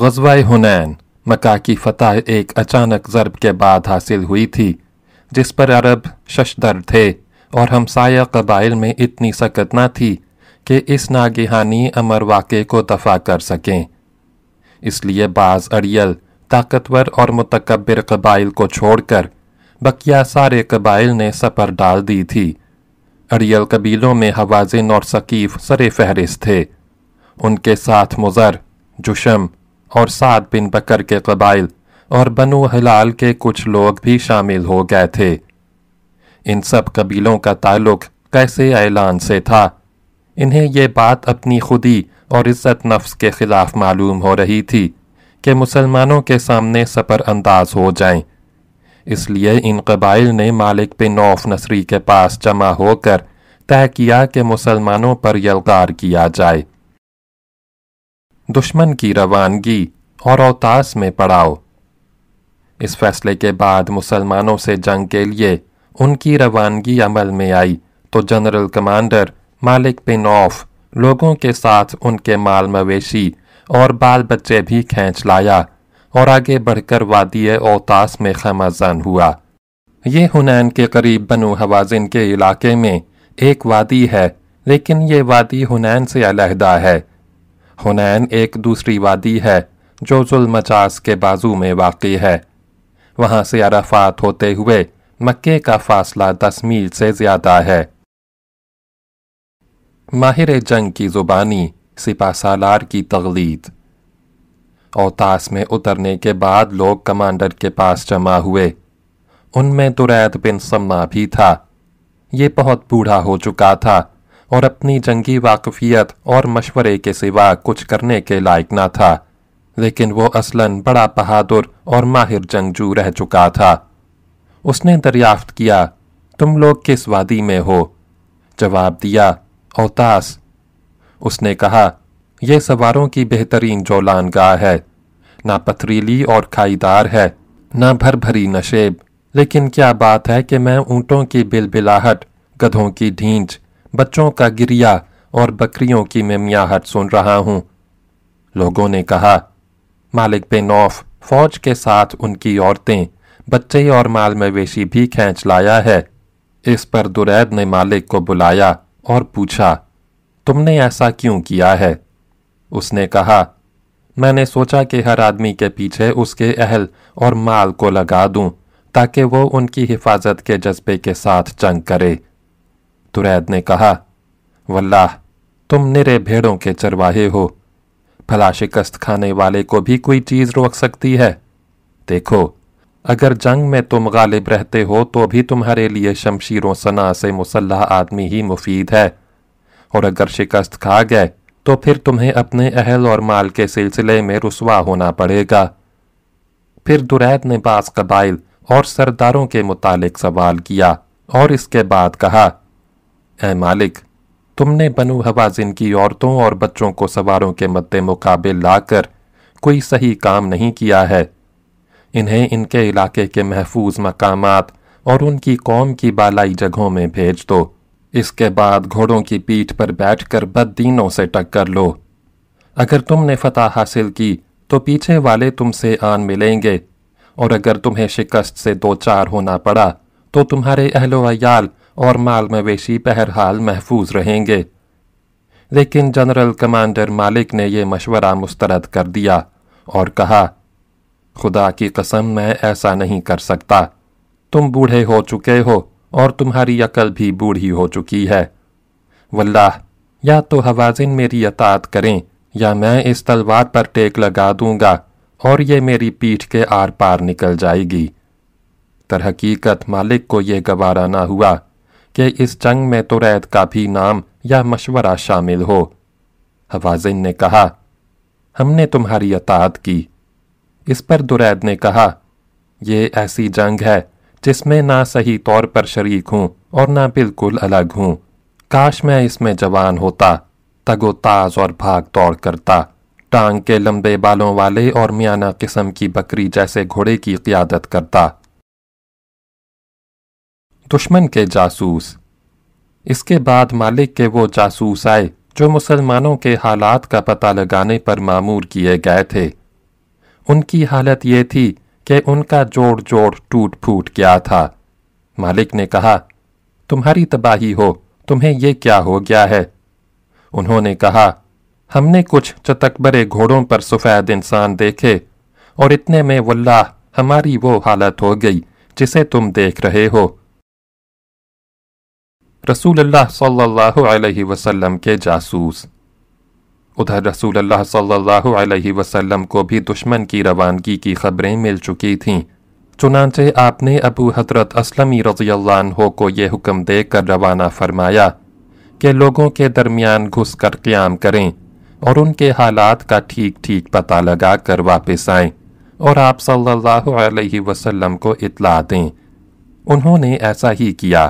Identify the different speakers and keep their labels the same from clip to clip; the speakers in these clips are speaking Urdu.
Speaker 1: غزوہ ہنین، مکہ کی فتح ایک اچانک ضرب کے بعد حاصل ہوئی تھی، جس پر عرب ششدر تھے اور ہمسایہ قبائل میں اتنی سکت نہ تھی کہ اس ناگہانی امر واقع کو دفع کر سکیں۔ اس لیے بعض اڑیل، طاقتور اور متکبر قبائل کو چھوڑ کر بقیہ سارے قبائل نے سپر ڈال دی تھی۔ اڑیل قبیلوں میں حوازن اور ثقیف سر فہرست تھے۔ ان کے ساتھ مزر جشم اور سعد بن بکر کے قبائل اور بنو حلال کے کچھ لوگ بھی شامل ہو گئے تھے۔ ان سب قبیلوں کا تعلق کیسے اعلان سے تھا؟ انہیں یہ بات اپنی خودی اور عزت نفس کے خلاف معلوم ہو رہی تھی کہ مسلمانوں کے سامنے سپر انداز ہو جائیں۔ اس لیے ان قبائل نے مالک بن نوف نصری کے پاس جمع ہو کر طے کیا کہ مسلمانوں پر یلغار کیا جائے۔ دشمن کی روانگی اور اوتاس میں پڑاؤ۔ اس فیصلے کے بعد مسلمانوں سے جنگ کے لیے ان کی روانگی عمل میں آئی۔ تو general commander Malik bin Auf لوگوں کے ساتھ ان کے مال مویشی اور بال بچے بھی کھینچ لایا اور آگے بڑھ کر وادی اوتاس میں خمازن ہوا۔ یہ ہنین کے قریب بنو حوازن کے علاقے میں ایک وادی ہے، لیکن یہ وادی ہنین سے علیحدہ ہے۔ ہنین ایک دوسری وادی ہے، جو ظلم کے بازو میں واقع ہے۔ وہاں سے عرفات ہوتے ہوئے مکے کا فاصلہ دس میل سے زیادہ ہے۔ ماہر جنگ کی زبانی سپا سالار کی تغلید اوتاس میں اترنے کے بعد لوگ کمانڈر کے پاس جمع ہوئے۔ ان میں درید بن سما بھی تھا۔ یہ بہت بوڑھا ہو چکا تھا۔ اور اپنی جنگی واقفیت اور مشورے کے سوا کچھ کرنے کے لائق نہ تھا۔ لیکن وہ اصلاً بڑا بہادر اور ماہر جنگجو رہ چکا تھا۔ اس نے دریافت کیا، تم لوگ کس وادی میں ہو؟ جواب دیا، اوتاس۔ اس نے کہا، یہ سواروں کی بہترین جولان گاہ ہے۔ نہ پتھریلی اور کھائیدار ہے، نہ بھر بھری نشیب۔ لیکن کیا بات ہے کہ میں اونٹوں کی بل بلاہٹ گدھوں کی ڈھینچ بچوں کا گریا اور بکریوں کی ممیاہٹ سن رہا ہوں۔ لوگوں نے کہا، مالک بے نوف فوج کے ساتھ ان کی عورتیں، بچے اور مال مویشی بھی کھینچ لایا ہے۔ اس پر درید نے مالک کو بلایا اور پوچھا، تم نے ایسا کیوں کیا ہے؟ اس نے کہا، میں نے سوچا کہ ہر آدمی کے پیچھے اس کے اہل اور مال کو لگا دوں تاکہ وہ ان کی حفاظت کے جذبے کے ساتھ جنگ کرے۔ ترید نے کہا، واللہ، تم نرے بھیڑوں کے چرواہے ہو۔ پھلا شکست کھانے والے کو بھی کوئی چیز روک سکتی ہے۔ دیکھو، اگر جنگ میں تم غالب رہتے ہو تو بھی تمہارے لیے شمشیروں سنا سے مسلح آدمی ہی مفید ہے۔ اور اگر شکست کھا گئے تو پھر تمہیں اپنے اہل اور مال کے سلسلے میں رسوا ہونا پڑے گا۔ پھر درید نے بعض قبائل اور سرداروں کے متعلق سوال کیا اور اس کے بعد کہا اے مالک، تم نے بنو حوازن کی عورتوں اور بچوں کو سواروں کے مد مقابل لا کر کوئی صحیح کام نہیں کیا ہے۔ انہیں ان کے علاقے کے محفوظ مقامات اور ان کی قوم کی بالائی جگہوں میں بھیج دو۔ اس کے بعد گھوڑوں کی پیٹھ پر بیٹھ کر بد دینوں سے ٹکر لو۔ اگر تم نے فتح حاصل کی تو پیچھے والے تم سے آن ملیں گے، اور اگر تمہیں شکست سے دو چار ہونا پڑا تو تمہارے اہل و عیال اور مال مویشی بہرحال محفوظ رہیں گے۔ لیکن جنرل کمانڈر مالک نے یہ مشورہ مسترد کر دیا اور کہا، خدا کی قسم، میں ایسا نہیں کر سکتا۔ تم بوڑھے ہو چکے ہو اور تمہاری عقل بھی بوڑھی ہو چکی ہے۔ واللہ، یا تو حوازن میری اطاعت کریں یا میں اس تلوار پر ٹیک لگا دوں گا اور یہ میری پیٹھ کے آر پار نکل جائے گی۔ تر حقیقت مالک کو یہ گوارا نہ ہوا۔ کہ اس جنگ میں تو کا بھی نام یا مشورہ شامل ہو۔ حوازن نے کہا، ہم نے تمہاری اطاعت کی۔ اس پر درید نے کہا، یہ ایسی جنگ ہے جس میں نہ صحیح طور پر شریک ہوں اور نہ بالکل الگ ہوں۔ کاش میں اس میں جوان ہوتا، تگ و تاز اور بھاگ توڑ کرتا، ٹانگ کے لمبے بالوں والے اور میانہ قسم کی بکری جیسے گھوڑے کی قیادت کرتا۔ دشمن کے جاسوس۔ اس کے بعد مالک کے وہ جاسوس آئے جو مسلمانوں کے حالات کا پتہ لگانے پر معمور کیے گئے تھے۔ ان کی حالت یہ تھی کہ ان کا جوڑ جوڑ ٹوٹ پھوٹ گیا تھا۔ مالک نے کہا، تمہاری تباہی ہو، تمہیں یہ کیا ہو گیا ہے؟ انہوں نے کہا، ہم نے کچھ چتک برے گھوڑوں پر سفید انسان دیکھے اور اتنے میں واللہ ہماری وہ حالت ہو گئی جسے تم دیکھ رہے ہو۔ رسول اللہ صلی اللہ علیہ وسلم کے جاسوس ادھر رسول اللہ صلی اللہ علیہ وسلم کو بھی دشمن کی روانگی کی خبریں مل چکی تھیں چنانچہ آپ نے ابو حضرت اسلمی رضی اللہ عنہ کو یہ حکم دے کر روانہ فرمایا کہ لوگوں کے درمیان گھس کر قیام کریں اور ان کے حالات کا ٹھیک ٹھیک پتہ لگا کر واپس آئیں اور آپ صلی اللہ علیہ وسلم کو اطلاع دیں انہوں نے ایسا ہی کیا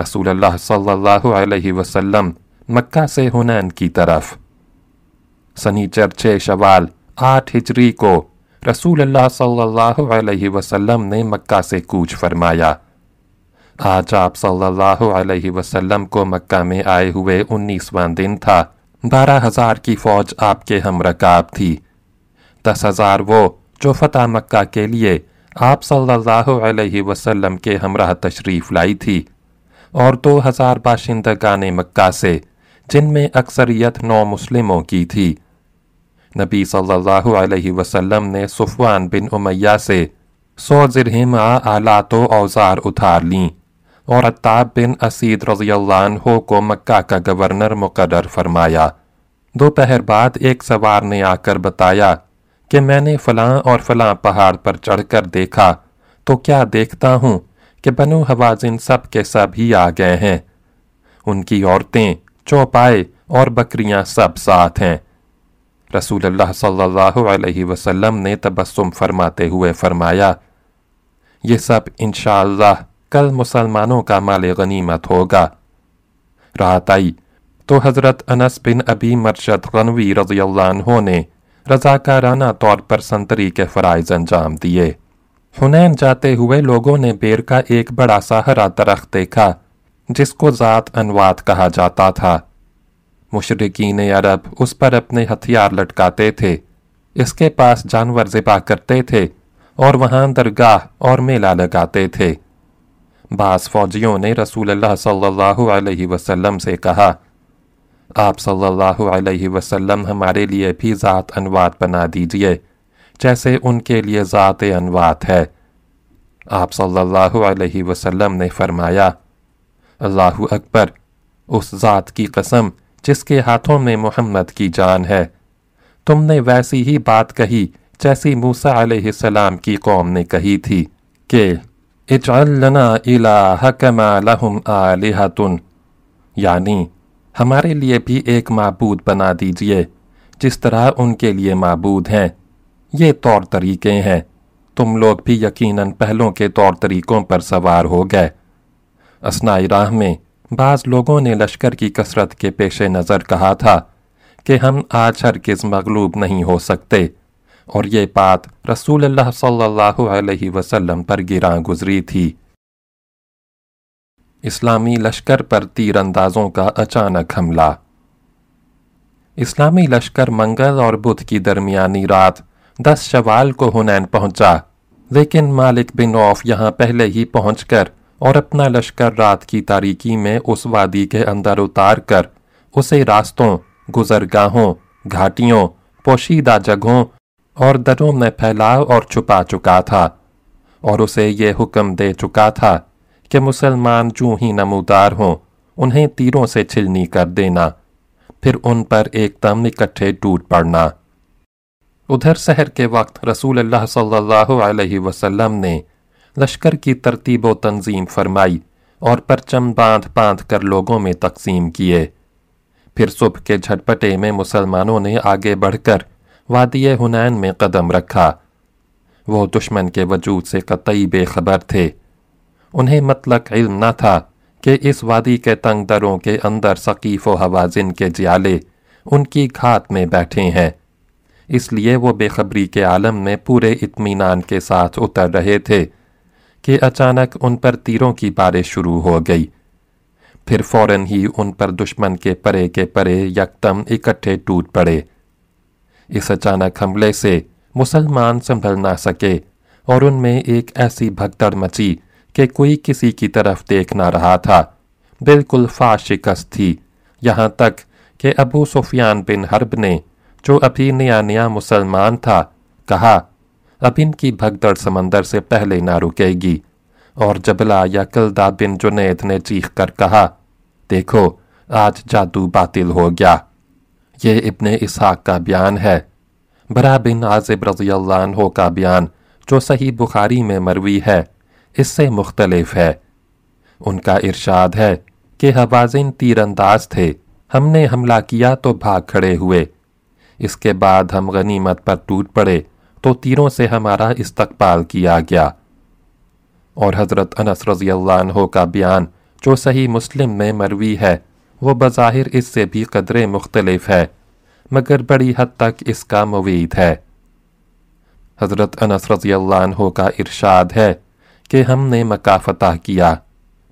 Speaker 1: رسول اللہ صلی اللہ علیہ وسلم مکہ سے ہنین کی طرف۔ سنیچر چھ شوال آٹھ ہجری کو رسول اللہ صلی اللہ علیہ وسلم نے مکہ سے کوچ فرمایا۔ آج آپ صلی اللہ علیہ وسلم کو مکہ میں آئے ہوئے انیسواں دن تھا۔ بارہ ہزار کی فوج آپ کے ہم رکاب تھی۔ دس ہزار وہ جو فتح مکہ کے لیے آپ صلی اللہ علیہ وسلم کے ہمراہ تشریف لائی تھی۔ اور دو ہزار باشندگان مکہ سے، جن میں اکثریت نو مسلموں کی تھی۔ نبی صلی اللہ علیہ وسلم نے صفوان بن امیہ سے سو زرہم آلات و اوزار اتار لیں۔ اور عطاب بن اسید رضی اللہ عنہ کو مکہ کا گورنر مقرر فرمایا۔ دوپہر بعد ایک سوار نے آ کر بتایا کہ میں نے فلاں اور فلاں پہاڑ پر چڑھ کر دیکھا، تو کیا دیکھتا ہوں؟ کہ بنو حوازن سب کے سب ہی آ گئے ہیں۔ ان کی عورتیں، چوپائے اور بکریاں سب ساتھ ہیں۔ رسول اللہ صلی اللہ علیہ وسلم نے تبسم فرماتے ہوئے فرمایا، یہ سب انشاءاللہ کل مسلمانوں کا مال غنیمت ہوگا۔ رات آئی تو حضرت انس بن ابی مرشد غنوی رضی اللہ عنہ نے رضاکارانہ طور پر سنتری کے فرائض انجام دیے۔ حنین جاتے ہوئے لوگوں نے بیر کا ایک بڑا سا ہرا درخت دیکھا، جس کو ذات انوات کہا جاتا تھا۔ مشرقین عرب اس پر اپنے ہتھیار لٹکاتے تھے، اس کے پاس جانور ذبح کرتے تھے اور وہاں درگاہ اور میلہ لگاتے تھے۔ بعض فوجیوں نے رسول اللہ صلی اللہ علیہ وسلم سے کہا، آپ صلی اللہ علیہ وسلم ہمارے لیے بھی ذات انوات بنا دیجیے۔ جیسے ان کے لیے ذات انوات ہے۔ آپ صلی اللہ علیہ وسلم نے فرمایا، اللہ اکبر، اس ذات کی قسم جس کے ہاتھوں میں محمد کی جان ہے۔ تم نے ویسی ہی بات کہی جیسی موسیٰ علیہ السلام کی قوم نے کہی تھی کہ، اجعل لنا الہ کما لہم آلہتن۔ یعنی ہمارے لیے بھی ایک معبود بنا دیجیے، جس طرح ان کے لیے معبود ہیں۔ یہ طور طریقے ہیں۔ تم لوگ بھی یقیناً پہلوں کے طور طریقوں پر سوار ہو گئے۔ اسنائی راہ میں بعض لوگوں نے لشکر کی کثرت کے پیش نظر کہا تھا کہ ہم آج ہرگز مغلوب نہیں ہو سکتے اور یہ بات رسول اللہ صلی اللہ علیہ وسلم پر گراں گزری تھی۔ اسلامی لشکر پر تیر اندازوں کا اچانک حملہ۔ اسلامی لشکر منگل اور بدھ کی درمیانی رات دس شوال کو ہنین پہنچا، لیکن مالک بن عوف یہاں پہلے ہی پہنچ کر اور اپنا لشکر رات کی تاریکی میں اس وادی کے اندر اتار کر اسے راستوں، گزرگاہوں، گھاٹیوں، پوشیدہ جگہوں اور دروں میں پھیلا اور چھپا چکا تھا۔ اور اسے یہ حکم دے چکا تھا کہ مسلمان جو ہی نمودار ہوں، انہیں تیروں سے چھلنی کر دینا، پھر ان پر ایک دم اکٹھے ٹوٹ پڑنا۔ ادھر سحر کے وقت رسول اللہ صلی اللہ علیہ وسلم نے لشکر کی ترتیب و تنظیم فرمائی اور پرچم باندھ باندھ کر لوگوں میں تقسیم کیے۔ پھر صبح کے جھٹپٹے میں مسلمانوں نے آگے بڑھ کر وادی ہنین میں قدم رکھا۔ وہ دشمن کے وجود سے قطعی بے خبر تھے۔ انہیں مطلق علم نہ تھا کہ اس وادی کے تنگ دروں کے اندر ثقیف و حوازن کے جیالے ان کی گھات میں بیٹھے ہیں۔ اس لیے وہ بے خبری کے عالم میں پورے اطمینان کے ساتھ اتر رہے تھے کہ اچانک ان پر تیروں کی بارش شروع ہو گئی۔ پھر فوراً ہی ان پر دشمن کے پرے کے پرے یکدم اکٹھے ٹوٹ پڑے۔ اس اچانک حملے سے مسلمان سنبھل نہ سکے اور ان میں ایک ایسی بھگدڑ مچی کہ کوئی کسی کی طرف دیکھ نہ رہا تھا۔ بالکل فاش شکست تھی۔ یہاں تک کہ ابو سفیان بن حرب نے جو ابھی نیا نیا مسلمان تھا، کہا، اب ان کی بھگدڑ سمندر سے پہلے نہ رکے گی۔ اور جبلا یا کلدہ بن جنید نے چیخ کر کہا، دیکھو، آج جادو باطل ہو گیا۔ یہ ابن اسحاق کا بیان ہے۔ برا بن عازب رضی اللہ عنہ کا بیان، جو صحیح بخاری میں مروی ہے، اس سے مختلف ہے۔ ان کا ارشاد ہے کہ حوازن تیر انداز تھے۔ ہم نے حملہ کیا تو بھاگ کھڑے ہوئے۔ اس کے بعد ہم غنیمت پر ٹوٹ پڑے تو تیروں سے ہمارا استقبال کیا گیا۔ اور حضرت انس رضی اللہ عنہ کا بیان جو صحیح مسلم میں مروی ہے، وہ بظاہر اس سے بھی قدرے مختلف ہے، مگر بڑی حد تک اس کا موید ہے۔ حضرت انس رضی اللہ عنہ کا ارشاد ہے کہ ہم نے مکہ فتح کیا،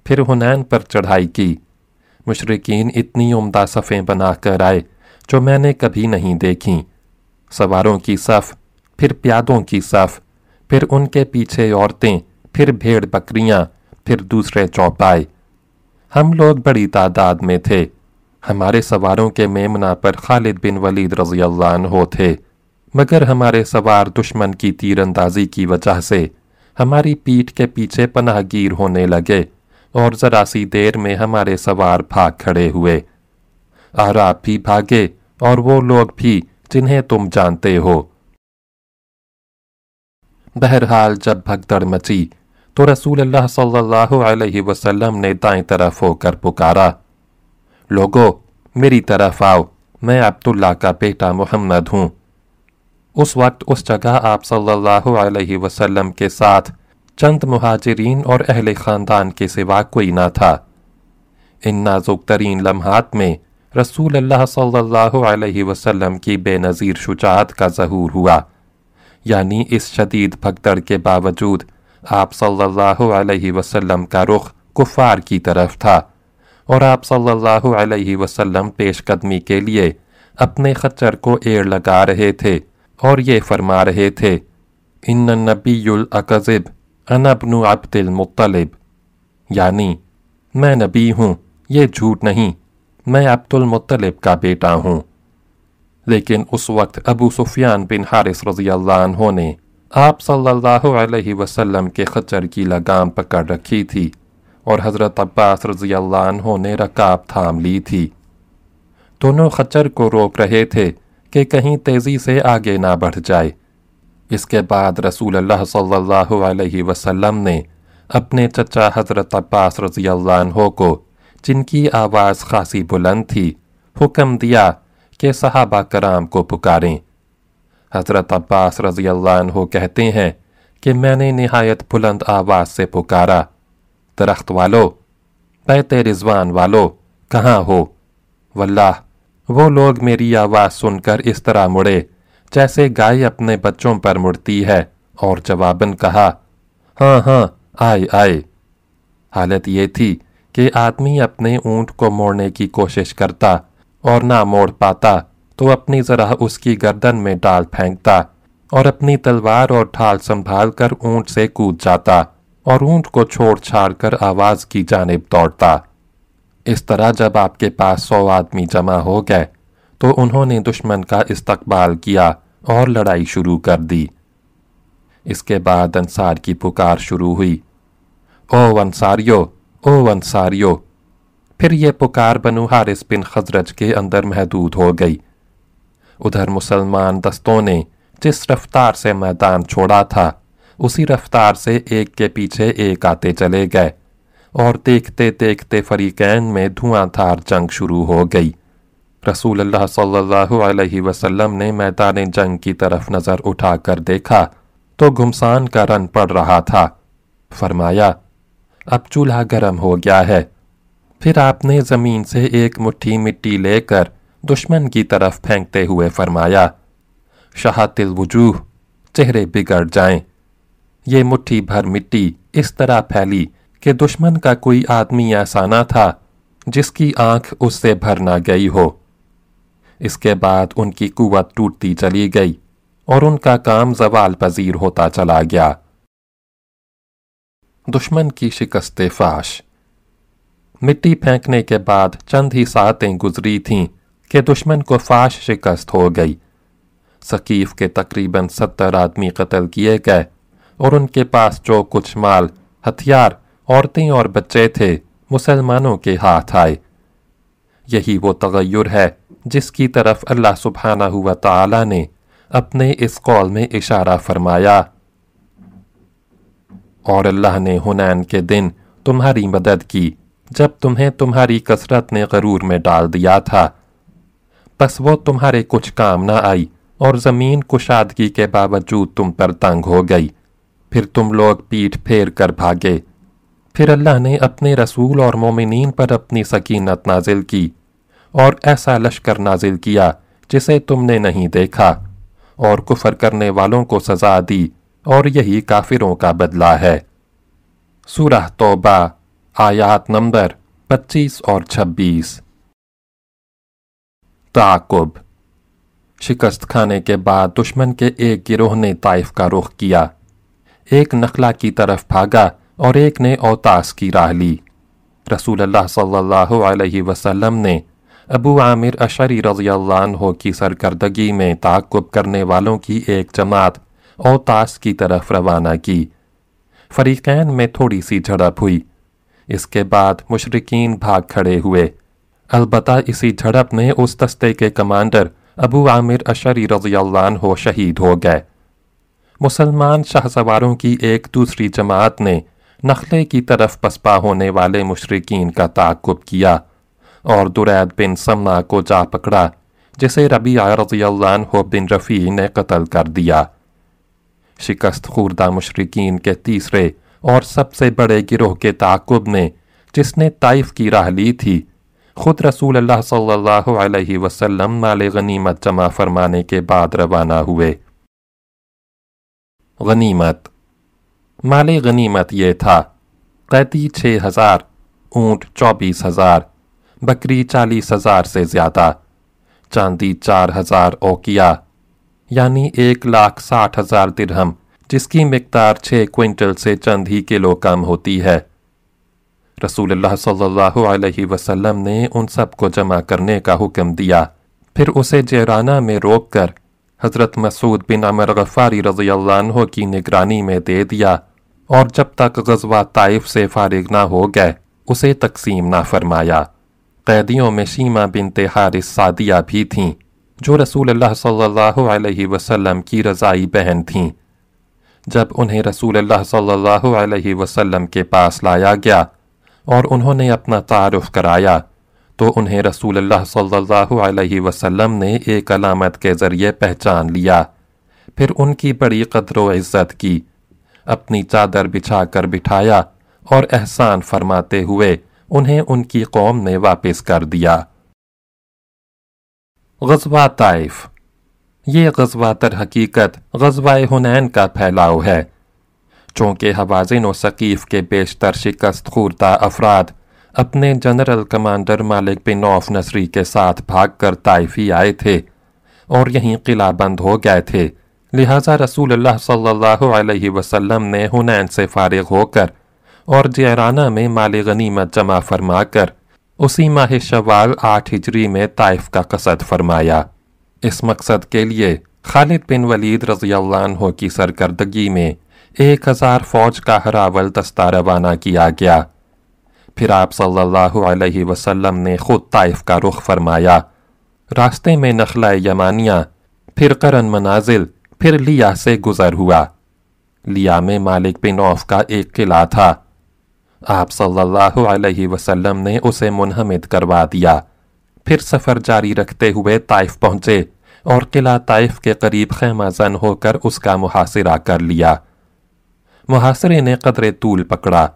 Speaker 1: پھر ہنین پر چڑھائی کی۔ مشرقین اتنی عمدہ صفیں بنا کر آئے جو میں نے کبھی نہیں دیکھیں سواروں کی صف، پھر پیادوں کی صف، پھر ان کے پیچھے عورتیں، پھر بھیڑ بکریاں، پھر دوسرے چوپائے۔ ہم لوگ بڑی تعداد میں تھے۔ ہمارے سواروں کے میمنا پر خالد بن ولید رضی اللہ عنہ تھے۔ مگر ہمارے سوار دشمن کی تیر اندازی کی وجہ سے ہماری پیٹھ کے پیچھے پناہ گیر ہونے لگے اور ذرا سی دیر میں ہمارے سوار بھاگ کھڑے ہوئے۔ اور آپ بھی بھاگے اور وہ لوگ بھی جنہیں تم جانتے ہو۔ بہرحال جب بھگدڑ مچی تو رسول اللہ صلی اللہ علیہ وسلم نے دائیں طرف ہو کر پکارا۔ لوگو، میری طرف آؤ، میں عبداللہ کا بیٹا محمد ہوں۔ اس وقت اس جگہ آپ صلی اللہ علیہ وسلم کے ساتھ چند مہاجرین اور اہل خاندان کے سوا کوئی نہ تھا۔ ان نازک ترین لمحات میں رسول اللہ صلی اللہ علیہ وسلم کی بے نظیر شجاعت کا ظہور ہوا۔ یعنی اس شدید بھگدڑ کے باوجود آپ صلی اللہ علیہ وسلم کا رخ کفار کی طرف تھا اور آپ صلی اللہ علیہ وسلم پیش قدمی کے لیے اپنے خچر کو ایڑ لگا رہے تھے اور یہ فرما رہے تھے، ان نبی الاکذب، انا ابن عبد المطلب یعنی میں نبی ہوں، یہ جھوٹ نہیں۔ میں عبد المطلب کا بیٹا ہوں۔ لیکن اس وقت ابو سفیان بن حارث رضی اللہ عنہ نے آپ صلی اللہ علیہ وسلم کے خچر کی لگام پکڑ رکھی تھی اور حضرت عباس رضی اللہ عنہ نے رکاب تھام لی تھی۔ دونوں خچر کو روک رہے تھے کہ کہیں تیزی سے آگے نہ بڑھ جائے۔ اس کے بعد رسول اللہ صلی اللہ علیہ وسلم نے اپنے چچا حضرت عباس رضی اللہ عنہ کو جن کی آواز خاصی بلند تھی، حکم دیا کہ صحابہ کرام کو پکاریں۔ حضرت عباس رضی اللہ عنہ کہتے ہیں کہ میں نے نہایت بلند آواز سے پکارا، درخت والو، بیت رضوان والو، کہاں ہو؟ واللہ، وہ لوگ میری آواز سن کر اس طرح مڑے جیسے گائے اپنے بچوں پر مڑتی ہے اور جواباً کہا ہاں ہاں آئے آئے۔ حالت یہ تھی کہ آدمی اپنے اونٹ کو موڑنے کی کوشش کرتا اور نہ موڑ پاتا، تو اپنی ذرا اس کی گردن میں ڈال پھینکتا اور اپنی تلوار اور ڈھال سنبھال کر اونٹ سے کود جاتا اور اونٹ کو چھوڑ چھاڑ کر آواز کی جانب دوڑتا۔ اس طرح جب آپ کے پاس سو آدمی جمع ہو گئے، تو انہوں نے دشمن کا استقبال کیا اور لڑائی شروع کر دی۔ اس کے بعد انصار کی پکار شروع ہوئی۔ او انصاریو او انصاریو، پھر یہ پکار بنو حارث بن خزرج کے اندر محدود ہو گئی۔ ادھر مسلمان دستوں نے جس رفتار سے میدان چھوڑا تھا، اسی رفتار سے ایک کے پیچھے ایک آتے چلے گئے اور دیکھتے دیکھتے فریقین میں دھواں تھار جنگ شروع ہو گئی۔ رسول اللہ صلی اللہ علیہ وسلم نے میدان جنگ کی طرف نظر اٹھا کر دیکھا تو گھمسان کا رن پڑ رہا تھا۔ فرمایا اب چولہا گرم ہو گیا ہے۔ پھر آپ نے زمین سے ایک مٹھی مٹی لے کر دشمن کی طرف پھینکتے ہوئے فرمایا شہات الوجوہ چہرے بگڑ جائیں۔ یہ مٹھی بھر مٹی اس طرح پھیلی کہ دشمن کا کوئی آدمی ایسا نہ تھا جس کی آنکھ اس سے بھر نہ گئی ہو۔ اس کے بعد ان کی قوت ٹوٹتی چلی گئی اور ان کا کام زوال پذیر ہوتا چلا گیا۔ دشمن کی شکست فاش۔ مٹی پھینکنے کے بعد چند ہی ساتیں گزری تھیں کہ دشمن کو فاش شکست ہو گئی۔ ثقیف کے تقریباً ستر آدمی قتل کیے گئے اور ان کے پاس جو کچھ مال، ہتھیار، عورتیں اور بچے تھے، مسلمانوں کے ہاتھ آئے۔ یہی وہ تغیر ہے جس کی طرف اللہ سبحانہ ہوا تعالی نے اپنے اس قول میں اشارہ فرمایا۔ اور اللہ نے ہنین کے دن تمہاری مدد کی جب تمہیں تمہاری کثرت نے غرور میں ڈال دیا تھا۔ پس وہ تمہارے کچھ کام نہ آئی اور زمین کشادگی کے باوجود تم پر تنگ ہو گئی۔ پھر تم لوگ پیٹ پھیر کر بھاگے۔ پھر اللہ نے اپنے رسول اور مومنین پر اپنی سکینت نازل کی اور ایسا لشکر نازل کیا جسے تم نے نہیں دیکھا اور کفر کرنے والوں کو سزا دی۔ اور یہی کافروں کا بدلہ ہے۔ سورہ توبہ، آیات نمبر پچیس اور چھبیس۔ تعقب شکست کھانے کے بعد دشمن کے ایک گروہ نے طائف کا رخ کیا۔ ایک نخلا کی طرف بھاگا اور ایک نے اوتاس کی راہ لی۔ رسول اللہ صلی اللہ علیہ وسلم نے ابو عامر اشری رضی اللہ عنہ کی سرکردگی میں تعقب کرنے والوں کی ایک جماعت اوتاس کی طرف روانہ کی۔ فریقین میں تھوڑی سی جھڑپ ہوئی۔ اس کے بعد مشرقین بھاگ کھڑے ہوئے۔ البتہ اسی جھڑپ میں اس دستے کے کمانڈر ابو عامر اشری رضی اللہ عنہ شہید ہو گئے۔ مسلمان شاہ سواروں کی ایک دوسری جماعت نے نخلے کی طرف پسپا ہونے والے مشرقین کا تعقب کیا اور درید بن سمنا کو جا پکڑا، جسے ربیع رضی اللہ عنہ بن رفیع نے قتل کر دیا۔ شکست خوردہ مشرقین کے تیسرے اور سب سے بڑے گروہ کے تعقب نے جس نے طائف کی راہ لی تھی، خود رسول اللہ صلی اللہ علیہ وسلم مال غنیمت جمع فرمانے کے بعد روانہ ہوئے۔ غنیمت۔ مال غنیمت یہ تھا، قیدی چھ ہزار، اونٹ چوبیس ہزار، بکری چالیس ہزار سے زیادہ، چاندی چار ہزار اوکیا یعنی ایک لاکھ ساٹھ ہزار درہم، جس کی مقدار چھ کوئنٹل سے چند ہی کلو کم ہوتی ہے۔ رسول اللہ صلی اللہ علیہ وسلم نے ان سب کو جمع کرنے کا حکم دیا۔ پھر اسے جیرانہ میں روک کر حضرت مسعود بن عمر غفاری رضی اللہ عنہ کی نگرانی میں دے دیا اور جب تک غزوہ طائف سے فارغ نہ ہو گئے، اسے تقسیم نہ فرمایا۔ قیدیوں میں شیمہ بنت حارث سعدیہ بھی تھیں۔ جو رسول اللہ صلی اللہ علیہ وسلم کی رضائی بہن تھیں۔ جب انہیں رسول اللہ صلی اللہ علیہ وسلم کے پاس لایا گیا اور انہوں نے اپنا تعارف کرایا، تو انہیں رسول اللہ صلی اللہ علیہ وسلم نے ایک علامت کے ذریعے پہچان لیا۔ پھر ان کی بڑی قدر و عزت کی، اپنی چادر بچھا کر بٹھایا اور احسان فرماتے ہوئے انہیں ان کی قوم نے واپس کر دیا۔ غزوہ طائف۔ یہ غزوہ تر حقیقت غزوہ ہنین کا پھیلاؤ ہے۔ چونکہ حوازن و ثقیف کے بیشتر شکست خورتا افراد اپنے جنرل کمانڈر مالک بن نوف نصری کے ساتھ بھاگ کر طائفی آئے تھے اور یہیں قلعہ بند ہو گئے تھے۔ لہٰذا رسول اللہ صلی اللہ علیہ وسلم نے ہنین سے فارغ ہو کر اور جیرانہ میں مال غنیمت جمع فرما کر اسی ماہ شوال آٹھ ہجری میں طائف کا قصد فرمایا۔ اس مقصد کے لیے خالد بن ولید رضی اللہ عنہ کی سرکردگی میں ایک ہزار فوج کا ہراول دستہ روانہ کیا گیا۔ پھر آپ صلی اللہ علیہ وسلم نے خود طائف کا رخ فرمایا۔ راستے میں نخلہ یمانیہ پھر قرن منازل، پھر لیا سے گزر ہوا۔ لیا میں مالک بن عوف کا ایک قلعہ تھا۔ آپ صلی اللہ علیہ وسلم نے اسے منحمد کروا دیا۔ پھر سفر جاری رکھتے ہوئے طائف پہنچے اور قلعہ طائف کے قریب خیمہ زن ہو کر اس کا محاصرہ کر لیا۔ محاصرے نے قدر طول پکڑا۔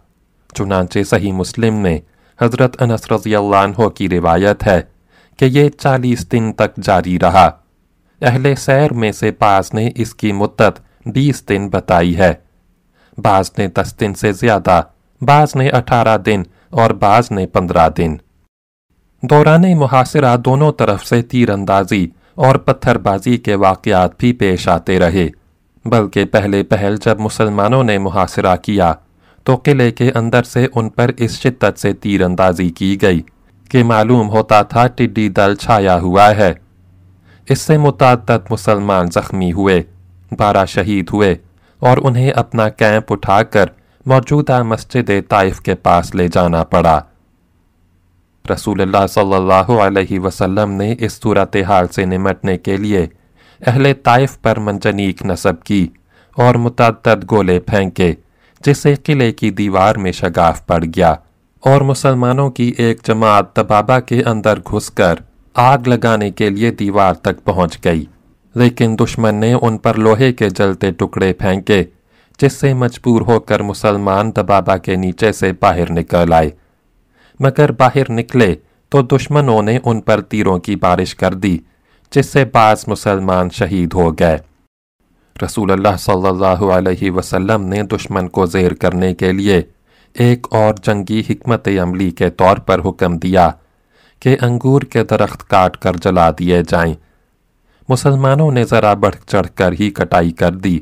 Speaker 1: چنانچہ صحیح مسلم نے حضرت انس رضی اللہ عنہ کی روایت ہے کہ یہ چالیس دن تک جاری رہا۔ اہل سیر میں سے بعض نے اس کی مدت بیس دن بتائی ہے۔ بعض نے دس دن سے زیادہ بعض نے اٹھارہ دن اور بعض نے پندرہ دن۔ دوران محاصرہ دونوں طرف سے تیر اندازی اور پتھر بازی کے واقعات بھی پیش آتے رہے۔ بلکہ پہلے پہل جب مسلمانوں نے محاصرہ کیا، تو قلعے کے اندر سے ان پر اس شدت سے تیر اندازی کی گئی کہ معلوم ہوتا تھا ٹڈی دل چھایا ہوا ہے۔ اس سے متعدد مسلمان زخمی ہوئے، بارہ شہید ہوئے اور انہیں اپنا کیمپ اٹھا کر موجودہ مسجد طائف کے پاس لے جانا پڑا۔ رسول اللہ صلی اللہ علیہ وسلم نے اس صورتحال سے نمٹنے کے لیے اہل طائف پر منجنیک نصب کی اور متعدد گولے پھینکے جس سے قلعے کی دیوار میں شگاف پڑ گیا اور مسلمانوں کی ایک جماعت دبابہ کے اندر گھس کر آگ لگانے کے لیے دیوار تک پہنچ گئی۔ لیکن دشمن نے ان پر لوہے کے جلتے ٹکڑے پھینکے۔ جس سے مجبور ہو کر مسلمان دبابہ کے نیچے سے باہر نکل آئے۔ مگر باہر نکلے تو دشمنوں نے ان پر تیروں کی بارش کر دی، جس سے بعض مسلمان شہید ہو گئے۔ رسول اللہ صلی اللہ علیہ وسلم نے دشمن کو زیر کرنے کے لیے ایک اور جنگی حکمت عملی کے طور پر حکم دیا کہ انگور کے درخت کاٹ کر جلا دیے جائیں۔ مسلمانوں نے ذرا بڑھ چڑھ کر ہی کٹائی کر دی۔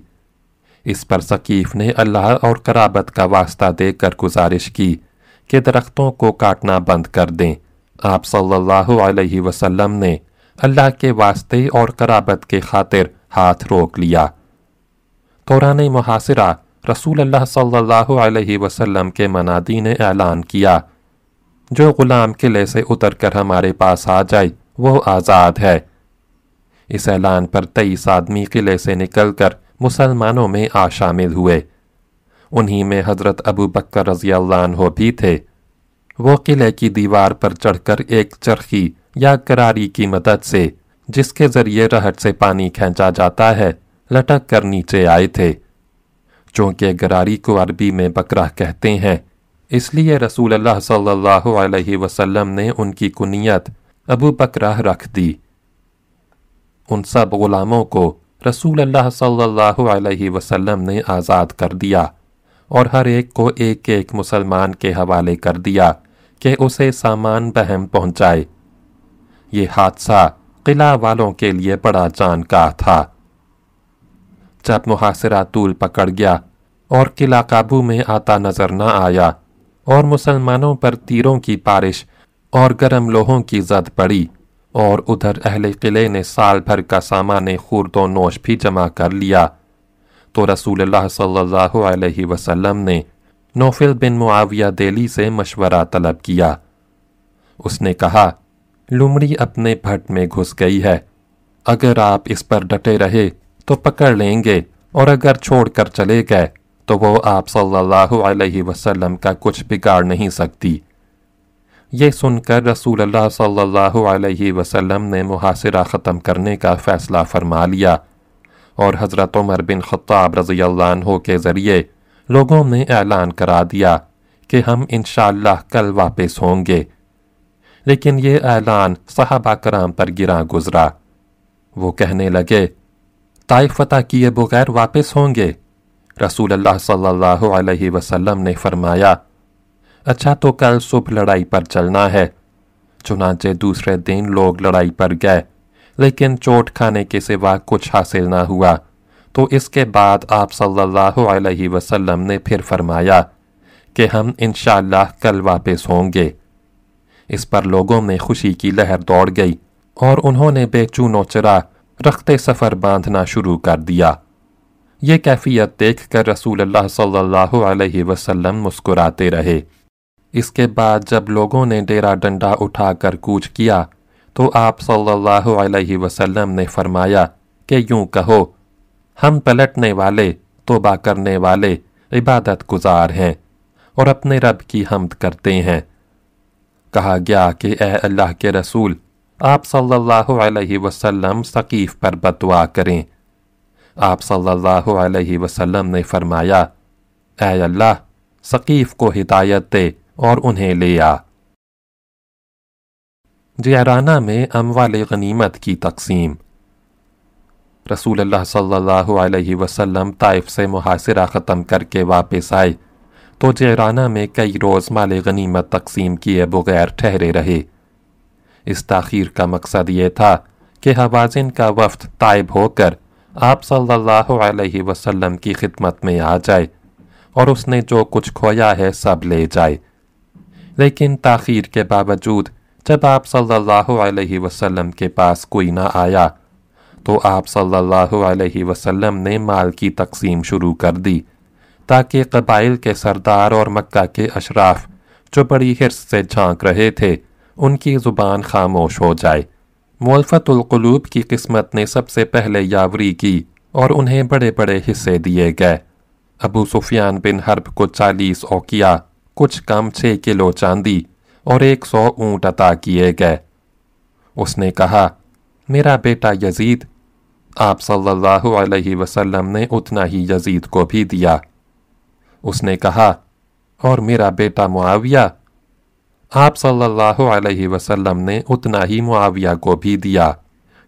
Speaker 1: اس پر ثقیف نے اللہ اور قرابت کا واسطہ دے کر گزارش کی کہ درختوں کو کاٹنا بند کر دیں۔ آپ صلی اللہ علیہ وسلم نے اللہ کے واسطے اور قرابت کے خاطر ہاتھ روک لیا۔ دوران محاصرہ رسول اللہ صلی اللہ علیہ وسلم کے منادی نے اعلان کیا۔ جو غلام قلعے سے اتر کر ہمارے پاس آ جائے، وہ آزاد ہے۔ اس اعلان پر تیئیس آدمی قلعے سے نکل کر مسلمانوں میں آ شامل ہوئے۔ انہی میں حضرت ابو بکر رضی اللہ عنہ بھی تھے۔ وہ قلعے کی دیوار پر چڑھ کر ایک چرخی یا کراری کی مدد سے، جس کے ذریعے رہٹ سے پانی کھینچا جاتا ہے، لٹک کر نیچے آئے تھے۔ چونکہ گراری کو عربی میں بکرہ کہتے ہیں، اس لیے رسول اللہ صلی اللہ علیہ وسلم نے ان کی کنیت ابو بکرہ رکھ دی۔ ان سب غلاموں کو رسول اللہ صلی اللہ علیہ وسلم نے آزاد کر دیا اور ہر ایک کو ایک ایک مسلمان کے حوالے کر دیا کہ اسے سامان بہم پہنچائے۔ یہ حادثہ قلعہ والوں کے لیے بڑا جان کا تھا۔ جب محاصرہ طول پکڑ گیا اور قلعہ قابو میں آتا نظر نہ آیا اور مسلمانوں پر تیروں کی بارش اور گرم لوہوں کی زد پڑی اور ادھر اہل قلعے نے سال بھر کا سامان خورد و نوش بھی جمع کر لیا۔ تو رسول اللہ صلی اللہ علیہ وسلم نے نوفل بن معاویہ دیلی سے مشورہ طلب کیا۔ اس نے کہا، لمڑی اپنے بھٹ میں گھس گئی ہے۔ اگر آپ اس پر ڈٹے رہے تو پکڑ لیں گے، اور اگر چھوڑ کر چلے گئے تو وہ آپ صلی اللہ علیہ وسلم کا کچھ بگاڑ نہیں سکتی۔ یہ سن کر رسول اللہ صلی اللہ علیہ وسلم نے محاصرہ ختم کرنے کا فیصلہ فرما لیا اور حضرت عمر بن خطاب رضی اللہ عنہ کے ذریعے لوگوں نے اعلان کرا دیا کہ ہم انشاءاللہ کل واپس ہوں گے۔ لیکن یہ اعلان صحابہ کرام پر گرا گزرا۔ وہ کہنے لگے، طائف فتح کیے بغیر واپس ہوں گے؟ رسول اللہ صلی اللہ علیہ وسلم نے فرمایا اچھا تو کل صبح لڑائی پر چلنا ہے۔ چنانچہ دوسرے دن لوگ لڑائی پر گئے، لیکن چوٹ کھانے کے سوا کچھ حاصل نہ ہوا۔ تو اس کے بعد آپ صلی اللہ علیہ وسلم نے پھر فرمایا کہ ہم انشاءاللہ کل واپس ہوں گے۔ اس پر لوگوں میں خوشی کی لہر دوڑ گئی اور انہوں نے بے چونو چرا رخت سفر باندھنا شروع کر دیا۔ یہ کیفیت دیکھ کر رسول اللہ صلی اللہ علیہ وسلم مسکراتے رہے۔ اس کے بعد جب لوگوں نے ڈیرا ڈنڈا اٹھا کر کوچ کیا، تو آپ صلی اللہ علیہ وسلم نے فرمایا کہ یوں کہو، ہم پلٹنے والے، توبہ کرنے والے، عبادت گزار ہیں اور اپنے رب کی حمد کرتے ہیں۔ کہا گیا کہ اے اللہ کے رسول، آپ صلی اللہ علیہ وسلم ثقیف پر بتوا کریں۔ آپ صلی اللہ علیہ وسلم نے فرمایا، اے اللہ، ثقیف کو ہدایت دے۔ اور انہیں لے آ۔ جیرانہ میں اموال غنیمت کی تقسیم۔ رسول اللہ صلی اللہ علیہ وسلم طائف سے محاصرہ ختم کر کے واپس آئے تو جیرانہ میں کئی روز مال غنیمت تقسیم کیے بغیر ٹھہرے رہے۔ اس تاخیر کا مقصد یہ تھا کہ حوازن کا وفد طائب ہو کر آپ صلی اللہ علیہ وسلم کی خدمت میں آ جائے اور اس نے جو کچھ کھویا ہے سب لے جائے۔ لیکن تاخیر کے باوجود جب آپ صلی اللہ علیہ وسلم کے پاس کوئی نہ آیا تو آپ صلی اللہ علیہ وسلم نے مال کی تقسیم شروع کر دی تاکہ قبائل کے سردار اور مکہ کے اشراف جو بڑی حرص سے جھانک رہے تھے، ان کی زبان خاموش ہو جائے۔ مولفت القلوب کی قسمت نے سب سے پہلے یاوری کی اور انہیں بڑے بڑے حصے دیے گئے۔ ابو سفیان بن حرب کو چالیس اوکیا کچھ کم چھ کلو چاندی اور ایک سو اونٹ عطا کیے گئے۔ اس نے کہا، میرا بیٹا یزید، آپ صلی اللہ علیہ وسلم نے اتنا ہی یزید کو بھی دیا۔ اس نے کہا، اور میرا بیٹا معاویہ، آپ صلی اللہ علیہ وسلم نے اتنا ہی معاویہ کو بھی دیا۔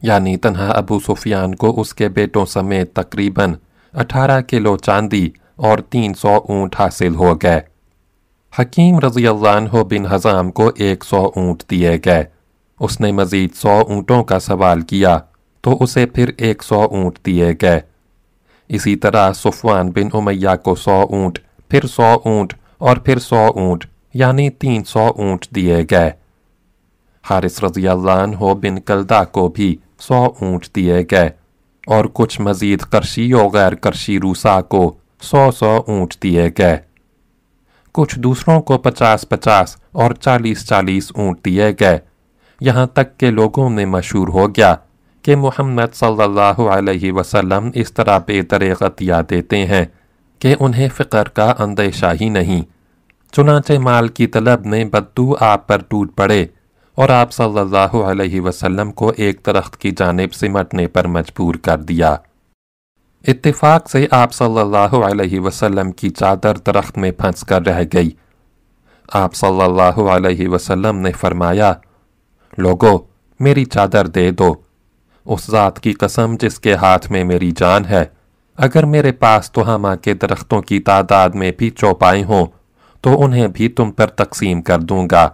Speaker 1: یعنی تنہا ابو سفیان کو اس کے بیٹوں سمیت تقریباً اٹھارہ کلو چاندی اور تین سو اونٹ حاصل ہو گئے۔ حکیم رضی اللہ عنہ بن حضام کو ایک سو اونٹ دیے گئے۔ اس نے مزید سو اونٹوں کا سوال کیا، تو اسے پھر ایک سو اونٹ دیے گئے۔ اسی طرح صفوان بن امیہ کو سو اونٹ، پھر سو اونٹ اور پھر سو اونٹ یعنی تین سو اونٹ دیے گئے۔ حارث رضی اللہ عنہ بن کلدہ کو بھی سو اونٹ دیے گئے۔ اور کچھ مزید کرشی و غیر کرشی روسا کو سو سو اونٹ دیے گئے۔ کچھ دوسروں کو پچاس پچاس اور چالیس چالیس اونٹ دیے گئے۔ یہاں تک کہ لوگوں نے مشہور ہو گیا کہ محمد صلی اللہ علیہ وسلم اس طرح بے طریقتیا دیتے ہیں کہ انہیں فقر کا اندیشہ ہی نہیں۔ چنانچہ مال کی طلب میں بدو آپ پر ٹوٹ پڑے اور آپ صلی اللہ علیہ وسلم کو ایک درخت کی جانب سمٹنے پر مجبور کر دیا۔ اتفاق سے آپ صلی اللہ علیہ وسلم کی چادر درخت میں پھنس کر رہ گئی۔ آپ صلی اللہ علیہ وسلم نے فرمایا، لوگو، میری چادر دے دو۔ اس ذات کی قسم جس کے ہاتھ میں میری جان ہے، اگر میرے پاس توہما کے درختوں کی تعداد میں بھی چوپائے ہوں، تو انہیں بھی تم پر تقسیم کر دوں گا۔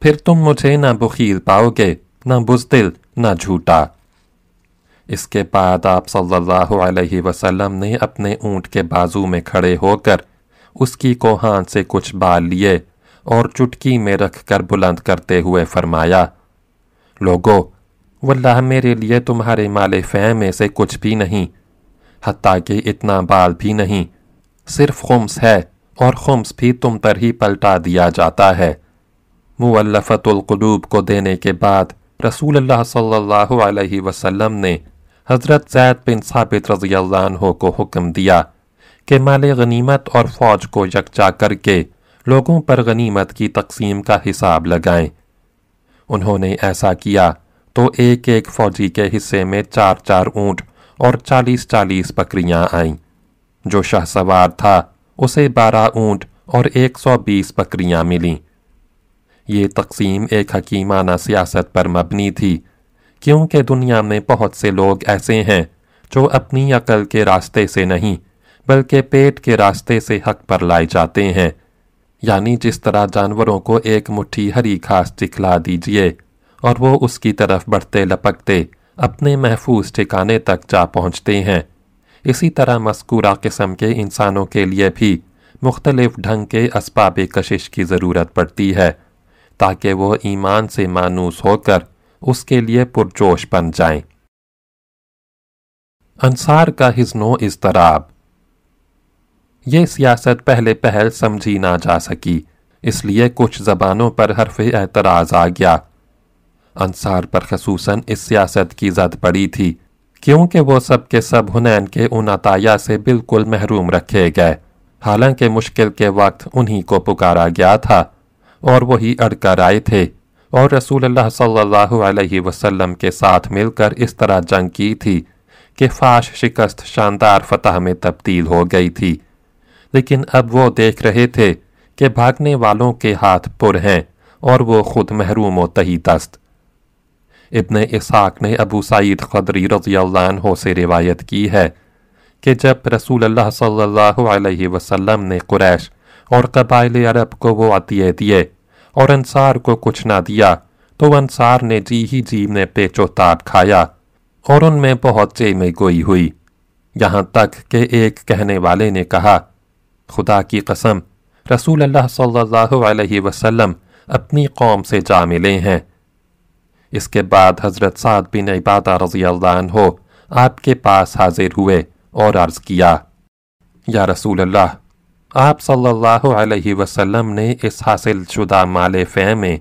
Speaker 1: پھر تم مجھے نہ بخیل پاؤ گے، نہ بزدل، نہ جھوٹا۔ اس کے بعد آپ صلی اللہ علیہ وسلم نے اپنے اونٹ کے بازو میں کھڑے ہو کر اس کی کوہان سے کچھ بال لیے اور چٹکی میں رکھ کر بلند کرتے ہوئے فرمایا، لوگو، واللہ میرے لیے تمہارے مال فہم میں سے کچھ بھی نہیں، حتیٰ کہ اتنا بال بھی نہیں، صرف خمس ہے اور خمس بھی تم پر ہی پلٹا دیا جاتا ہے۔ مولفت القلوب کو دینے کے بعد رسول اللہ صلی اللہ علیہ وسلم نے حضرت زید بن ثابت رضی اللہ عنہ کو حکم دیا کہ مال غنیمت اور فوج کو یکجا کر کے لوگوں پر غنیمت کی تقسیم کا حساب لگائیں۔ انہوں نے ایسا کیا تو ایک ایک فوجی کے حصے میں چار چار اونٹ اور چالیس چالیس بکریاں آئیں۔ جو شہ سوار تھا، اسے بارہ اونٹ اور ایک سو بیس بکریاں ملیں۔ یہ تقسیم ایک حکیمانہ سیاست پر مبنی تھی۔ کیونکہ دنیا میں بہت سے لوگ ایسے ہیں جو اپنی عقل کے راستے سے نہیں، بلکہ پیٹ کے راستے سے حق پر لائے جاتے ہیں۔ یعنی جس طرح جانوروں کو ایک مٹھی ہری گھاس چکھلا دیجیے اور وہ اس کی طرف بڑھتے لپکتے اپنے محفوظ ٹھکانے تک جا پہنچتے ہیں۔ اسی طرح مذکورہ قسم کے انسانوں کے لیے بھی مختلف ڈھنگ کے اسباب کشش کی ضرورت پڑتی ہے تاکہ وہ ایمان سے مانوس ہو کر اس کے لیے پرجوش بن جائیں۔ انصار کا حزن و اضطراب۔ یہ سیاست پہلے پہل سمجھی نہ جا سکی، اس لیے کچھ زبانوں پر حرف اعتراض آ گیا۔ انصار پر خصوصاً اس سیاست کی زد پڑی تھی، کیونکہ وہ سب کے سب ہنین کے ان عطایہ سے بالکل محروم رکھے گئے۔ حالانکہ مشکل کے وقت انہی کو پکارا گیا تھا اور وہی اڑ کر آئے تھے۔ اور رسول اللہ صلی اللہ علیہ وسلم کے ساتھ مل کر اس طرح جنگ کی تھی کہ فاش شکست شاندار فتح میں تبدیل ہو گئی تھی۔ لیکن اب وہ دیکھ رہے تھے کہ بھاگنے والوں کے ہاتھ پر ہیں اور وہ خود محروم و تہی دست۔ ابن اسحاق نے ابو سعید خدری رضی اللہ عنہ سے روایت کی ہے کہ جب رسول اللہ صلی اللہ علیہ وسلم نے قریش اور قبائل عرب کو وہ عطیے دیے اور انصار کو کچھ نہ دیا تو انصار نے جی ہی جی میں پیچو تاب کھایا اور ان میں بہت چے میں گوئی ہوئی یہاں تک کہ ایک کہنے والے نے کہا خدا کی قسم رسول اللہ صلی اللہ علیہ وسلم اپنی قوم سے جا ملے ہیں اس کے بعد حضرت سعد بن عبادہ رضی اللہ عنہ آپ کے پاس حاضر ہوئے اور عرض کیا یا رسول اللہ آپ صلی اللہ علیہ وسلم نے اس حاصل شدہ مال فہ میں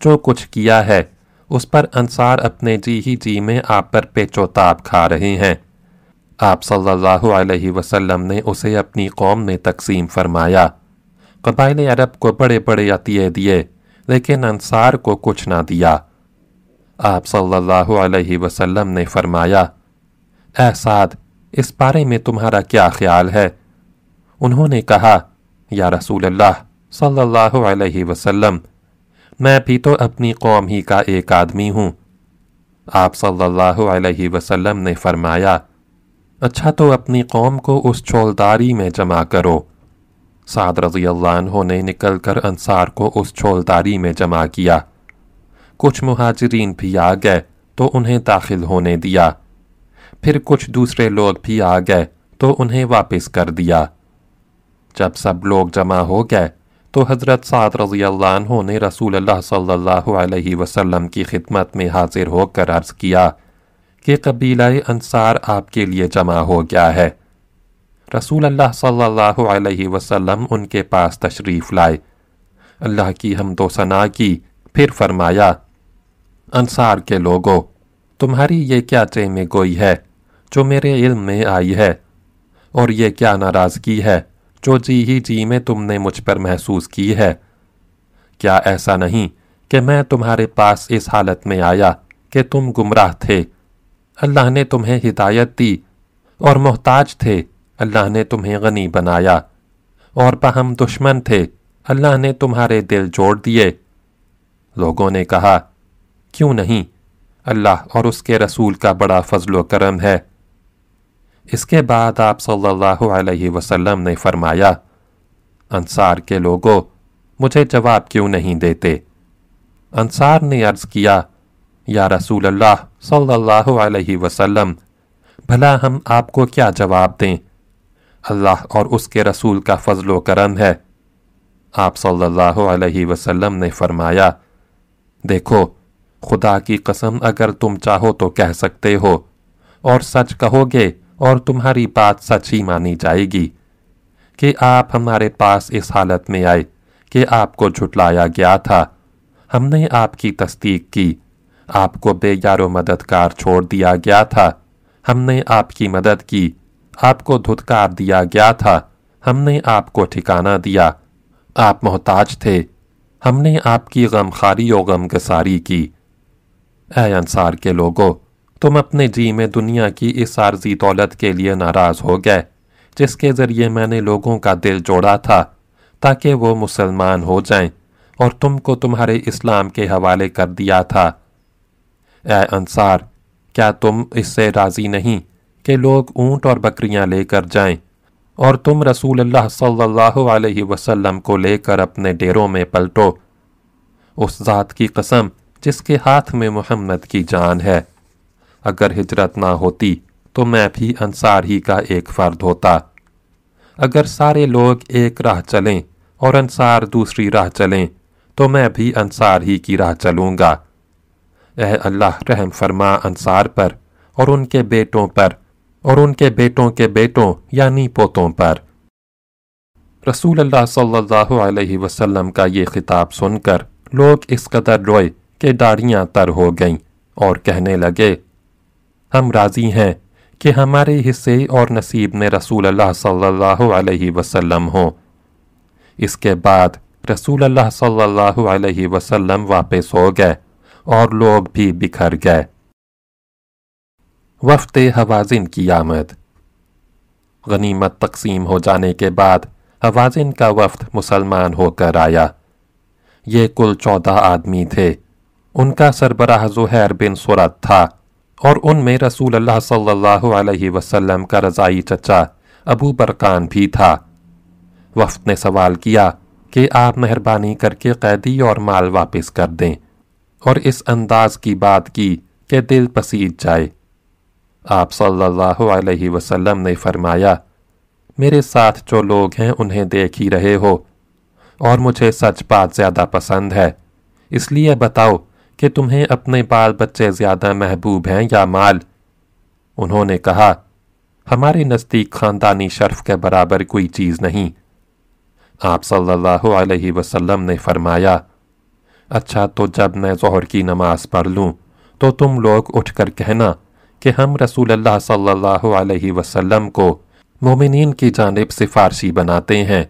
Speaker 1: جو کچھ کیا ہے، اس پر انصار اپنے جی ہی جی میں آپ پر پیچو تاب کھا رہے ہیں۔ آپ صلی اللہ علیہ وسلم نے اسے اپنی قوم میں تقسیم فرمایا۔ قبائل عرب کو بڑے بڑے عطیے دیے، لیکن انصار کو کچھ نہ دیا۔ آپ صلی اللہ علیہ وسلم نے فرمایا، اے سعد، اس بارے میں تمہارا کیا خیال ہے؟ انہوں نے کہا، یا رسول اللہ صلی اللہ علیہ وسلم، میں بھی تو اپنی قوم ہی کا ایک آدمی ہوں۔ آپ صلی اللہ علیہ وسلم نے فرمایا اچھا تو اپنی قوم کو اس چھولداری میں جمع کرو۔ سعد رضی اللہ عنہ نے نکل کر انصار کو اس چھولداری میں جمع کیا۔ کچھ مہاجرین بھی آ گئے تو انہیں داخل ہونے دیا۔ پھر کچھ دوسرے لوگ بھی آ گئے تو انہیں واپس کر دیا۔ جب سب لوگ جمع ہو گئے تو حضرت سعد رضی اللہ عنہ نے رسول اللہ صلی اللہ علیہ وسلم کی خدمت میں حاضر ہو کر عرض کیا کہ قبیلہ انصار آپ کے لیے جمع ہو گیا ہے۔ رسول اللہ صلی اللہ علیہ وسلم ان کے پاس تشریف لائے۔ اللہ کی حمد و ثنا کی، پھر فرمایا، انصار کے لوگوں تمہاری یہ کیا میں گوئی ہے جو میرے علم میں آئی ہے؟ اور یہ کیا ناراضگی ہے؟ جو جی ہی جی میں تم نے مجھ پر محسوس کی ہے۔ کیا ایسا نہیں کہ میں تمہارے پاس اس حالت میں آیا کہ تم گمراہ تھے۔ اللہ نے تمہیں ہدایت دی اور محتاج تھے۔ اللہ نے تمہیں غنی بنایا اور پہم دشمن تھے۔ اللہ نے تمہارے دل جوڑ دیے۔ لوگوں نے کہا، کیوں نہیں؟ اللہ اور اس کے رسول کا بڑا فضل و کرم ہے۔ اس کے بعد آپ صلی اللہ علیہ وسلم نے فرمایا، انصار کے لوگوں مجھے جواب کیوں نہیں دیتے؟ انصار نے عرض کیا، یا رسول اللہ صلی اللہ علیہ وسلم، بھلا ہم آپ کو کیا جواب دیں؟ اللہ اور اس کے رسول کا فضل و کرم ہے۔ آپ صلی اللہ علیہ وسلم نے فرمایا، دیکھو، خدا کی قسم، اگر تم چاہو تو کہہ سکتے ہو، اور سچ کہو گے اور تمہاری بات سچ ہی مانی جائے گی کہ آپ ہمارے پاس اس حالت میں آئے کہ آپ کو جھٹلایا گیا تھا۔ ہم نے آپ کی تصدیق کی۔ آپ کو بے یار و مددگار چھوڑ دیا گیا تھا۔ ہم نے آپ کی مدد کی۔ آپ کو دھتکار دیا گیا تھا۔ ہم نے آپ کو ٹھکانہ دیا۔ آپ محتاج تھے۔ ہم نے آپ کی غم خاری و غم گساری کی۔ اے انصار کے لوگوں تم اپنے جی میں دنیا کی اس عارضی دولت کے لیے ناراض ہو گئے، جس کے ذریعے میں نے لوگوں کا دل جوڑا تھا، تاکہ وہ مسلمان ہو جائیں اور تم کو تمہارے اسلام کے حوالے کر دیا تھا۔ اے انصار، کیا تم اس سے راضی نہیں کہ لوگ اونٹ اور بکریاں لے کر جائیں اور تم رسول اللہ صلی اللہ علیہ وسلم کو لے کر اپنے ڈیروں میں پلٹو؟ اس ذات کی قسم جس کے ہاتھ میں محمد کی جان ہے۔ اگر ہجرت نہ ہوتی تو میں بھی انصار ہی کا ایک فرد ہوتا۔ اگر سارے لوگ ایک راہ چلیں اور انصار دوسری راہ چلیں تو میں بھی انصار ہی کی راہ چلوں گا۔ اے اللہ، رحم فرما انصار پر اور ان کے بیٹوں پر اور ان کے بیٹوں کے بیٹوں یعنی پوتوں پر۔ رسول اللہ صلی اللہ علیہ وسلم کا یہ خطاب سن کر لوگ اس قدر روئے کہ داڑیاں تر ہو گئیں اور کہنے لگے ہم راضی ہیں کہ ہمارے حصے اور نصیب میں رسول اللہ صلی اللہ علیہ وسلم ہوں۔ اس کے بعد رسول اللہ صلی اللہ علیہ وسلم واپس ہو گئے اور لوگ بھی بکھر گئے۔ وفد حوازن کی آمد۔ غنیمت تقسیم ہو جانے کے بعد حوازن کا وفد مسلمان ہو کر آیا۔ یہ کل چودہ آدمی تھے۔ ان کا سربراہ زہیر بن سورت تھا۔ اور ان میں رسول اللہ صلی اللہ علیہ وسلم کا رضائی چچا ابو برکان بھی تھا۔ وفد نے سوال کیا کہ آپ مہربانی کر کے قیدی اور مال واپس کر دیں اور اس انداز کی بات کی کہ دل پسیج جائے۔ آپ صلی اللہ علیہ وسلم نے فرمایا، میرے ساتھ جو لوگ ہیں انہیں دیکھ ہی رہے ہو اور مجھے سچ بات زیادہ پسند ہے، اس لیے بتاؤ کہ تمہیں اپنے بال بچے زیادہ محبوب ہیں یا مال؟ انہوں نے کہا، ہمارے نزدیک خاندانی شرف کے برابر کوئی چیز نہیں۔ آپ صلی اللہ علیہ وسلم نے فرمایا اچھا تو جب میں ظہر کی نماز پڑھ لوں، تو تم لوگ اٹھ کر کہنا کہ ہم رسول اللہ صلی اللہ علیہ وسلم کو مومنین کی جانب سفارشی بناتے ہیں۔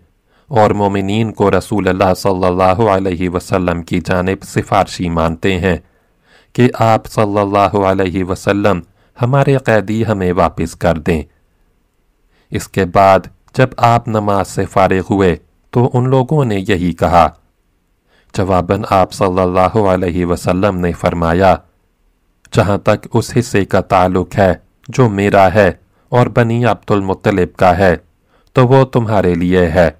Speaker 1: اور مومنین کو رسول اللہ صلی اللہ علیہ وسلم کی جانب سفارشی مانتے ہیں کہ آپ صلی اللہ علیہ وسلم ہمارے قیدی ہمیں واپس کر دیں۔ اس کے بعد جب آپ نماز سے فارغ ہوئے تو ان لوگوں نے یہی کہا۔ جواباً آپ صلی اللہ علیہ وسلم نے فرمایا، جہاں تک اس حصے کا تعلق ہے، جو میرا ہے اور بنی عبد المطلب کا ہے، تو وہ تمہارے لیے ہے۔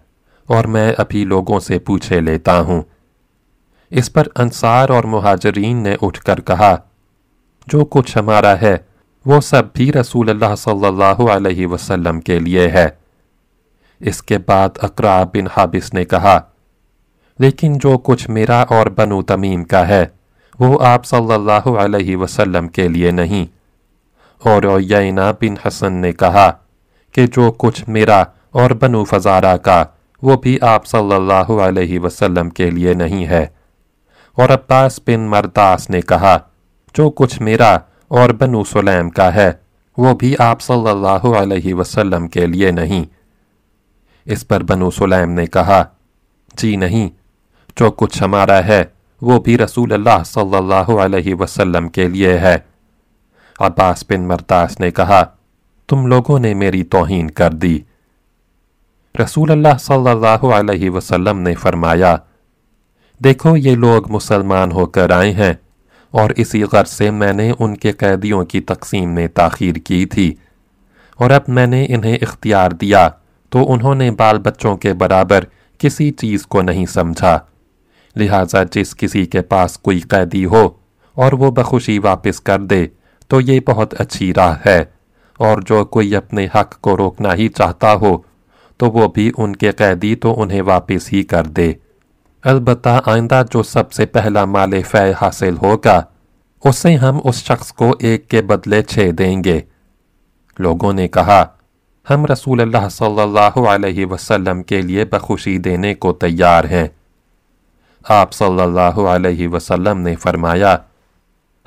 Speaker 1: اور میں ابھی لوگوں سے پوچھے لیتا ہوں۔ اس پر انصار اور مہاجرین نے اٹھ کر کہا، جو کچھ ہمارا ہے، وہ سب بھی رسول اللہ صلی اللہ علیہ وسلم کے لیے ہے۔ اس کے بعد اقرا بن حابس نے کہا، لیکن جو کچھ میرا اور بنو تمیم کا ہے، وہ آپ صلی اللہ علیہ وسلم کے لیے نہیں۔ اور اوینا بن حسن نے کہا کہ جو کچھ میرا اور بنو فزارہ کا وہ بھی آپ صلی اللہ علیہ وسلم کے لیے نہیں ہے۔ اور عباس بن مرداس نے کہا، جو کچھ میرا اور بنو سلیم کا ہے، وہ بھی آپ صلی اللہ علیہ وسلم کے لیے نہیں۔ اس پر بنو سلیم نے کہا جی نہیں، جو کچھ ہمارا ہے، وہ بھی رسول اللہ صلی اللہ علیہ وسلم کے لیے ہے۔ عباس بن مرداس نے کہا، تم لوگوں نے میری توہین کر دی۔ رسول اللہ صلی اللہ علیہ وسلم نے فرمایا دیکھو یہ لوگ مسلمان ہو کر آئے ہیں اور اسی غرض سے میں نے ان کے قیدیوں کی تقسیم میں تاخیر کی تھی اور اب میں نے انہیں اختیار دیا تو انہوں نے بال بچوں کے برابر کسی چیز کو نہیں سمجھا لہٰذا جس کسی کے پاس کوئی قیدی ہو اور وہ بخوشی واپس کر دے تو یہ بہت اچھی راہ ہے اور جو کوئی اپنے حق کو روکنا ہی چاہتا ہو تو وہ بھی ان کے قیدی تو انہیں واپس ہی کر دے۔ البتہ آئندہ جو سب سے پہلا مال فے حاصل ہوگا، اسے ہم اس شخص کو ایک کے بدلے چھے دیں گے۔ لوگوں نے کہا، ہم رسول اللہ صلی اللہ علیہ وسلم کے لیے بخوشی دینے کو تیار ہیں۔ آپ صلی اللہ علیہ وسلم نے فرمایا،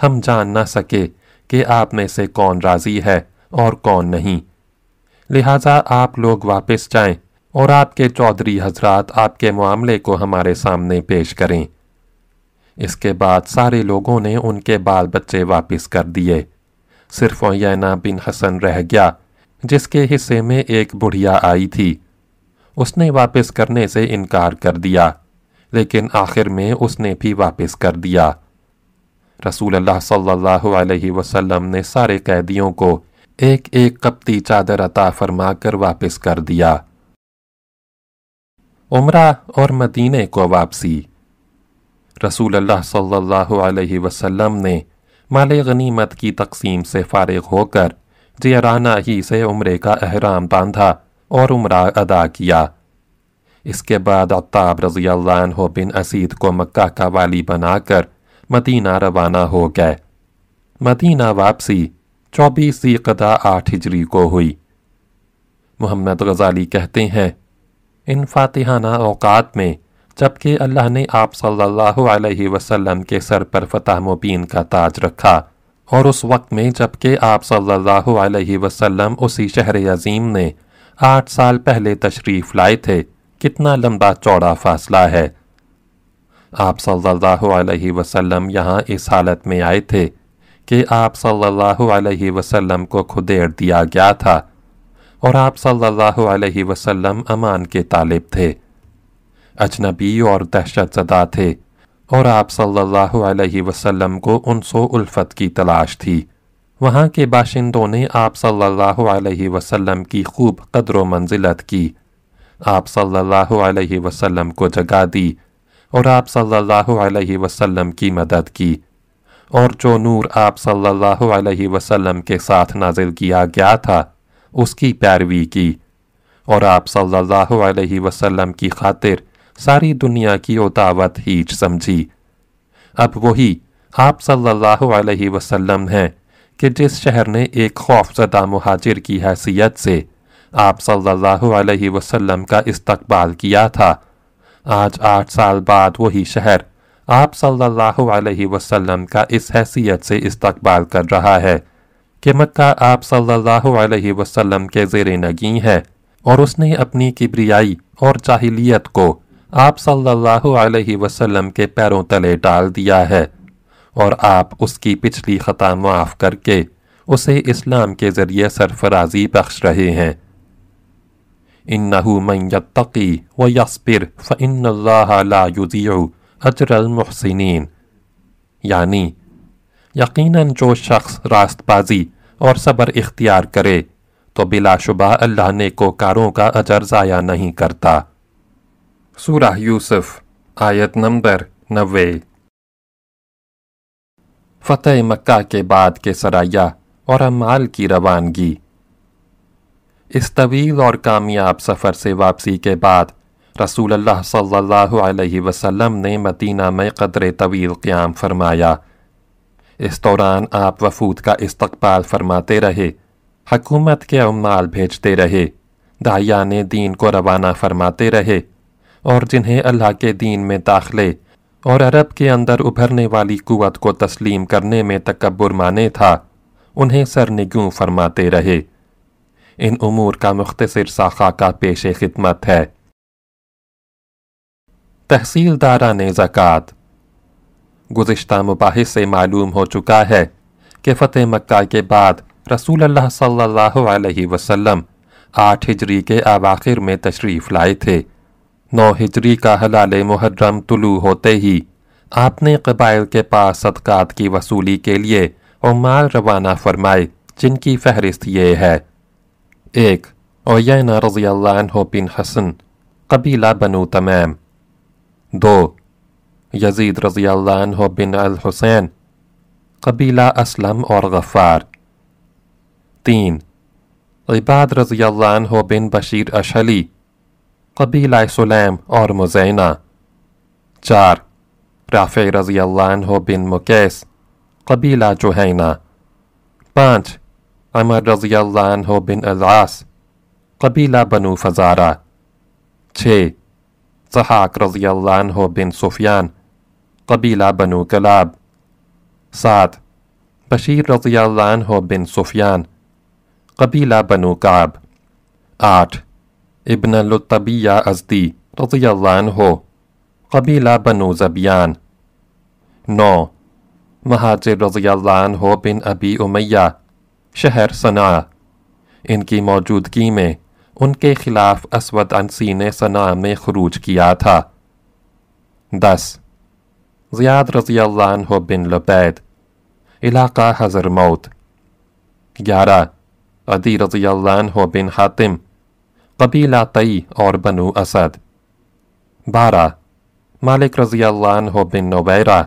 Speaker 1: ہم جان نہ سکے کہ آپ میں سے کون راضی ہے اور کون نہیں۔ لہٰذا آپ لوگ واپس جائیں اور آپ کے چودھری حضرات آپ کے معاملے کو ہمارے سامنے پیش کریں۔ اس کے بعد سارے لوگوں نے ان کے بال بچے واپس کر دیے۔ صرف ینا بن حسن رہ گیا، جس کے حصے میں ایک بڑھیا آئی تھی۔ اس نے واپس کرنے سے انکار کر دیا، لیکن آخر میں اس نے بھی واپس کر دیا۔ رسول اللہ صلی اللہ علیہ وسلم نے سارے قیدیوں کو ایک ایک کپتی چادر عطا فرما کر واپس کر دیا۔ عمرہ اور مدینے کو واپسی۔ رسول اللہ صلی اللہ علیہ وسلم نے مال غنیمت کی تقسیم سے فارغ ہو کر جیرانہ ہی سے عمرے کا احرام باندھا اور عمرہ ادا کیا۔ اس کے بعد عطاب رضی اللہ عنہ بن اسید کو مکہ کا والی بنا کر مدینہ روانہ ہو گئے۔ مدینہ واپسی۔ چوبیس قدا آٹھ ہجری کو ہوئی۔ محمد غزالی کہتے ہیں، ان فاتحانہ اوقات میں جبکہ اللہ نے آپ صلی اللہ علیہ وسلم کے سر پر فتح مبین کا تاج رکھا، اور اس وقت میں جبکہ آپ صلی اللہ علیہ وسلم اسی شہر عظیم نے آٹھ سال پہلے تشریف لائے تھے، کتنا لمبا چوڑا فاصلہ ہے۔ آپ صلی اللہ علیہ وسلم یہاں اس حالت میں آئے تھے کہ آپ صلی اللہ علیہ وسلم کو کھدیڑ دیا گیا تھا اور آپ صلی اللہ علیہ وسلم امان کے طالب تھے، اجنبی اور دہشت زدہ تھے، اور آپ صلی اللہ علیہ وسلم کو انس و الفت کی تلاش تھی۔ وہاں کے باشندوں نے آپ صلی اللہ علیہ وسلم کی خوب قدر و منزلت کی۔ آپ صلی اللہ علیہ وسلم کو جگا دی اور آپ صلی اللہ علیہ وسلم کی مدد کی۔ اور جو نور آپ صلی اللہ علیہ وسلم کے ساتھ نازل کیا گیا تھا، اس کی پیروی کی۔ اور آپ صلی اللہ علیہ وسلم کی خاطر ساری دنیا کی دعوت ہیچ سمجھی۔ اب وہی آپ صلی اللہ علیہ وسلم ہیں کہ جس شہر نے ایک خوف زدہ مہاجر کی حیثیت سے آپ صلی اللہ علیہ وسلم کا استقبال کیا تھا، آج آٹھ سال بعد وہی شہر آپ صلی اللہ علیہ وسلم کا اس حیثیت سے استقبال کر رہا ہے کہ مکہ آپ صلی اللہ علیہ وسلم کے زیر نگی ہے اور اس نے اپنی کبریائی اور جاہلیت کو آپ صلی اللہ علیہ وسلم کے پیروں تلے ڈال دیا ہے اور آپ اس کی پچھلی خطا معاف کر کے اسے اسلام کے ذریعے سرفرازی بخش رہے ہیں۔ انہو من یتقی و یصبر فإن اللہ لا یضیع اجر المحسنین یعنی یقیناً جو شخص راست بازی اور صبر اختیار کرے، تو بلا شبہ اللہ نے کو کاروں کا اجر ضائع نہیں کرتا۔ سورہ یوسف، آیت نمبر نوے۔ فتح مکہ کے بعد کے سرایہ اور امال کی روانگی۔ اس طویل اور کامیاب سفر سے واپسی کے بعد رسول اللہ صلی اللہ علیہ وسلم نے مدینہ میں قدر طویل قیام فرمایا۔ اس دوران آپ وفود کا استقبال فرماتے رہے، حکومت کے عمال بھیجتے رہے دائیان دین کو روانہ فرماتے رہے اور جنہیں اللہ کے دین میں داخلے اور عرب کے اندر ابھرنے والی قوت کو تسلیم کرنے میں تکبر مانے تھا، انہیں سرنگوں فرماتے رہے۔ ان امور کا مختصر ساخہ کا پیش خدمت ہے۔ تحصیل داران زکوٰۃ گزشتہ مباحث سے معلوم ہو چکا ہے کہ فتح مکہ کے بعد رسول اللہ صلی اللہ علیہ وسلم آٹھ ہجری کے اواخر میں تشریف لائے تھے۔ نو ہجری کا حلال محرم طلوع ہوتے ہی آپ نے قبائل کے پاس صدقات کی وصولی کے لیے عمال روانہ فرمائے، جن کی فہرست یہ ہے۔ ایک اوینا رضی اللہ عنہ بن حسن، قبیلہ بنو تمام دو، یزید رضی اللہ عنہ بن الحسین، قبیلہ اسلم اور غفار. تین، عباد رضی اللہ عنہ بن بشیر اشلی قبیلہ سلیم اور مزینہ. چار، رافع رضی اللہ عنہ بن مکیس، قبیلہ جوہینہ پانچ، عمر رضی اللہ عنہ بن العاص، قبیلہ بنو فزارہ چھ صحاق رضی اللہ عنہ بن سفیان، قبیلہ بنو کلاب۔ سات بشیر رضی اللہ عنہ بن سفیان، قبیلہ بنو کعب۔ آٹھ، ابن الطبیہ ازدی رضی اللہ عنہ، قبیلہ بنو زبیان۔ نو، مہاجر رضی اللہ عنہ بن ابی امیہ، شہر صنع ان کی موجودگی میں ان کے خلاف اسود انسی نے صنع میں خروج کیا تھا۔ دس۔ زیاد رضی اللہ عنہ بن لبید، علاقہ حضر موت۔ گیارہ۔ عدی رضی اللہ عنہ بن حاتم، قبیلہ تئی اور بنو اسد۔ بارہ۔ مالک رضی اللہ عنہ بن نویرہ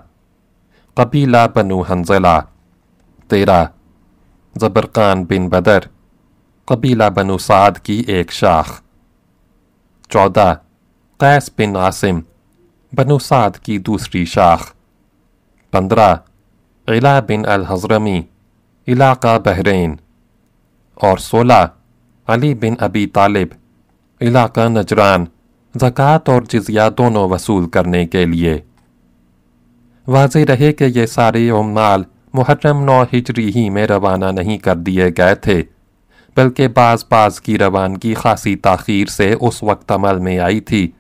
Speaker 1: قبیلہ بنو حنزلہ تیرہ۔ زبرقان بن بدر۔ قبیلہ بنو سعد کی ایک شاخ۔ چودہ، قیس بن عاصم، بنو سعد کی دوسری شاخ۔ پندرہ، علا بن الحضرمی، علاقہ بحرین۔ اور سولہ، علی بن ابی طالب، علاقہ نجران۔ زکوٰۃ اور جزیہ دونوں وصول کرنے کے لیے۔ واضح رہے کہ یہ سارے عمال محرم نو ہجری ہی میں روانہ نہیں کر دیے گئے تھے۔ بلکہ بعض بعض کی روانگی خاصی تاخیر سے اس وقت عمل میں آئی تھی،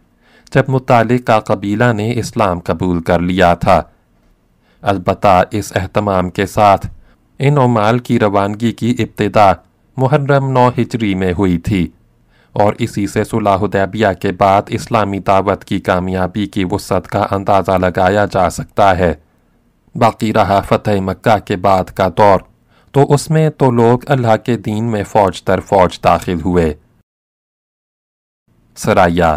Speaker 1: جب متعلقہ قبیلہ نے اسلام قبول کر لیا تھا۔ البتہ اس اہتمام کے ساتھ ان عمال کی روانگی کی ابتدا محرم نو ہجری میں ہوئی تھی، اور اسی سے صلح حدیبیہ کے بعد اسلامی دعوت کی کامیابی کی وسعت کا اندازہ لگایا جا سکتا ہے۔ باقی رہا فتح مکہ کے بعد کا دور۔ تو اس میں تو لوگ اللہ کے دین میں فوج تر فوج داخل ہوئے۔ سرایہ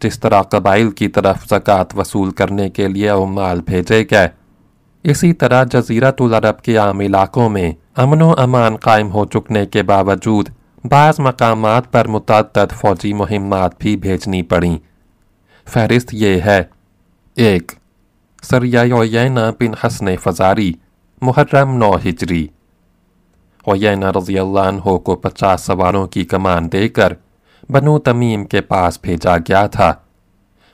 Speaker 1: جس طرح قبائل کی طرف زکوٰۃ وصول کرنے کے لیے مال بھیجے گئے، اسی طرح جزیرت العرب کے عام علاقوں میں امن و امان قائم ہو چکنے کے باوجود بعض مقامات پر متعدد فوجی مہمات بھی بھیجنی پڑیں۔ فہرست یہ ہے، ایک سریہ بن حسن فزاری محرم نو ہجری۔ عینہ رضی اللہ عنہ کو پچاس سواروں کی کمان دے کر بنو تمیم کے پاس بھیجا گیا تھا۔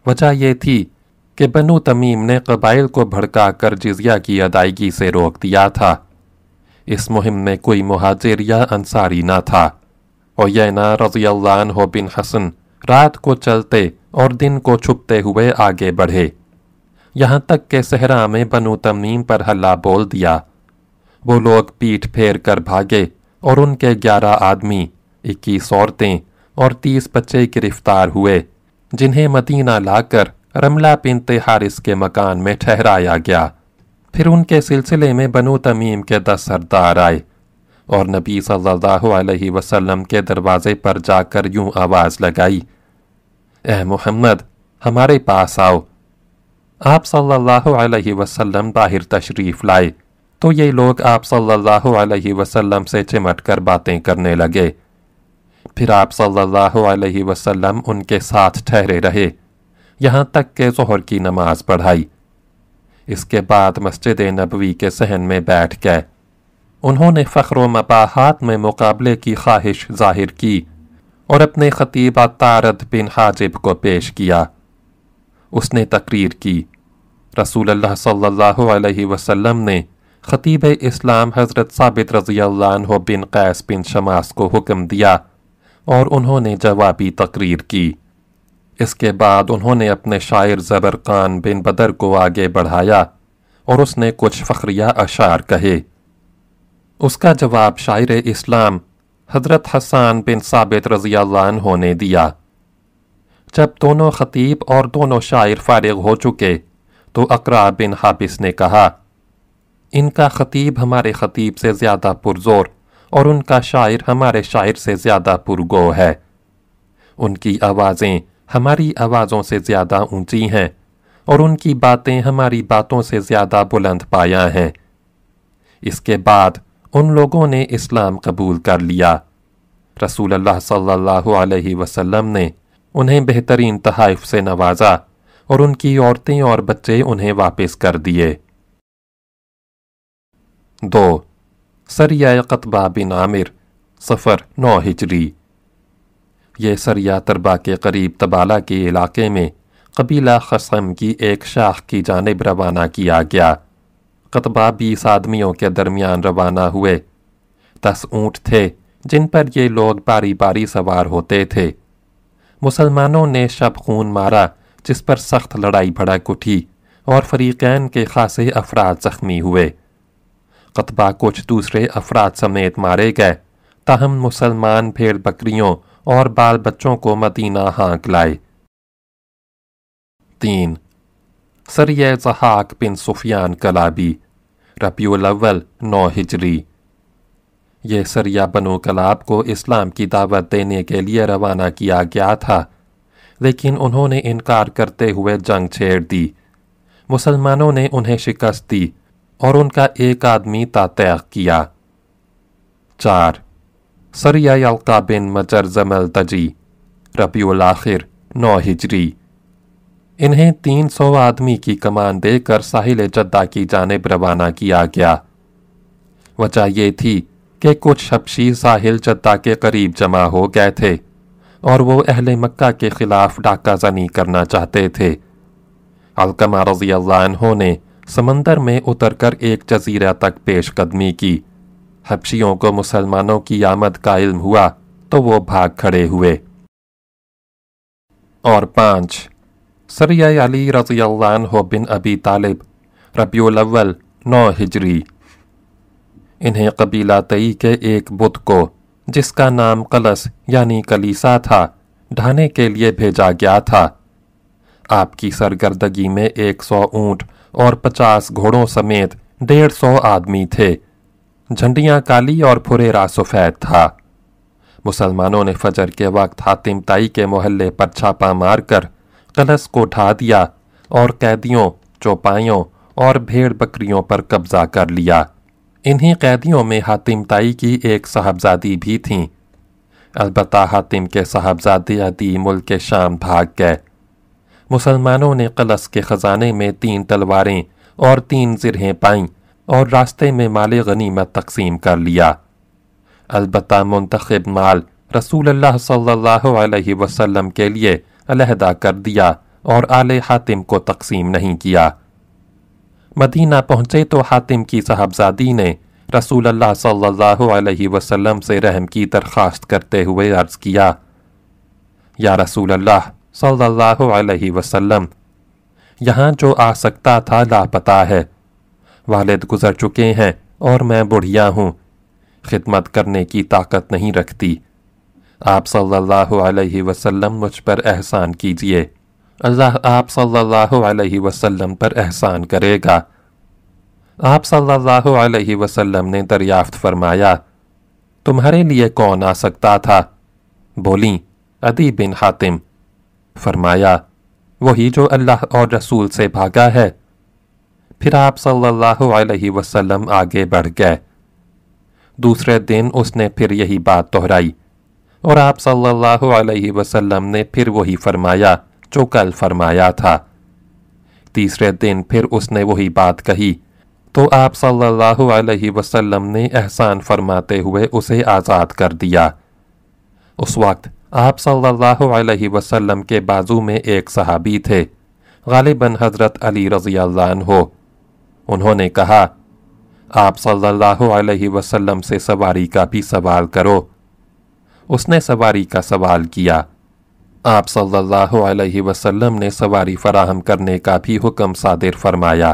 Speaker 1: وجہ یہ تھی کہ بنو تمیم نے قبائل کو بھڑکا کر جزیہ کی ادائیگی سے روک دیا تھا۔ اس مہم میں کوئی مہاجر یا انصاری نہ تھا۔ عینہ رضی اللہ عنہ بن حسن رات کو چلتے اور دن کو چھپتے ہوئے آگے بڑھے۔ یہاں تک کہ صحرا میں بنو تمیم پر حلہ بول دیا۔ وہ لوگ پیٹھ پھیر کر بھاگے اور ان کے گیارہ آدمی، اکیس عورتیں اور تیس بچے گرفتار ہوئے، جنہیں مدینہ لا کر رملہ پنت حارث کے مکان میں ٹھہرایا گیا۔ پھر ان کے سلسلے میں بنو تمیم کے دس سردار آئے اور نبی صلی اللہ علیہ وسلم کے دروازے پر جا کر یوں آواز لگائی، اے محمد، ہمارے پاس آؤ آپ صلی اللہ علیہ وسلم باہر تشریف لائے تو یہ لوگ آپ صلی اللہ علیہ وسلم سے چمٹ کر باتیں کرنے لگے۔ پھر آپ صلی اللہ علیہ وسلم ان کے ساتھ ٹھہرے رہے، یہاں تک کہ ظہر کی نماز پڑھائی۔ اس کے بعد مسجد نبوی کے سہن میں بیٹھ گئے۔ انہوں نے فخر و مباحات میں مقابلے کی خواہش ظاہر کی اور اپنے خطیب تارد بن حاجب کو پیش کیا۔ اس نے تقریر کی۔ رسول اللہ صلی اللہ علیہ وسلم نے خطیب اسلام حضرت ثابت رضی اللہ عنہ بن قیس بن شماس کو حکم دیا اور انہوں نے جوابی تقریر کی۔ اس کے بعد انہوں نے اپنے شاعر زبرقان بن بدر کو آگے بڑھایا اور اس نے کچھ فخریہ اشعار کہے۔ اس کا جواب شاعر اسلام حضرت حسان بن ثابت رضی اللہ عنہ نے دیا۔ جب دونوں خطیب اور دونوں شاعر فارغ ہو چکے، تو اقرا بن حابس نے کہا، ان کا خطیب ہمارے خطیب سے زیادہ پرزور اور ان کا شاعر ہمارے شاعر سے زیادہ پرگو ہے۔ ان کی آوازیں ہماری آوازوں سے زیادہ اونچی ہیں اور ان کی باتیں ہماری باتوں سے زیادہ بلند پایا ہیں۔ اس کے بعد ان لوگوں نے اسلام قبول کر لیا۔ رسول اللہ صلی اللہ علیہ وسلم نے انہیں بہترین تحائف سے نوازا اور ان کی عورتیں اور بچے انہیں واپس کر دیے۔ دو، سریہ قطبہ بن عامر سفر نو ہجری۔ یہ سریہ تربا کے قریب تبالہ کے علاقے میں قبیلہ خسم کی ایک شاخ کی جانب روانہ کیا گیا۔ قطبہ بیس آدمیوں کے درمیان روانہ ہوئے۔ دس اونٹ تھے جن پر یہ لوگ باری باری سوار ہوتے تھے۔ مسلمانوں نے شب خون مارا، جس پر سخت لڑائی بھڑک اٹھی اور فریقین کے خاصے افراد زخمی ہوئے۔ قطبہ کچھ دوسرے افراد سمیت مارے گئے۔ تاہم مسلمان بھیڑ بکریوں اور بال بچوں کو مدینہ ہانک لائے۔ تین سریہ زحاق بن سفیان کلابی، ربیع الاول، نو ہجری۔ یہ سریہ بنو کلاب کو اسلام کی دعوت دینے کے لیے روانہ کیا گیا تھا، لیکن انہوں نے انکار کرتے ہوئے جنگ چھیڑ دی۔ مسلمانوں نے انہیں شکست دی اور ان کا ایک آدمی تاتیق کیا۔ چار سریہ یلقا بن مجر زمل تجی، ربیع الاخر، نو ہجری۔ انہیں تین سو آدمی کی کمان دے کر ساحل جدہ کی جانب روانہ کیا گیا۔ وجہ یہ تھی کہ کچھ حبشی ساحل جدہ کے قریب جمع ہو گئے تھے اور وہ اہل مکہ کے خلاف ڈاکہ زنی کرنا چاہتے تھے۔ علقمہ رضی اللہ عنہ نے سمندر میں اتر کر ایک جزیرہ تک پیش قدمی کی۔ حبشیوں کو مسلمانوں کی آمد کا علم ہوا تو وہ بھاگ کھڑے ہوئے۔ اور پانچ سریہ علی رضی اللہ عنہ بن ابی طالب، ربیع الاول، نو ہجری۔ انہیں قبیلہ تئی کے ایک بدھ کو، جس کا نام قلس یعنی کلیسا تھا، ڈھانے کے لیے بھیجا گیا تھا۔ آپ کی سرگردگی میں ایک سو اونٹ اور پچاس گھوڑوں سمیت ڈیڑھ سو آدمی تھے۔ جھنڈیاں کالی اور پھرے سفید تھا۔ مسلمانوں نے فجر کے وقت حاتم تائی کے محلے پر چھاپا مار کر قلس کو ڈھا دیا اور قیدیوں چوپائیوں اور بھیڑ بکریوں پر قبضہ کر لیا۔ انہی قیدیوں میں حاتم تائی کی ایک صاحبزادی بھی تھیں۔ البتہ حاتم کے صاحبزادے عدی ملک کے شام بھاگ گئے۔ مسلمانوں نے قلس کے خزانے میں تین تلواریں اور تین زرہیں پائیں اور راستے میں مال غنیمت تقسیم کر لیا۔ البتہ منتخب مال رسول اللہ صلی اللہ علیہ وسلم کے لیے علیحدہ کر دیا اور آل حاتم کو تقسیم نہیں کیا۔ مدینہ پہنچے تو حاتم کی صاحبزادی نے رسول اللہ صلی اللہ علیہ وسلم سے رحم کی درخواست کرتے ہوئے عرض کیا، یا رسول اللہ صلی اللہ علیہ وسلم، یہاں جو آ سکتا تھا لاپتہ ہے۔ والد گزر چکے ہیں اور میں بڑھیا ہوں۔ خدمت کرنے کی طاقت نہیں رکھتی۔ آپ صلی اللہ علیہ وسلم مجھ پر احسان کیجیے۔ اللہ آپ صلی اللہ علیہ وسلم پر احسان کرے گا۔ آپ صلی اللہ علیہ وسلم نے دریافت فرمایا، تمہارے لیے کون آ سکتا تھا؟ بولیں، عدی بن حاتم۔ فرمایا، وہی جو اللہ اور رسول سے بھاگا ہے۔ پھر آپ صلی اللہ علیہ وسلم آگے بڑھ گئے۔ دوسرے دن اس نے پھر یہی بات دہرائی اور آپ صلی اللہ علیہ وسلم نے پھر وہی فرمایا۔ جو کل فرمایا تھا۔ تیسرے دن پھر اس نے وہی بات کہی۔ تو آپ صلی اللہ علیہ وسلم نے احسان فرماتے ہوئے اسے آزاد کر دیا۔ اس وقت آپ صلی اللہ علیہ وسلم کے بازو میں ایک صحابی تھے۔ غالباً حضرت علی رضی اللہ عنہ۔ انہوں نے کہا، آپ صلی اللہ علیہ وسلم سے سواری کا بھی سوال کرو۔ اس نے سواری کا سوال کیا۔ آپ صلی اللہ علیہ وسلم نے سواری فراہم کرنے کا بھی حکم صادر فرمایا۔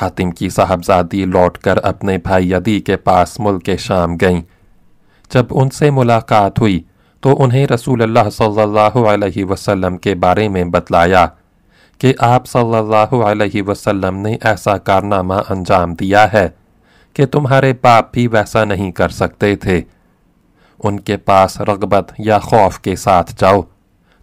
Speaker 1: حاتم کی صاحبزادی لوٹ کر اپنے بھائی عدی کے پاس ملک شام گئیں۔ جب ان سے ملاقات ہوئی تو انہیں رسول اللہ صلی اللہ علیہ وسلم کے بارے میں بتلایا کہ آپ صلی اللہ علیہ وسلم نے ایسا کارنامہ انجام دیا ہے کہ تمہارے باپ بھی ویسا نہیں کر سکتے تھے۔ ان کے پاس رغبت یا خوف کے ساتھ جاؤ۔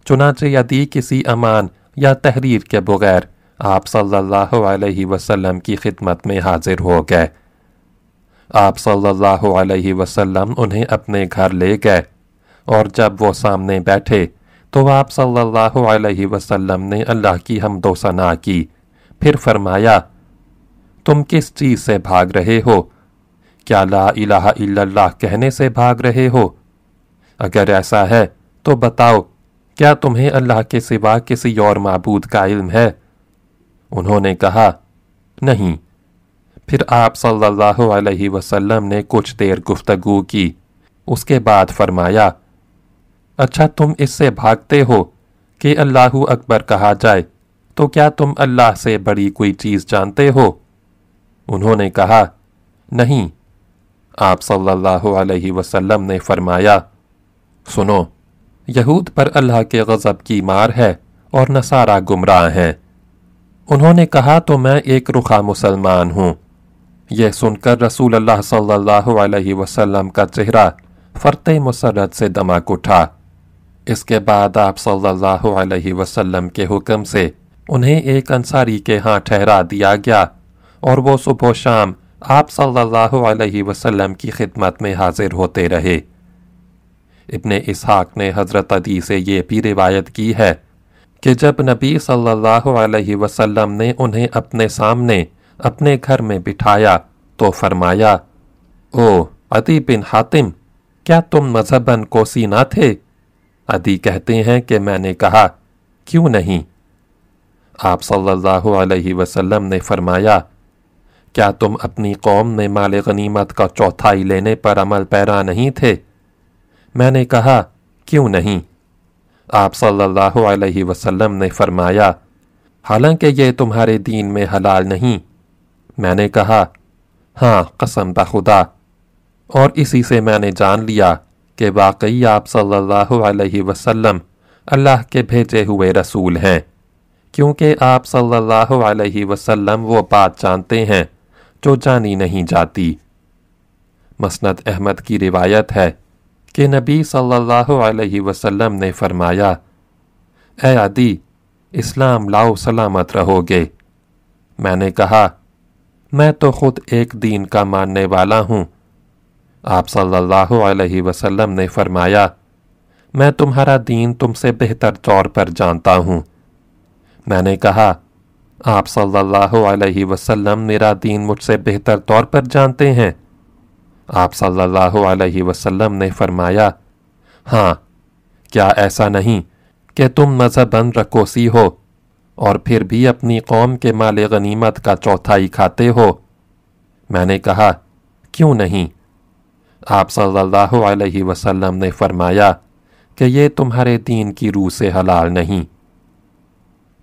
Speaker 1: چنانچہ یدی کسی امان یا تحریر کے بغیر آپ صلی اللہ علیہ وسلم کی خدمت میں حاضر ہو گئے۔ آپ صلی اللہ علیہ وسلم انہیں اپنے گھر لے گئے اور جب وہ سامنے بیٹھے تو آپ صلی اللہ علیہ وسلم نے اللہ کی حمد و ثنا کی۔ پھر فرمایا، تم کس چیز سے بھاگ رہے ہو؟ کیا لا الہ الا اللہ کہنے سے بھاگ رہے ہو؟ اگر ایسا ہے، تو بتاؤ، کیا تمہیں اللہ کے سوا کسی اور معبود کا علم ہے؟ انہوں نے کہا، نہیں۔ پھر آپ صلی اللہ علیہ وسلم نے کچھ دیر گفتگو کی۔ اس کے بعد فرمایا اچھا تم اس سے بھاگتے ہو کہ اللہ اکبر کہا جائے، تو کیا تم اللہ سے بڑی کوئی چیز جانتے ہو؟ انہوں نے کہا، نہیں۔ آپ صلی اللہ علیہ وسلم نے فرمایا، سنو، یہود پر اللہ کے غضب کی مار ہے اور نصارہ گمراہ ہیں۔ انہوں نے کہا، تو میں ایک رخا مسلمان ہوں۔ یہ سن کر رسول اللہ صلی اللہ علیہ وسلم کا چہرہ فرت مسرت سے دماغ اٹھا۔ اس کے بعد آپ صلی اللہ علیہ وسلم کے حکم سے انہیں ایک انصاری کے ہاں ٹھہرا دیا گیا اور وہ صبح و شام آپ صلی اللہ علیہ وسلم کی خدمت میں حاضر ہوتے رہے۔ ابن اسحاق نے حضرت عدی سے یہ بھی روایت کی ہے کہ جب نبی صلی اللہ علیہ وسلم نے انہیں اپنے سامنے اپنے گھر میں بٹھایا تو فرمایا، او عدی بن حاتم، کیا تم مذہباً کوسی نہ تھے؟ عدی کہتے ہیں کہ میں نے کہا، کیوں نہیں؟ آپ صلی اللہ علیہ وسلم نے فرمایا کیا تم اپنی قوم میں مال غنیمت کا چوتھائی لینے پر عمل پیرا نہیں تھے؟ میں نے کہا، کیوں نہیں؟ آپ صلی اللہ علیہ وسلم نے فرمایا، حالانکہ یہ تمہارے دین میں حلال نہیں۔ میں نے کہا ہاں قسم بخدا اور اسی سے میں نے جان لیا کہ واقعی آپ صلی اللہ علیہ وسلم اللہ کے بھیجے ہوئے رسول ہیں، کیونکہ آپ صلی اللہ علیہ وسلم وہ بات جانتے ہیں۔ جو جانی نہیں جاتی۔ مسند احمد کی روایت ہے کہ نبی صلی اللہ علیہ وسلم نے فرمایا، اے عدی، اسلام لاؤ سلامت رہو گے۔ میں نے کہا، میں تو خود ایک دین کا ماننے والا ہوں۔ آپ صلی اللہ علیہ وسلم نے فرمایا، میں تمہارا دین تم سے بہتر طور پر جانتا ہوں۔ میں نے کہا آپ صلی اللہ علیہ وسلم میرا دین مجھ سے بہتر طور پر جانتے ہیں۔ آپ صلی اللہ علیہ وسلم نے فرمایا ہاں کیا ایسا نہیں کہ تم مذہباً رکوسی ہو اور پھر بھی اپنی قوم کے مال غنیمت کا چوتھائی کھاتے ہو۔ میں نے کہا، کیوں نہیں؟ آپ صلی اللہ علیہ وسلم نے فرمایا کہ یہ تمہارے دین کی روح سے حلال نہیں۔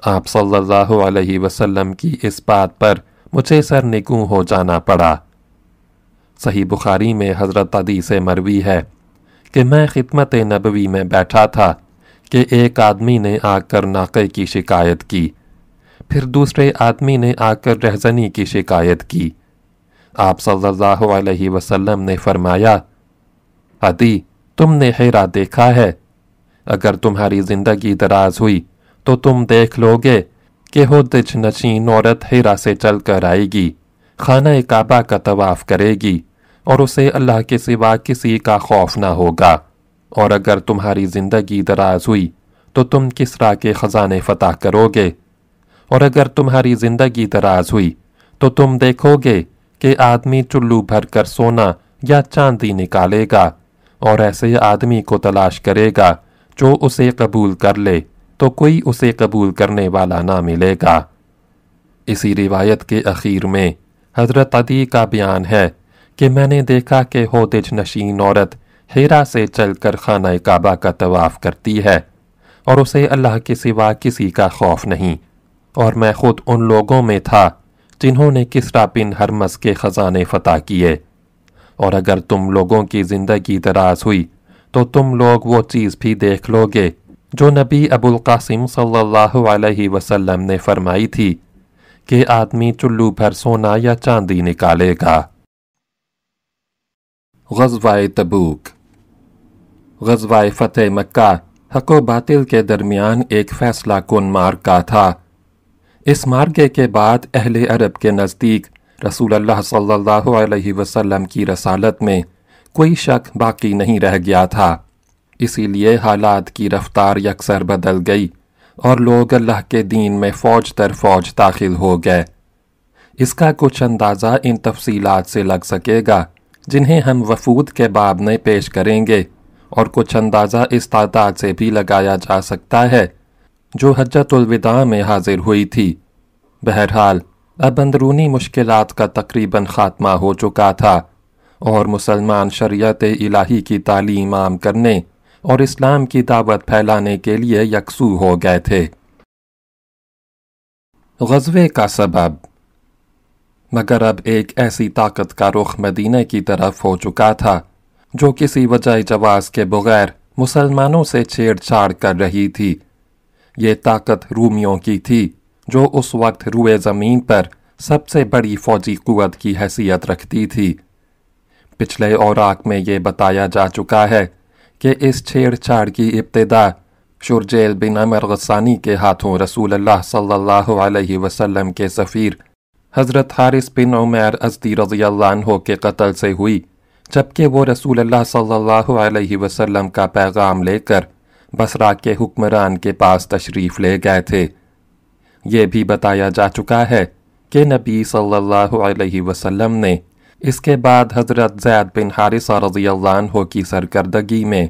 Speaker 1: آپ صلی اللہ علیہ وسلم کی اس بات پر مجھے سر نگوں ہو جانا پڑا۔ صحیح بخاری میں حضرت عدی سے مروی ہے کہ میں خدمت نبوی میں بیٹھا تھا کہ ایک آدمی نے آ کر ناقے کی شکایت کی، پھر دوسرے آدمی نے آ کر رہزنی کی شکایت کی۔ آپ صلی اللہ علیہ وسلم نے فرمایا عدی تم نے حیرہ دیکھا ہے۔ اگر تمہاری زندگی دراز ہوئی تو تم دیکھ لو گے کہ ہو دج نشین عورت ہیرا سے چل کر آئے گی، خانہ کعبہ کا طواف کرے گی اور اسے اللہ کے سوا کسی کا خوف نہ ہوگا۔ اور اگر تمہاری زندگی دراز ہوئی تو تم کس طرح کے خزانے فتح کرو گے اور اگر تمہاری زندگی دراز ہوئی تو تم دیکھو گے کہ آدمی چلو بھر کر سونا یا چاندی نکالے گا اور ایسے آدمی کو تلاش کرے گا جو اسے قبول کر لے۔ تو کوئی اسے قبول کرنے والا نہ ملے گا۔ اسی روایت کے اخیر میں حضرت عدی کا بیان ہے کہ میں نے دیکھا کہ ہودج نشین عورت ہیرا سے چل کر خانہ کعبہ کا طواف کرتی ہے اور اسے اللہ کے سوا کسی کا خوف نہیں۔ اور میں خود ان لوگوں میں تھا جنہوں نے کسرا بن ہرمس کے خزانے فتح کیے۔ اور اگر تم لوگوں کی زندگی دراز ہوئی تو تم لوگ وہ چیز بھی دیکھ لو گے جو نبی ابو القاسم صلی اللہ علیہ وسلم نے فرمائی تھی کہ آدمی چلو بھر سونا یا چاندی نکالے گا۔ غزوہ تبوک۔ غزوہ فتح مکہ حق و باطل کے درمیان ایک فیصلہ کن مارکا تھا۔ اس مارکے کے بعد اہل عرب کے نزدیک رسول اللہ صلی اللہ علیہ وسلم کی رسالت میں کوئی شک باقی نہیں رہ گیا تھا۔ اسی لیے حالات کی رفتار یکسر بدل گئی اور لوگ اللہ کے دین میں فوج در فوج داخل ہو گئے۔ اس کا کچھ اندازہ ان تفصیلات سے لگ سکے گا جنہیں ہم وفود کے باب میں پیش کریں گے اور کچھ اندازہ اس تعداد سے بھی لگایا جا سکتا ہے جو حجت الوداع میں حاضر ہوئی تھی۔ بہرحال، اب اندرونی مشکلات کا تقریباً خاتمہ ہو چکا تھا اور مسلمان شریعت الہی کی تعلیم عام کرنے اور اسلام کی دعوت پھیلانے کے لیے یکسو ہو گئے تھے۔ غزوے کا سبب۔ مگر اب ایک ایسی طاقت کا رخ مدینہ کی طرف ہو چکا تھا، جو کسی وجہ جواز کے بغیر مسلمانوں سے چھیڑ چھاڑ کر رہی تھی۔ یہ طاقت رومیوں کی تھی، جو اس وقت روئے زمین پر سب سے بڑی فوجی قوت کی حیثیت رکھتی تھی۔ پچھلے اوراق میں یہ بتایا جا چکا ہے کہ اس چھیڑ چھاڑ کی ابتدا شرجیل بن عمر غسانی کے ہاتھوں رسول اللہ صلی اللہ علیہ وسلم کے سفیر حضرت حارث بن عمیر ازدی رضی اللہ عنہ کے قتل سے ہوئی، جبکہ وہ رسول اللہ صلی اللہ علیہ وسلم کا پیغام لے کر بسرا کے حکمران کے پاس تشریف لے گئے تھے۔ یہ بھی بتایا جا چکا ہے کہ نبی صلی اللہ علیہ وسلم نے اس کے بعد حضرت زید بن حارثہ رضی اللہ عنہ کی سرکردگی میں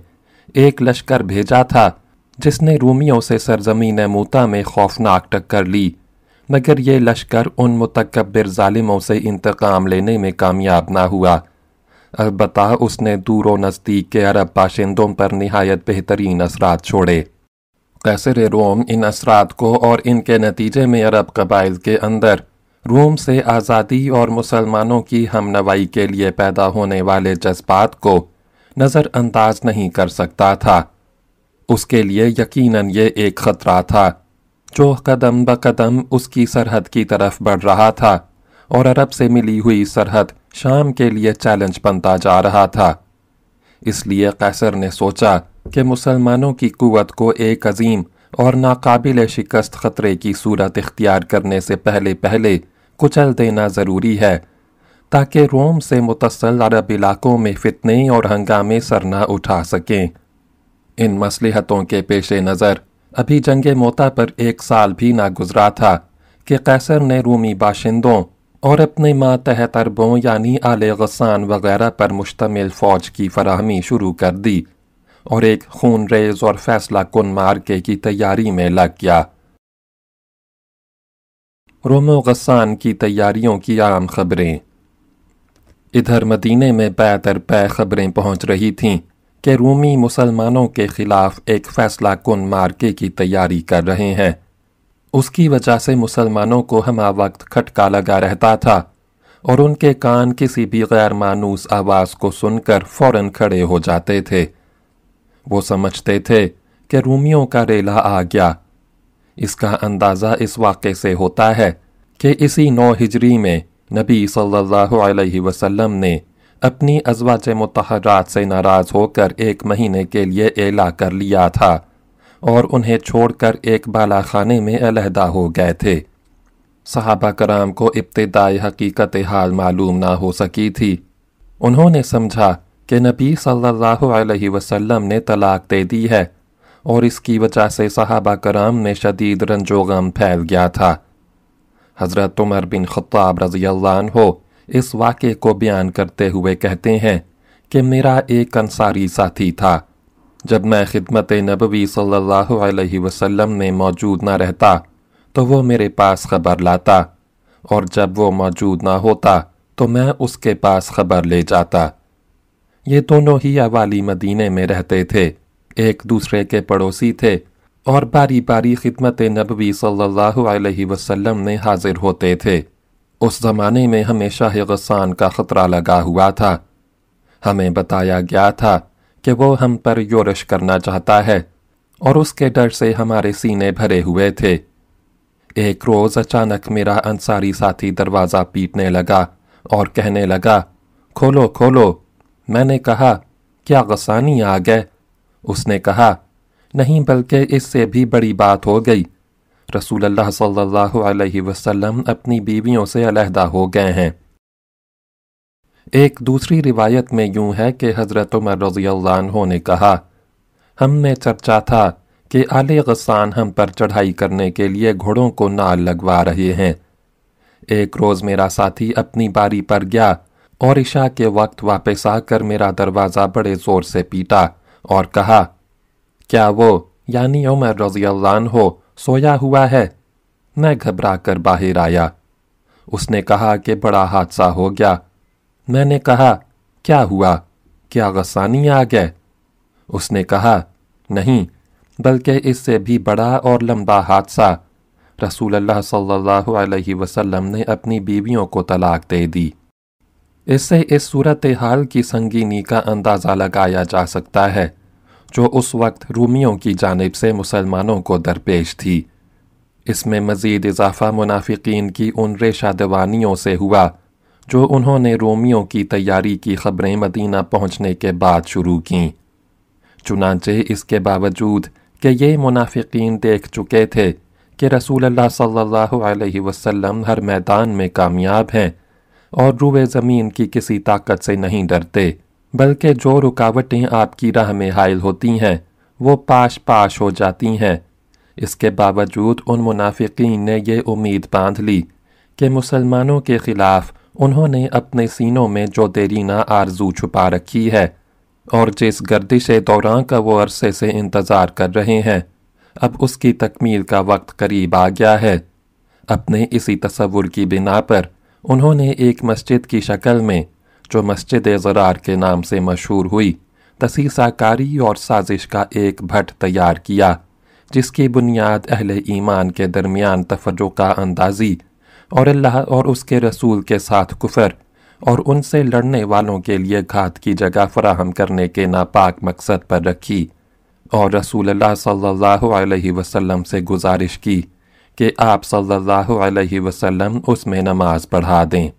Speaker 1: ایک لشکر بھیجا تھا، جس نے رومیوں سے سرزمین موتا میں خوفناک ٹکر لی، مگر یہ لشکر ان متکبر ظالموں سے انتقام لینے میں کامیاب نہ ہوا۔ البتہ اس نے دور و نزدیک کے عرب باشندوں پر نہایت بہترین اثرات چھوڑے۔ قیصر روم ان اثرات کو اور ان کے نتیجے میں عرب قبائل کے اندر روم سے آزادی اور مسلمانوں کی ہم نوائی کے لیے پیدا ہونے والے جذبات کو نظر انداز نہیں کر سکتا تھا۔ اس کے لیے یقیناً یہ ایک خطرہ تھا جو قدم بقدم اس کی سرحد کی طرف بڑھ رہا تھا اور عرب سے ملی ہوئی سرحد شام کے لیے چیلنج بنتا جا رہا تھا۔ اس لیے قیصر نے سوچا کہ مسلمانوں کی قوت کو ایک عظیم اور ناقابل شکست خطرے کی صورت اختیار کرنے سے پہلے پہلے کچل دینا ضروری ہے تاکہ روم سے متصل عرب علاقوں میں فتنے اور ہنگامے سر نہ اٹھا سکیں۔ ان مصلحتوں کے پیش نظر ابھی جنگ موتا پر ایک سال بھی نہ گزرا تھا کہ قیصر نے رومی باشندوں اور اپنے ماتحت عربوں یعنی آل غسان وغیرہ پر مشتمل فوج کی فراہمی شروع کر دی اور ایک خون ریز اور فیصلہ کن مارکے کی تیاری میں لگ گیا۔ روم و غسان کی تیاریوں کی عام خبریں۔ ادھر مدینے میں بیتر پے خبریں پہنچ رہی تھیں کہ رومی مسلمانوں کے خلاف ایک فیصلہ کن مارکے کی تیاری کر رہے ہیں۔ اس کی وجہ سے مسلمانوں کو ہما وقت کھٹکا لگا رہتا تھا اور ان کے کان کسی بھی غیر مانوس آواز کو سن کر فوراً کھڑے ہو جاتے تھے۔ وہ سمجھتے تھے کہ رومیوں کا ریلا آ گیا۔ اس کا اندازہ اس واقعے سے ہوتا ہے کہ اسی نو ہجری میں نبی صلی اللہ علیہ وسلم نے اپنی ازواج متحرات سے ناراض ہو کر ایک مہینے کے لیے اعلا کر لیا تھا اور انہیں چھوڑ کر ایک بالا خانے میں علیحدہ ہو گئے تھے۔ صحابہ کرام کو ابتدائی حقیقت حال معلوم نہ ہو سکی تھی۔ انہوں نے سمجھا کہ نبی صلی اللہ علیہ وسلم نے طلاق دے دی ہے۔ اور اس کی وجہ سے صحابہ کرام میں شدید رنج و غم پھیل گیا تھا۔ حضرت عمر بن خطاب رضی اللہ عنہ اس واقعے کو بیان کرتے ہوئے کہتے ہیں کہ میرا ایک انصاری ساتھی تھا۔ جب میں خدمت نبوی صلی اللہ علیہ وسلم میں موجود نہ رہتا تو وہ میرے پاس خبر لاتا، اور جب وہ موجود نہ ہوتا تو میں اس کے پاس خبر لے جاتا۔ یہ دونوں ہی اوالی مدینے میں رہتے تھے۔ ایک دوسرے کے پڑوسی تھے اور باری باری خدمت نبوی صلی اللہ علیہ وسلم میں حاضر ہوتے تھے۔ اس زمانے میں ہمیشہ غسان کا خطرہ لگا ہوا تھا۔ ہمیں بتایا گیا تھا کہ وہ ہم پر یورش کرنا چاہتا ہے اور اس کے ڈر سے ہمارے سینے بھرے ہوئے تھے۔ ایک روز اچانک میرا انصاری ساتھی دروازہ پیٹنے لگا اور کہنے لگا، کھولو کھولو۔ میں نے کہا، کیا غسانی آ گئے؟ اس نے کہا، نہیں، بلکہ اس سے بھی بڑی بات ہو گئی۔ رسول اللہ صلی اللہ علیہ وسلم اپنی بیویوں سے علیحدہ ہو گئے ہیں۔ ایک دوسری روایت میں یوں ہے کہ حضرت عمر رضی اللہ عنہ نے کہا، ہم میں چرچا تھا کہ آل غسان ہم پر چڑھائی کرنے کے لیے گھوڑوں کو نال لگوا رہے ہیں۔ ایک روز میرا ساتھی اپنی باری پر گیا اور عشاء کے وقت واپس آ کر میرا دروازہ بڑے زور سے پیٹا۔ اور کہا، کیا وہ یعنی عمر رضی اللہ عنہ سویا ہوا ہے؟ میں گھبرا کر باہر آیا۔ اس نے کہا کہ بڑا حادثہ ہو گیا۔ میں نے کہا، کیا ہوا؟ کیا غسانی آ گئے؟ اس نے کہا، نہیں، بلکہ اس سے بھی بڑا اور لمبا حادثہ۔ رسول اللہ صلی اللہ علیہ وسلم نے اپنی بیویوں کو طلاق دے دی۔ اس سے اس صورتحال کی سنگینی کا اندازہ لگایا جا سکتا ہے، جو اس وقت رومیوں کی جانب سے مسلمانوں کو درپیش تھی۔ اس میں مزید اضافہ منافقین کی ان ریشہ دوانیوں سے ہوا، جو انہوں نے رومیوں کی تیاری کی خبریں مدینہ پہنچنے کے بعد شروع کیں۔ چنانچہ اس کے باوجود کہ یہ منافقین دیکھ چکے تھے کہ رسول اللہ صلی اللہ علیہ وسلم ہر میدان میں کامیاب ہیں۔ اور روئے زمین کی کسی طاقت سے نہیں ڈرتے، بلکہ جو رکاوٹیں آپ کی راہ میں حائل ہوتی ہیں، وہ پاش پاش ہو جاتی ہیں۔ اس کے باوجود ان منافقین نے یہ امید باندھ لی کہ مسلمانوں کے خلاف انہوں نے اپنے سینوں میں جو دیرینہ آرزو چھپا رکھی ہے، اور جس گردش دوران کا وہ عرصے سے انتظار کر رہے ہیں، اب اس کی تکمیل کا وقت قریب آ گیا ہے۔ اپنے اسی تصور کی بنا پر انہوں نے ایک مسجد کی شکل میں، جو مسجد زرار کے نام سے مشہور ہوئی تسیسہ کاری اور سازش کا ایک بھٹ تیار کیا، جس کی بنیاد اہل ایمان کے درمیان تفرقہ اندازی اور اللہ اور اس کے رسول کے ساتھ کفر اور ان سے لڑنے والوں کے لیے گھات کی جگہ فراہم کرنے کے ناپاک مقصد پر رکھی اور رسول اللہ صلی اللہ علیہ وسلم سے گزارش کی۔ کہ آپ صلی اللہ علیہ وسلم اس میں نماز پڑھا دیں۔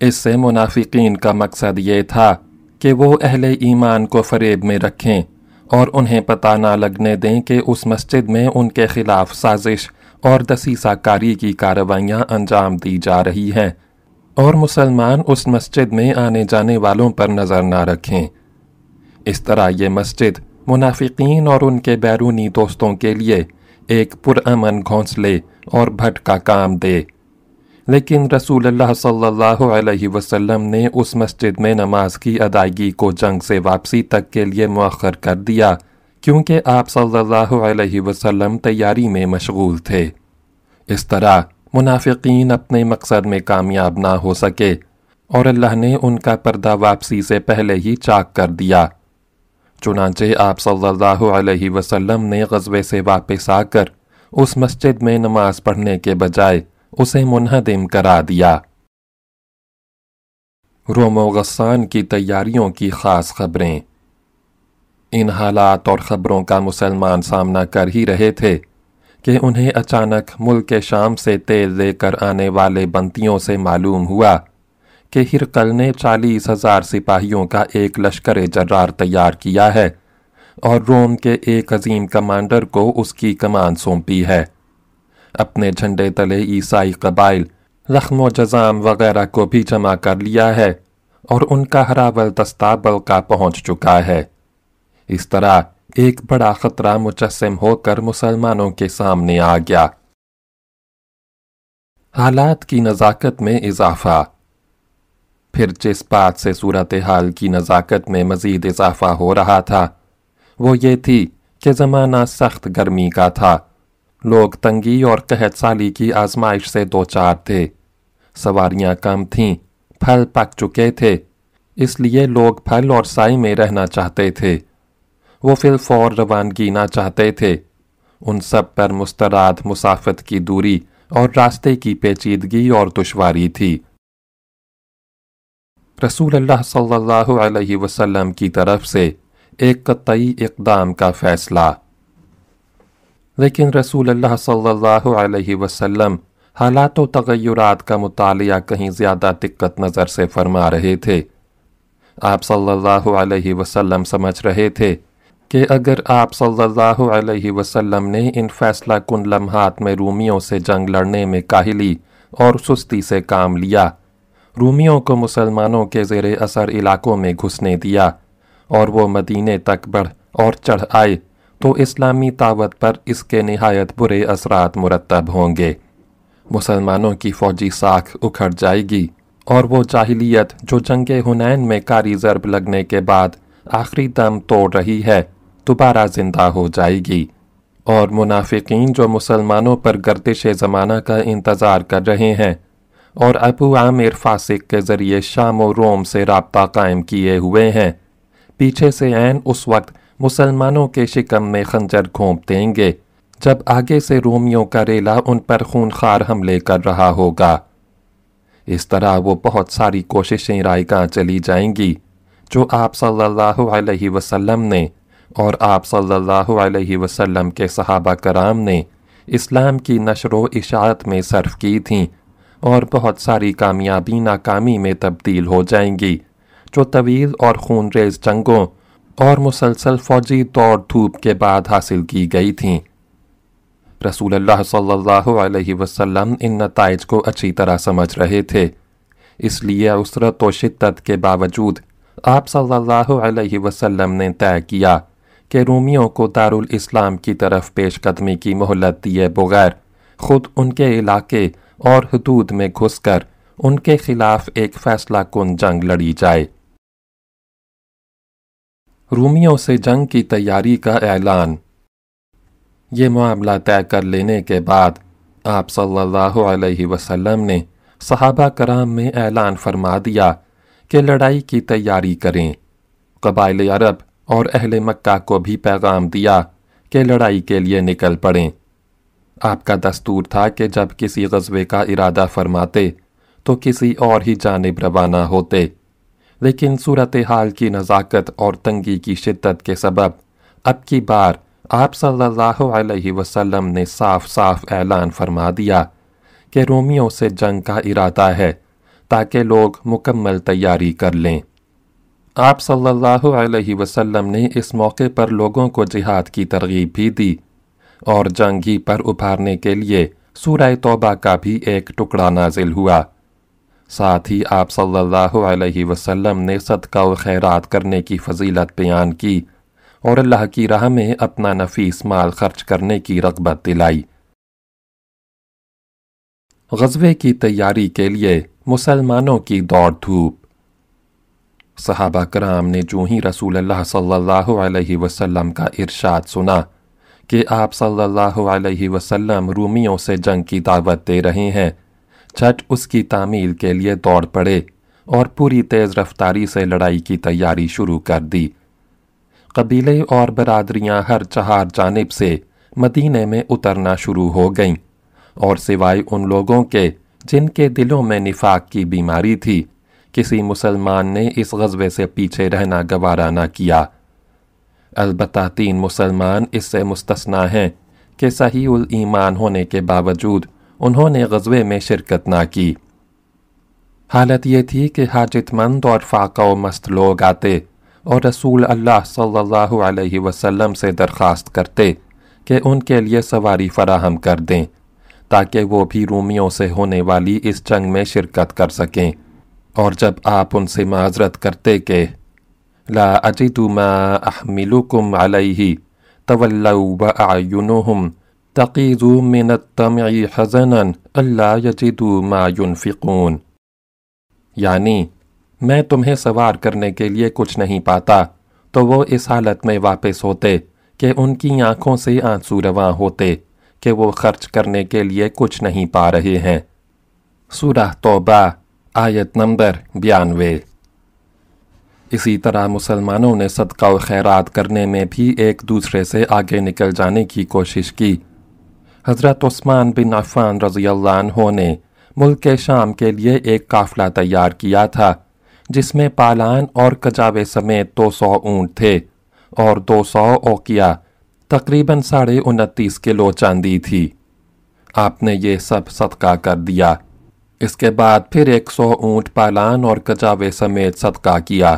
Speaker 1: اس سے منافقین کا مقصد یہ تھا کہ وہ اہل ایمان کو فریب میں رکھیں اور انہیں پتہ نہ لگنے دیں کہ اس مسجد میں ان کے خلاف سازش اور دسیسہ کاری کی کارروائیاں انجام دی جا رہی ہیں اور مسلمان اس مسجد میں آنے جانے والوں پر نظر نہ رکھیں۔ اس طرح یہ مسجد منافقین اور ان کے بیرونی دوستوں کے لیے ایک پرامن گھونسلے اور بھٹ کا کام دے۔ لیکن رسول اللہ صلی اللہ علیہ وسلم نے اس مسجد میں نماز کی ادائیگی کو جنگ سے واپسی تک کے لیے مؤخر کر دیا، کیونکہ آپ صلی اللہ علیہ وسلم تیاری میں مشغول تھے۔ اس طرح منافقین اپنے مقصد میں کامیاب نہ ہو سکے اور اللہ نے ان کا پردہ واپسی سے پہلے ہی چاک کر دیا۔ چنانچہ آپ صلی اللہ علیہ وسلم نے غزوے سے واپس آ کر اس مسجد میں نماز پڑھنے کے بجائے اسے منہدم کرا دیا۔ روم و غسان کی تیاریوں کی خاص خبریں۔ ان حالات اور خبروں کا مسلمان سامنا کر ہی رہے تھے کہ انہیں اچانک ملک شام سے تیل لے کر آنے والے بنتیوں سے معلوم ہوا کہ ہرقل نے چالیس ہزار سپاہیوں کا ایک لشکر جرار تیار کیا ہے اور روم کے ایک عظیم کمانڈر کو اس کی کمان سونپی ہے۔ اپنے جھنڈے تلے عیسائی قبائل رخم و جزام وغیرہ کو بھی جمع کر لیا ہے اور ان کا ہراول دستہ بلکہ پہنچ چکا ہے۔ اس طرح ایک بڑا خطرہ مجسم ہو کر مسلمانوں کے سامنے آ گیا۔ حالات کی نزاکت میں اضافہ۔ پھر جس بات سے صورتحال کی نزاکت میں مزید اضافہ ہو رہا تھا، وہ یہ تھی کہ زمانہ سخت گرمی کا تھا۔ لوگ تنگی اور قحط سالی کی آزمائش سے دو چار تھے۔ سواریاں کم تھیں، پھل پک چکے تھے، اس لیے لوگ پھل اور سائی میں رہنا چاہتے تھے۔ وہ فی الفور روانگی نہ چاہتے تھے۔ ان سب پر مستراد مسافت کی دوری اور راستے کی پیچیدگی اور دشواری تھی۔ رسول اللہ صلی اللہ علیہ وسلم کی طرف سے ایک قطعی اقدام کا فیصلہ۔ لیکن رسول اللہ صلی اللہ علیہ وسلم حالات و تغیرات کا مطالعہ کہیں زیادہ دقت نظر سے فرما رہے تھے۔ آپ صلی اللہ علیہ وسلم سمجھ رہے تھے کہ اگر آپ صلی اللہ علیہ وسلم نے ان فیصلہ کن لمحات میں رومیوں سے جنگ لڑنے میں کاہلی اور سستی سے کام لیا رومیوں کو مسلمانوں کے زیر اثر علاقوں میں گھسنے دیا اور وہ مدینے تک بڑھ اور چڑھ آئے، تو اسلامی طاوت پر اس کے نہایت برے اثرات مرتب ہوں گے۔ مسلمانوں کی فوجی ساکھ اکھڑ جائے گی اور وہ جاہلیت جو جنگ ہنین میں کاری ضرب لگنے کے بعد آخری دم توڑ رہی ہے، دوبارہ زندہ ہو جائے گی۔ اور منافقین جو مسلمانوں پر گردش زمانہ کا انتظار کر رہے ہیں اور ابو عامر فاسق کے ذریعے شام و روم سے رابطہ قائم کیے ہوئے ہیں۔ پیچھے سے عین اس وقت مسلمانوں کے شکم میں خنجر گھونپ دیں گے، جب آگے سے رومیوں کا ریلا ان پر خونخوار حملے کر رہا ہوگا۔ اس طرح وہ بہت ساری کوششیں رائے چلی جائیں گی، جو آپ صلی اللہ علیہ وسلم نے اور آپ صلی اللہ علیہ وسلم کے صحابہ کرام نے اسلام کی نشر و اشاعت میں صرف کی تھیں۔ اور بہت ساری کامیابی ناکامی میں تبدیل ہو جائیں گی۔ جو طویل اور خون ریز جنگوں اور مسلسل فوجی دوڑ دھوپ کے بعد حاصل کی گئی تھیں۔ رسول اللہ صلی اللہ علیہ وسلم ان نتائج کو اچھی طرح سمجھ رہے تھے۔ اس لیے اسرت و شدت کے باوجود آپ صلی اللہ علیہ وسلم نے طے کیا کہ رومیوں کو دارالاسلام کی طرف پیش قدمی کی مہلت دیے بغیر خود ان کے علاقے اور حدود میں گھس کر ان کے خلاف ایک فیصلہ کن جنگ لڑی جائے۔ رومیوں سے جنگ کی تیاری کا اعلان۔ یہ معاملہ طے کر لینے کے بعد آپ صلی اللہ علیہ وسلم نے صحابہ کرام میں اعلان فرما دیا کہ لڑائی کی تیاری کریں۔ قبائل عرب اور اہل مکہ کو بھی پیغام دیا کہ لڑائی کے لیے نکل پڑیں۔ آپ کا دستور تھا کہ جب کسی غزوے کا ارادہ فرماتے تو کسی اور ہی جانب روانہ ہوتے۔ لیکن صورتحال کی نزاکت اور تنگی کی شدت کے سبب اب کی بار آپ صلی اللہ علیہ وسلم نے صاف صاف اعلان فرما دیا کہ رومیوں سے جنگ کا ارادہ ہے تاکہ لوگ مکمل تیاری کر لیں۔ آپ صلی اللہ علیہ وسلم نے اس موقع پر لوگوں کو جہاد کی ترغیب بھی دی۔ اور جنگ ہی پر ابھارنے کے لیے سورہ توبہ کا بھی ایک ٹکڑا نازل ہوا۔ ساتھ ہی آپ صلی اللہ علیہ وسلم نے صدقہ و خیرات کرنے کی فضیلت بیان کی اور اللہ کی راہ میں اپنا نفیس مال خرچ کرنے کی رغبت دلائی۔ غزوے کی تیاری کے لیے مسلمانوں کی دوڑ دھوپ۔ صحابہ کرام نے جو ہی رسول اللہ صلی اللہ علیہ وسلم کا ارشاد سنا کہ آپ صلی اللہ علیہ وسلم رومیوں سے جنگ کی دعوت دے رہے ہیں۔ چھٹ اس کی تعمیل کے لیے دوڑ پڑے اور پوری تیز رفتاری سے لڑائی کی تیاری شروع کر دی۔ قبیلے اور برادریاں ہر چہار جانب سے مدینے میں اترنا شروع ہو گئیں اور سوائے ان لوگوں کے جن کے دلوں میں نفاق کی بیماری تھی، کسی مسلمان نے اس غزوے سے پیچھے رہنا گوارا نہ کیا۔ البتہ تین مسلمان اس سے مستثنا ہیں کہ صحیح الایمان ہونے کے باوجود انہوں نے غزوے میں شرکت نہ کی۔ حالت یہ تھی کہ حاجت مند اور فاقہ و مست لوگ آتے اور رسول اللہ صلی اللہ علیہ وسلم سے درخواست کرتے کہ ان کے لیے سواری فراہم کر دیں تاکہ وہ بھی رومیوں سے ہونے والی اس جنگ میں شرکت کر سکیں اور جب آپ ان سے معذرت کرتے کہ لا اجد ما احملکم علیہ تولوا باعینہم تقیزو من التمع حزنا اللہ یجدو ما ينفقون. یعنی میں تمہیں سوار کرنے کے لیے کچھ نہیں پاتا، تو وہ اس حالت میں واپس ہوتے کہ ان کی آنکھوں سے آنسو رواں ہوتے کہ وہ خرچ کرنے کے لیے کچھ نہیں پا رہے ہیں۔ سورہ توبہ، آیت نمبر بیانوے۔ اسی طرح مسلمانوں نے صدقہ و خیرات کرنے میں بھی ایک دوسرے سے آگے نکل جانے کی کوشش کی۔ حضرت عثمان بن عفان رضی اللہ عنہ نے ملک شام کے لیے ایک قافلہ تیار کیا تھا، جس میں پالان اور کجاوے سمیت دو سو اونٹ تھے اور دو سو اوکیا تقریباً ساڑھے انتیس کلو چاندی تھی۔ آپ نے یہ سب صدقہ کر دیا۔ اس کے بعد پھر ایک سو اونٹ پالان اور کجاوے سمیت صدقہ کیا۔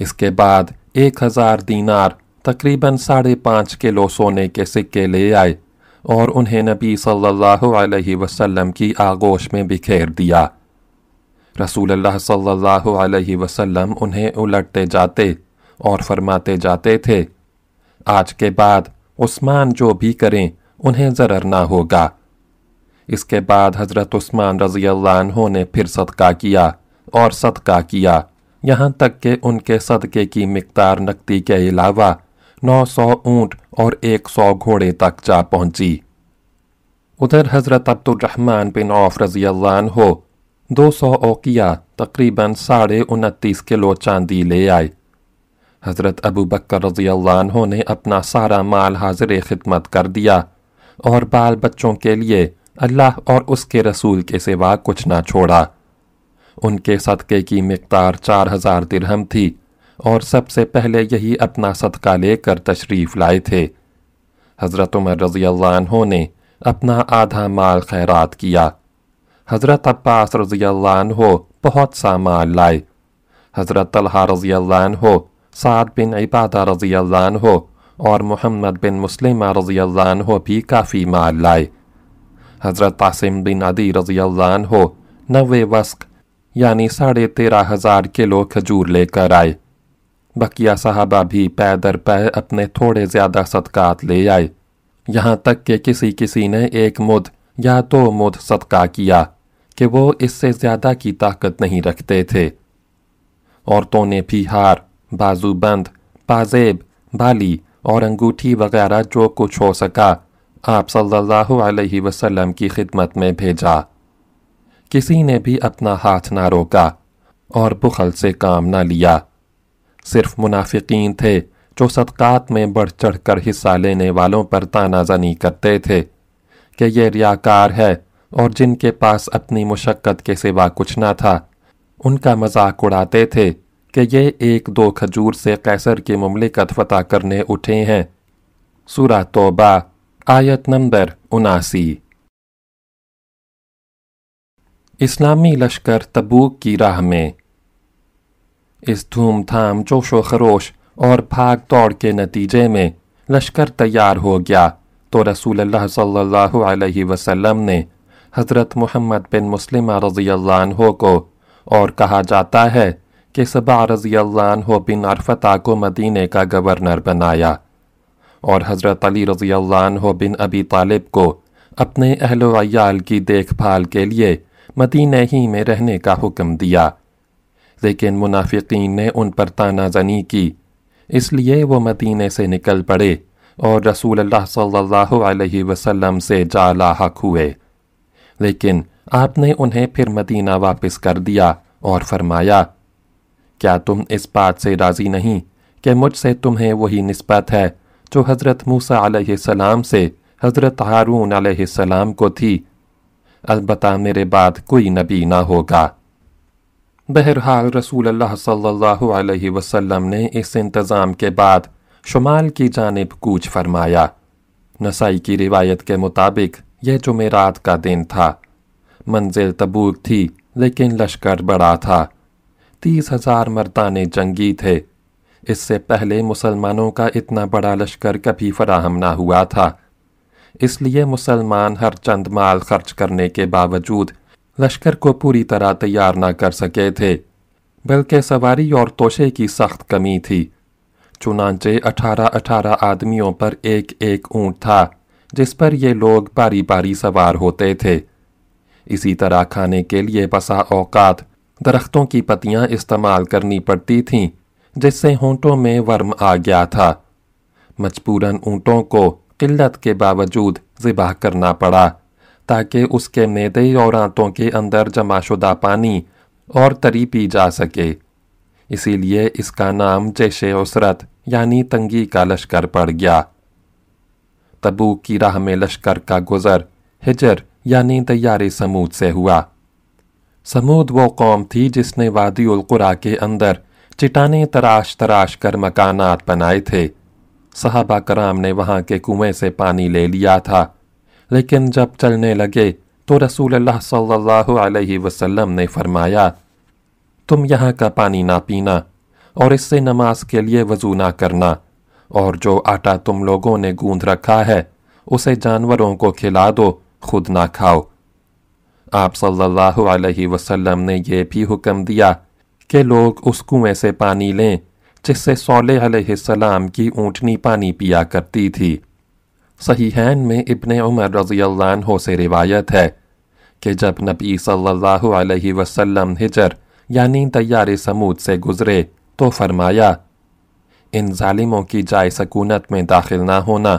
Speaker 1: اس کے بعد ایک ہزار دینار تقریباً ساڑھے پانچ کلو سونے کے سکے لے آئے اور انہیں نبی صلی اللہ علیہ وسلم کی آغوش میں بکھیر دیا۔ رسول اللہ صلی اللہ علیہ وسلم انہیں الٹتے جاتے اور فرماتے جاتے تھے، آج کے بعد عثمان جو بھی کریں انہیں ضرر نہ ہوگا۔ اس کے بعد حضرت عثمان رضی اللہ عنہ نے پھر صدقہ کیا اور صدقہ کیا۔ یہاں تک کہ ان کے صدقے کی مقدار نقدی کے علاوہ نو سو اونٹ اور ایک سو گھوڑے تک جا پہنچی۔ ادھر حضرت عبد الرحمن بن عوف رضی اللہ عنہ دو سو اوقیہ تقریباً ساڑھے انتیس کلو چاندی لے آئے۔ حضرت ابو بکر رضی اللہ عنہ نے اپنا سارا مال حاضر خدمت کر دیا اور بال بچوں کے لیے اللہ اور اس کے رسول کے سوا کچھ نہ چھوڑا۔ ان کے صدقے کی مقدار چار ہزار درہم تھی اور سب سے پہلے یہی اپنا صدقہ لے کر تشریف لائے تھے۔ حضرت عمر رضی اللہ عنہ نے اپنا آدھا مال خیرات کیا۔ حضرت عباس رضی اللہ عنہ بہت سا مال لائے۔ حضرت طلحہ رضی اللہ عنہ، سعد بن عبادہ رضی اللہ عنہ اور محمد بن مسلمہ رضی اللہ عنہ بھی کافی مال لائے۔ حضرت عاصم بن عدی رضی اللہ عنہ نوے وسق یعنی ساڑھے تیرہ ہزار کلو کھجور لے کر آئے۔ بقیہ صحابہ بھی پے در پے اپنے تھوڑے زیادہ صدقات لے آئے۔ یہاں تک کہ کسی کسی نے ایک مد یا دو مد صدقہ کیا کہ وہ اس سے زیادہ کی طاقت نہیں رکھتے تھے۔ عورتوں نے بھی ہار، بازو بند، پازیب، بالی اور انگوٹھی وغیرہ جو کچھ ہو سکا آپ صلی اللہ علیہ وسلم کی خدمت میں بھیجا۔ کسی نے بھی اپنا ہاتھ نہ روکا اور بخل سے کام نہ لیا۔ صرف منافقین تھے جو صدقات میں بڑھ چڑھ کر حصہ لینے والوں پر تانہ زنی کرتے تھے کہ یہ ریاکار ہے اور جن کے پاس اپنی مشقت کے سوا کچھ نہ تھا۔ ان کا مذاق اڑاتے تھے کہ یہ ایک دو کھجور سے قیصر کی مملکت فتح کرنے اٹھے ہیں۔ سورہ توبہ، آیت نمبر اناسی۔ اسلامی لشکر تبوک کی راہ میں۔ اس دھوم تھام جوش و خروش اور بھاگ دوڑ کے نتیجے میں لشکر تیار ہو گیا۔ تو رسول اللہ صلی اللہ علیہ وسلم نے حضرت محمد بن مسلمہ رضی اللہ عنہ کو اور کہا جاتا ہے کہ سبا رضی اللہ عنہ بن عرفتہ کو مدینے کا گورنر بنایا اور حضرت علی رضی اللہ عنہ بن ابی طالب کو اپنے اہل و عیال کی دیکھ بھال کے لیے مدینہ ہی میں رہنے کا حکم دیا۔ لیکن منافقین نے ان پر تانہ زنی کی، اس لیے وہ مدینے سے نکل پڑے اور رسول اللہ صلی اللہ علیہ وسلم سے جا لاحق ہوئے۔ لیکن آپ نے انہیں پھر مدینہ واپس کر دیا اور فرمایا، کیا تم اس بات سے راضی نہیں کہ مجھ سے تمہیں وہی نسبت ہے جو حضرت موسیٰ علیہ السلام سے حضرت ہارون علیہ السلام کو تھی؟ البتہ میرے بعد کوئی نبی نہ ہوگا۔ بہرحال رسول اللہ صلی اللہ علیہ وسلم نے اس انتظام کے بعد شمال کی جانب کوچ فرمایا۔ نسائی کی روایت کے مطابق یہ جمعرات کا دن تھا۔ منزل تبوک تھی، لیکن لشکر بڑا تھا۔ تیس ہزار مردان جنگی تھے۔ اس سے پہلے مسلمانوں کا اتنا بڑا لشکر کبھی فراہم نہ ہوا تھا۔ اس لیے مسلمان ہر چند مال خرچ کرنے کے باوجود لشکر کو پوری طرح تیار نہ کر سکے تھے، بلکہ سواری اور توشے کی سخت کمی تھی۔ چنانچہ اٹھارہ اٹھارہ آدمیوں پر ایک ایک اونٹ تھا، جس پر یہ لوگ باری باری سوار ہوتے تھے۔ اسی طرح کھانے کے لیے بسا اوقات درختوں کی پتیاں استعمال کرنی پڑتی تھیں، جس سے ہونٹوں میں ورم آ گیا تھا۔ مجبوراً اونٹوں کو قلت کے باوجود ذبح کرنا پڑا، تاکہ اس کے میدے اور آنتوں کے اندر جمع شدہ پانی اور تری پی جا سکے۔ اسی لیے اس کا نام جیش عسرت یعنی تنگی کا لشکر پڑ گیا۔ تبو کی راہ میں لشکر کا گزر ہجر یعنی دیار سمود سے ہوا۔ سمود وہ قوم تھی جس نے وادی القرا کے اندر چٹانے تراش تراش کر مکانات بنائے تھے۔ صحابہ کرام نے وہاں کے کنویں سے پانی لے لیا تھا۔ لیکن جب چلنے لگے تو رسول اللہ صلی اللہ علیہ وسلم نے فرمایا، تم یہاں کا پانی نہ پینا اور اس سے نماز کے لیے وضو نہ کرنا، اور جو آٹا تم لوگوں نے گوندھ رکھا ہے، اسے جانوروں کو کھلا دو، خود نہ کھاؤ۔ آپ صلی اللہ علیہ وسلم نے یہ بھی حکم دیا کہ لوگ اس کنویں سے پانی لیں جس سے صالح علیہ السلام کی اونٹنی پانی پیا کرتی تھی۔ صحیحین میں ابن عمر رضی اللہ عنہ سے روایت ہے کہ جب نبی صلی اللہ علیہ وسلم ہجر یعنی تیار سمود سے گزرے، تو فرمایا، ان ظالموں کی جائے سکونت میں داخل نہ ہونا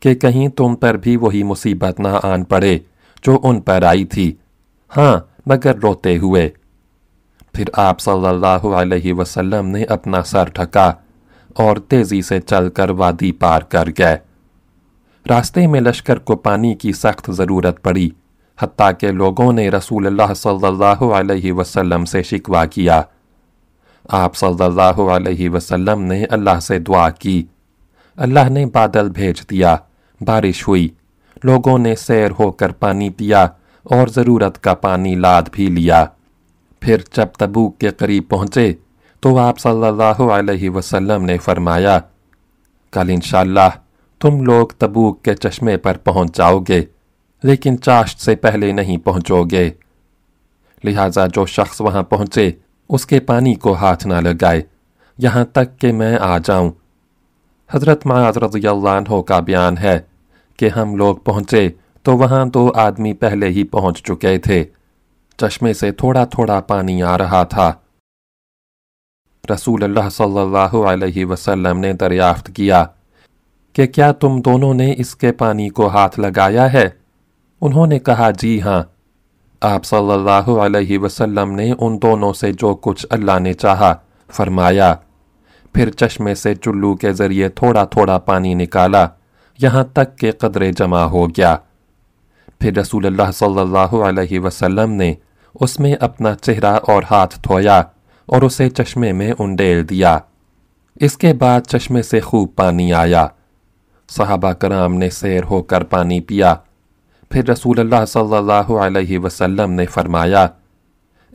Speaker 1: کہ کہیں تم پر بھی وہی مصیبت نہ آن پڑے جو ان پر آئی تھی۔ ہاں مگر روتے ہوئے۔ پھر آپ صلی اللہ علیہ وسلم نے اپنا سر ٹھکا اور تیزی سے چل کر وادی پار کر گئے۔ راستے میں لشکر کو پانی کی سخت ضرورت پڑی، حتیٰ کہ لوگوں نے رسول اللہ صلی اللہ علیہ وسلم سے شکوا کیا۔ آپ صلی اللہ علیہ وسلم نے اللہ سے دعا کی۔ اللہ نے بادل بھیج دیا، بارش ہوئی۔ لوگوں نے سیر ہو کر پانی پیا اور ضرورت کا پانی لاد بھی لیا۔ پھر جب تبوک کے قریب پہنچے تو آپ صلی اللہ علیہ وسلم نے فرمایا، کل انشاءاللہ تم لوگ تبوک کے چشمے پر پہنچ جاؤ گے، لیکن چاشت سے پہلے نہیں پہنچو گے۔ لہٰذا جو شخص وہاں پہنچے، اس کے پانی کو ہاتھ نہ لگائے، یہاں تک کہ میں آ جاؤں۔ حضرت معاذ رضی اللہ عنہ کا بیان ہے کہ ہم لوگ پہنچے تو وہاں دو آدمی پہلے ہی پہنچ چکے تھے۔ چشمے سے تھوڑا تھوڑا پانی آ رہا تھا۔ رسول اللہ صلی اللہ علیہ وسلم نے دریافت کیا کہ کیا تم دونوں نے اس کے پانی کو ہاتھ لگایا ہے؟ انہوں نے کہا جی ہاں۔ آپ صلی اللہ علیہ وسلم نے ان دونوں سے جو کچھ اللہ نے چاہا، فرمایا۔ پھر چشمے سے چلو کے ذریعے تھوڑا تھوڑا پانی نکالا، یہاں تک کہ قدرے جمع ہو گیا۔ پھر رسول اللہ صلی اللہ علیہ وسلم نے اس میں اپنا چہرہ اور ہاتھ دھویا اور اسے چشمے میں انڈیل دیا۔ اس کے بعد چشمے سے خوب پانی آیا۔ صحابہ کرام نے سیر ہو کر پانی پیا۔ پھر رسول اللہ صلی اللہ علیہ وسلم نے فرمایا،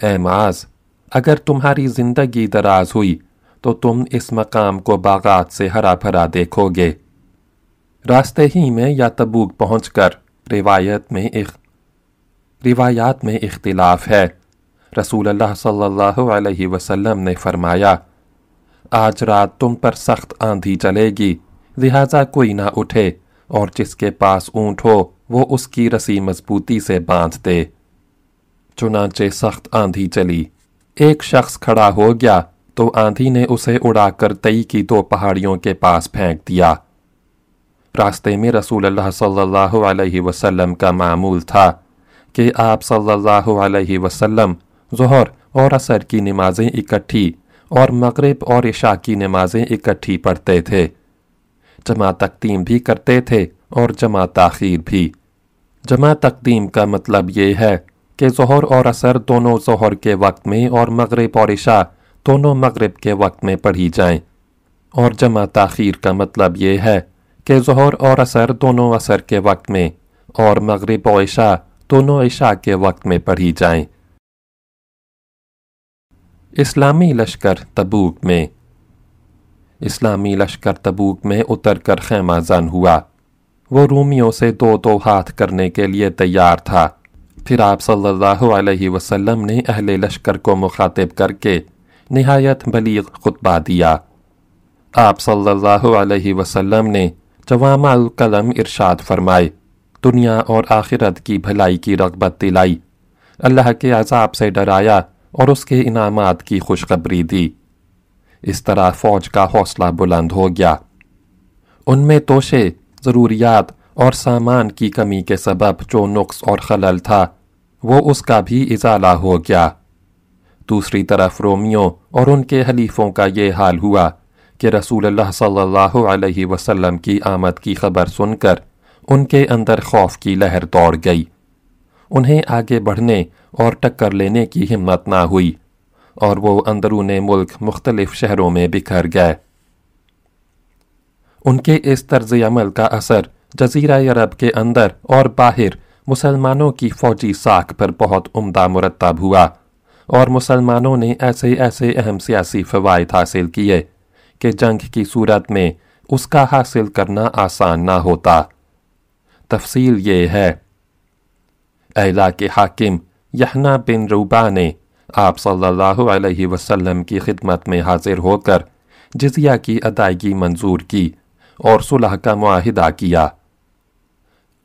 Speaker 1: اے معاذ، اگر تمہاری زندگی دراز ہوئی تو تم اس مقام کو باغات سے ہرا بھرا دیکھو گے۔ راستے ہی میں یا تبوک پہنچ کر روایت میں اخ... روایات میں اختلاف ہے۔ رسول اللہ صلی اللہ علیہ وسلم نے فرمایا، آج رات تم پر سخت آندھی چلے گی، لہذا کوئی نہ اٹھے، اور جس کے پاس اونٹ ہو، وہ اس کی رسی مضبوطی سے باندھ دے۔ چنانچہ سخت آندھی چلی ایک شخص کھڑا ہو گیا، تو آندھی نے اسے اڑا کر تئی کی دو پہاڑیوں کے پاس پھینک دیا۔ راستے میں رسول اللہ صلی اللہ علیہ وسلم کا معمول تھا کہ آپ صلی اللہ علیہ وسلم ظہر اور عصر کی نمازیں اکٹھی اور مغرب اور عشاء کی نمازیں اکٹھی پڑھتے تھے۔ جمع تقدیم بھی کرتے تھے اور جمع تاخیر بھی۔ جمع تقدیم کا مطلب یہ ہے کہ ظہر اور عصر دونوں ظہر کے وقت میں اور مغرب اور عشاء دونوں مغرب کے وقت میں پڑھی جائیں۔ اور جمع تاخیر کا مطلب یہ ہے کہ ظہر اور عصر دونوں عصر کے وقت میں اور مغرب و عشاء دونوں عشاء کے وقت میں پڑھی جائیں۔ اسلامی لشکر تبوک میں۔ اسلامی لشکر تبوک میں اتر کر خیمہ زن ہوا۔ وہ رومیوں سے دو دو ہاتھ کرنے کے لیے تیار تھا۔ پھر آپ صلی اللہ علیہ وسلم نے اہل لشکر کو مخاطب کر کے نہایت بلیغ خطبہ دیا۔ آپ صلی اللہ علیہ وسلم نے جوامع القلم ارشاد فرمائے، دنیا اور آخرت کی بھلائی کی رغبت دلائی۔ اللہ کے عذاب سے ڈرایا اور اس کے انعامات کی خوشخبری دی۔ اس طرح فوج کا حوصلہ بلند ہو گیا۔ ان میں توشے، ضروریات اور سامان کی کمی کے سبب جو نقص اور خلل تھا، وہ اس کا بھی ازالہ ہو گیا۔ دوسری طرف رومیوں اور ان کے حلیفوں کا یہ حال ہوا۔ کہ رسول اللہ صلی اللہ علیہ وسلم کی آمد کی خبر سن کر ان کے اندر خوف کی لہر دوڑ گئی۔ انہیں آگے بڑھنے اور ٹکر لینے کی ہمت نہ ہوئی اور وہ اندرون ملک مختلف شہروں میں بکھر گئے۔ ان کے اس طرز عمل کا اثر جزیرہ عرب کے اندر اور باہر مسلمانوں کی فوجی ساکھ پر بہت عمدہ مرتب ہوا اور مسلمانوں نے ایسے ایسے اہم سیاسی فوائد حاصل کیے۔ کہ جنگ کی صورت میں اس کا حاصل کرنا آسان نہ ہوتا۔ تفصیل یہ ہے۔ اہلا کے حاکم یحنا بن روبا نے آپ صلی اللہ علیہ وسلم کی خدمت میں حاضر ہو کر جزیہ کی ادائیگی منظور کی اور صلح کا معاہدہ کیا۔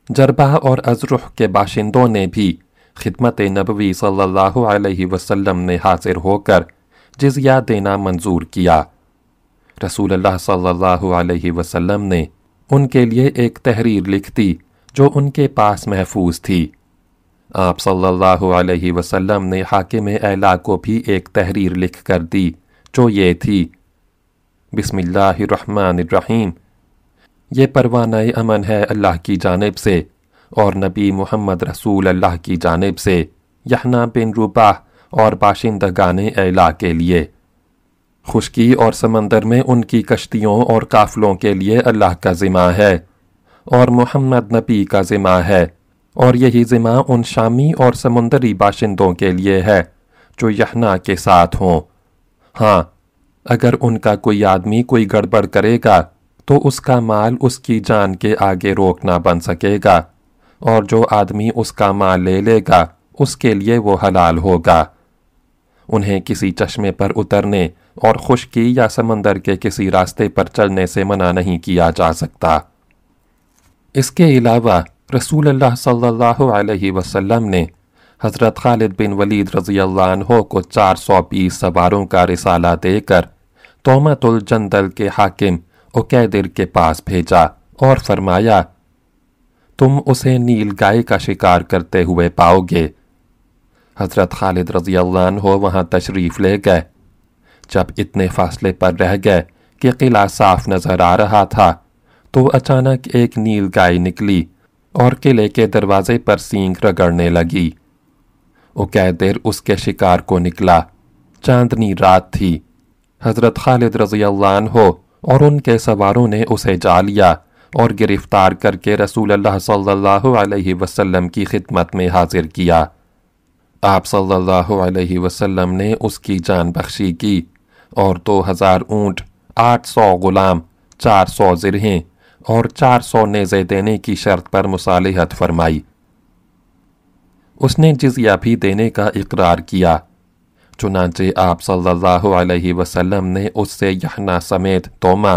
Speaker 1: جربہ اور ازرح کے باشندوں نے بھی خدمت نبوی صلی اللہ علیہ وسلم نے حاضر ہو کر جزیہ دینا منظور کیا۔ رسول اللہ صلی اللہ علیہ وسلم نے ان کے لیے ایک تحریر لکھتی جو ان کے پاس محفوظ تھی۔ آپ صلی اللہ علیہ وسلم نے حاکم اعلیٰ کو بھی ایک تحریر لکھ کر دی جو یہ تھی۔ بسم اللہ الرحمن الرحیم۔ یہ پروانہ امن ہے اللہ کی جانب سے اور نبی محمد رسول اللہ کی جانب سے یحنا بن رباہ اور باشندگان اعلیٰ کے لیے۔ خشکی اور سمندر میں ان کی کشتیوں اور قافلوں کے لیے اللہ کا ذمہ ہے اور محمد نبی کا ذمہ ہے اور یہی ذمہ ان شامی اور سمندری باشندوں کے لیے ہے جو یحنا کے ساتھ ہوں۔ ہاں اگر ان کا کوئی آدمی کوئی گڑبڑ کرے گا، تو اس کا مال اس کی جان کے آگے روک نہ بن سکے گا اور جو آدمی اس کا مال لے لے گا، اس کے لیے وہ حلال ہوگا۔ انہیں کسی چشمے پر اترنے اور خشکی یا سمندر کے کسی راستے پر چلنے سے منع نہیں کیا جا سکتا۔ اس کے علاوہ، رسول اللہ صلی اللہ علیہ وسلم نے حضرت خالد بن ولید رضی اللہ عنہ کو چار سو بیس سواروں کا رسالہ دے کر تومت الجندل کے حاکم اکیدر کے پاس بھیجا اور فرمایا، تم اسے نیل گائے کا شکار کرتے ہوئے پاؤ گے۔ حضرت خالد رضی اللہ عنہ وہاں تشریف لے گئے۔ جب اتنے فاصلے پر رہ گئے کہ قلعہ صاف نظر آ رہا تھا، تو اچانک ایک نیل گائے نکلی اور قلعے کے دروازے پر سینگ رگڑنے لگی۔ اکیدر اس کے شکار کو نکلا۔ چاندنی رات تھی۔ حضرت خالد رضی اللہ عنہ اور ان کے سواروں نے اسے جا لیا اور گرفتار کر کے رسول اللہ صلی اللہ علیہ وسلم کی خدمت میں حاضر کیا۔ آپ صلی اللہ علیہ وسلم نے اس کی جان بخشی کی۔ اور دو ہزار اونٹ، آٹھ سو غلام، چار سو زرہیں اور چار سو نیزے دینے کی شرط پر مصالحت فرمائی۔ اس نے جزیہ بھی دینے کا اقرار کیا، چنانچہ آپ صلی اللہ علیہ وسلم نے اس سے یحنا سمیت توما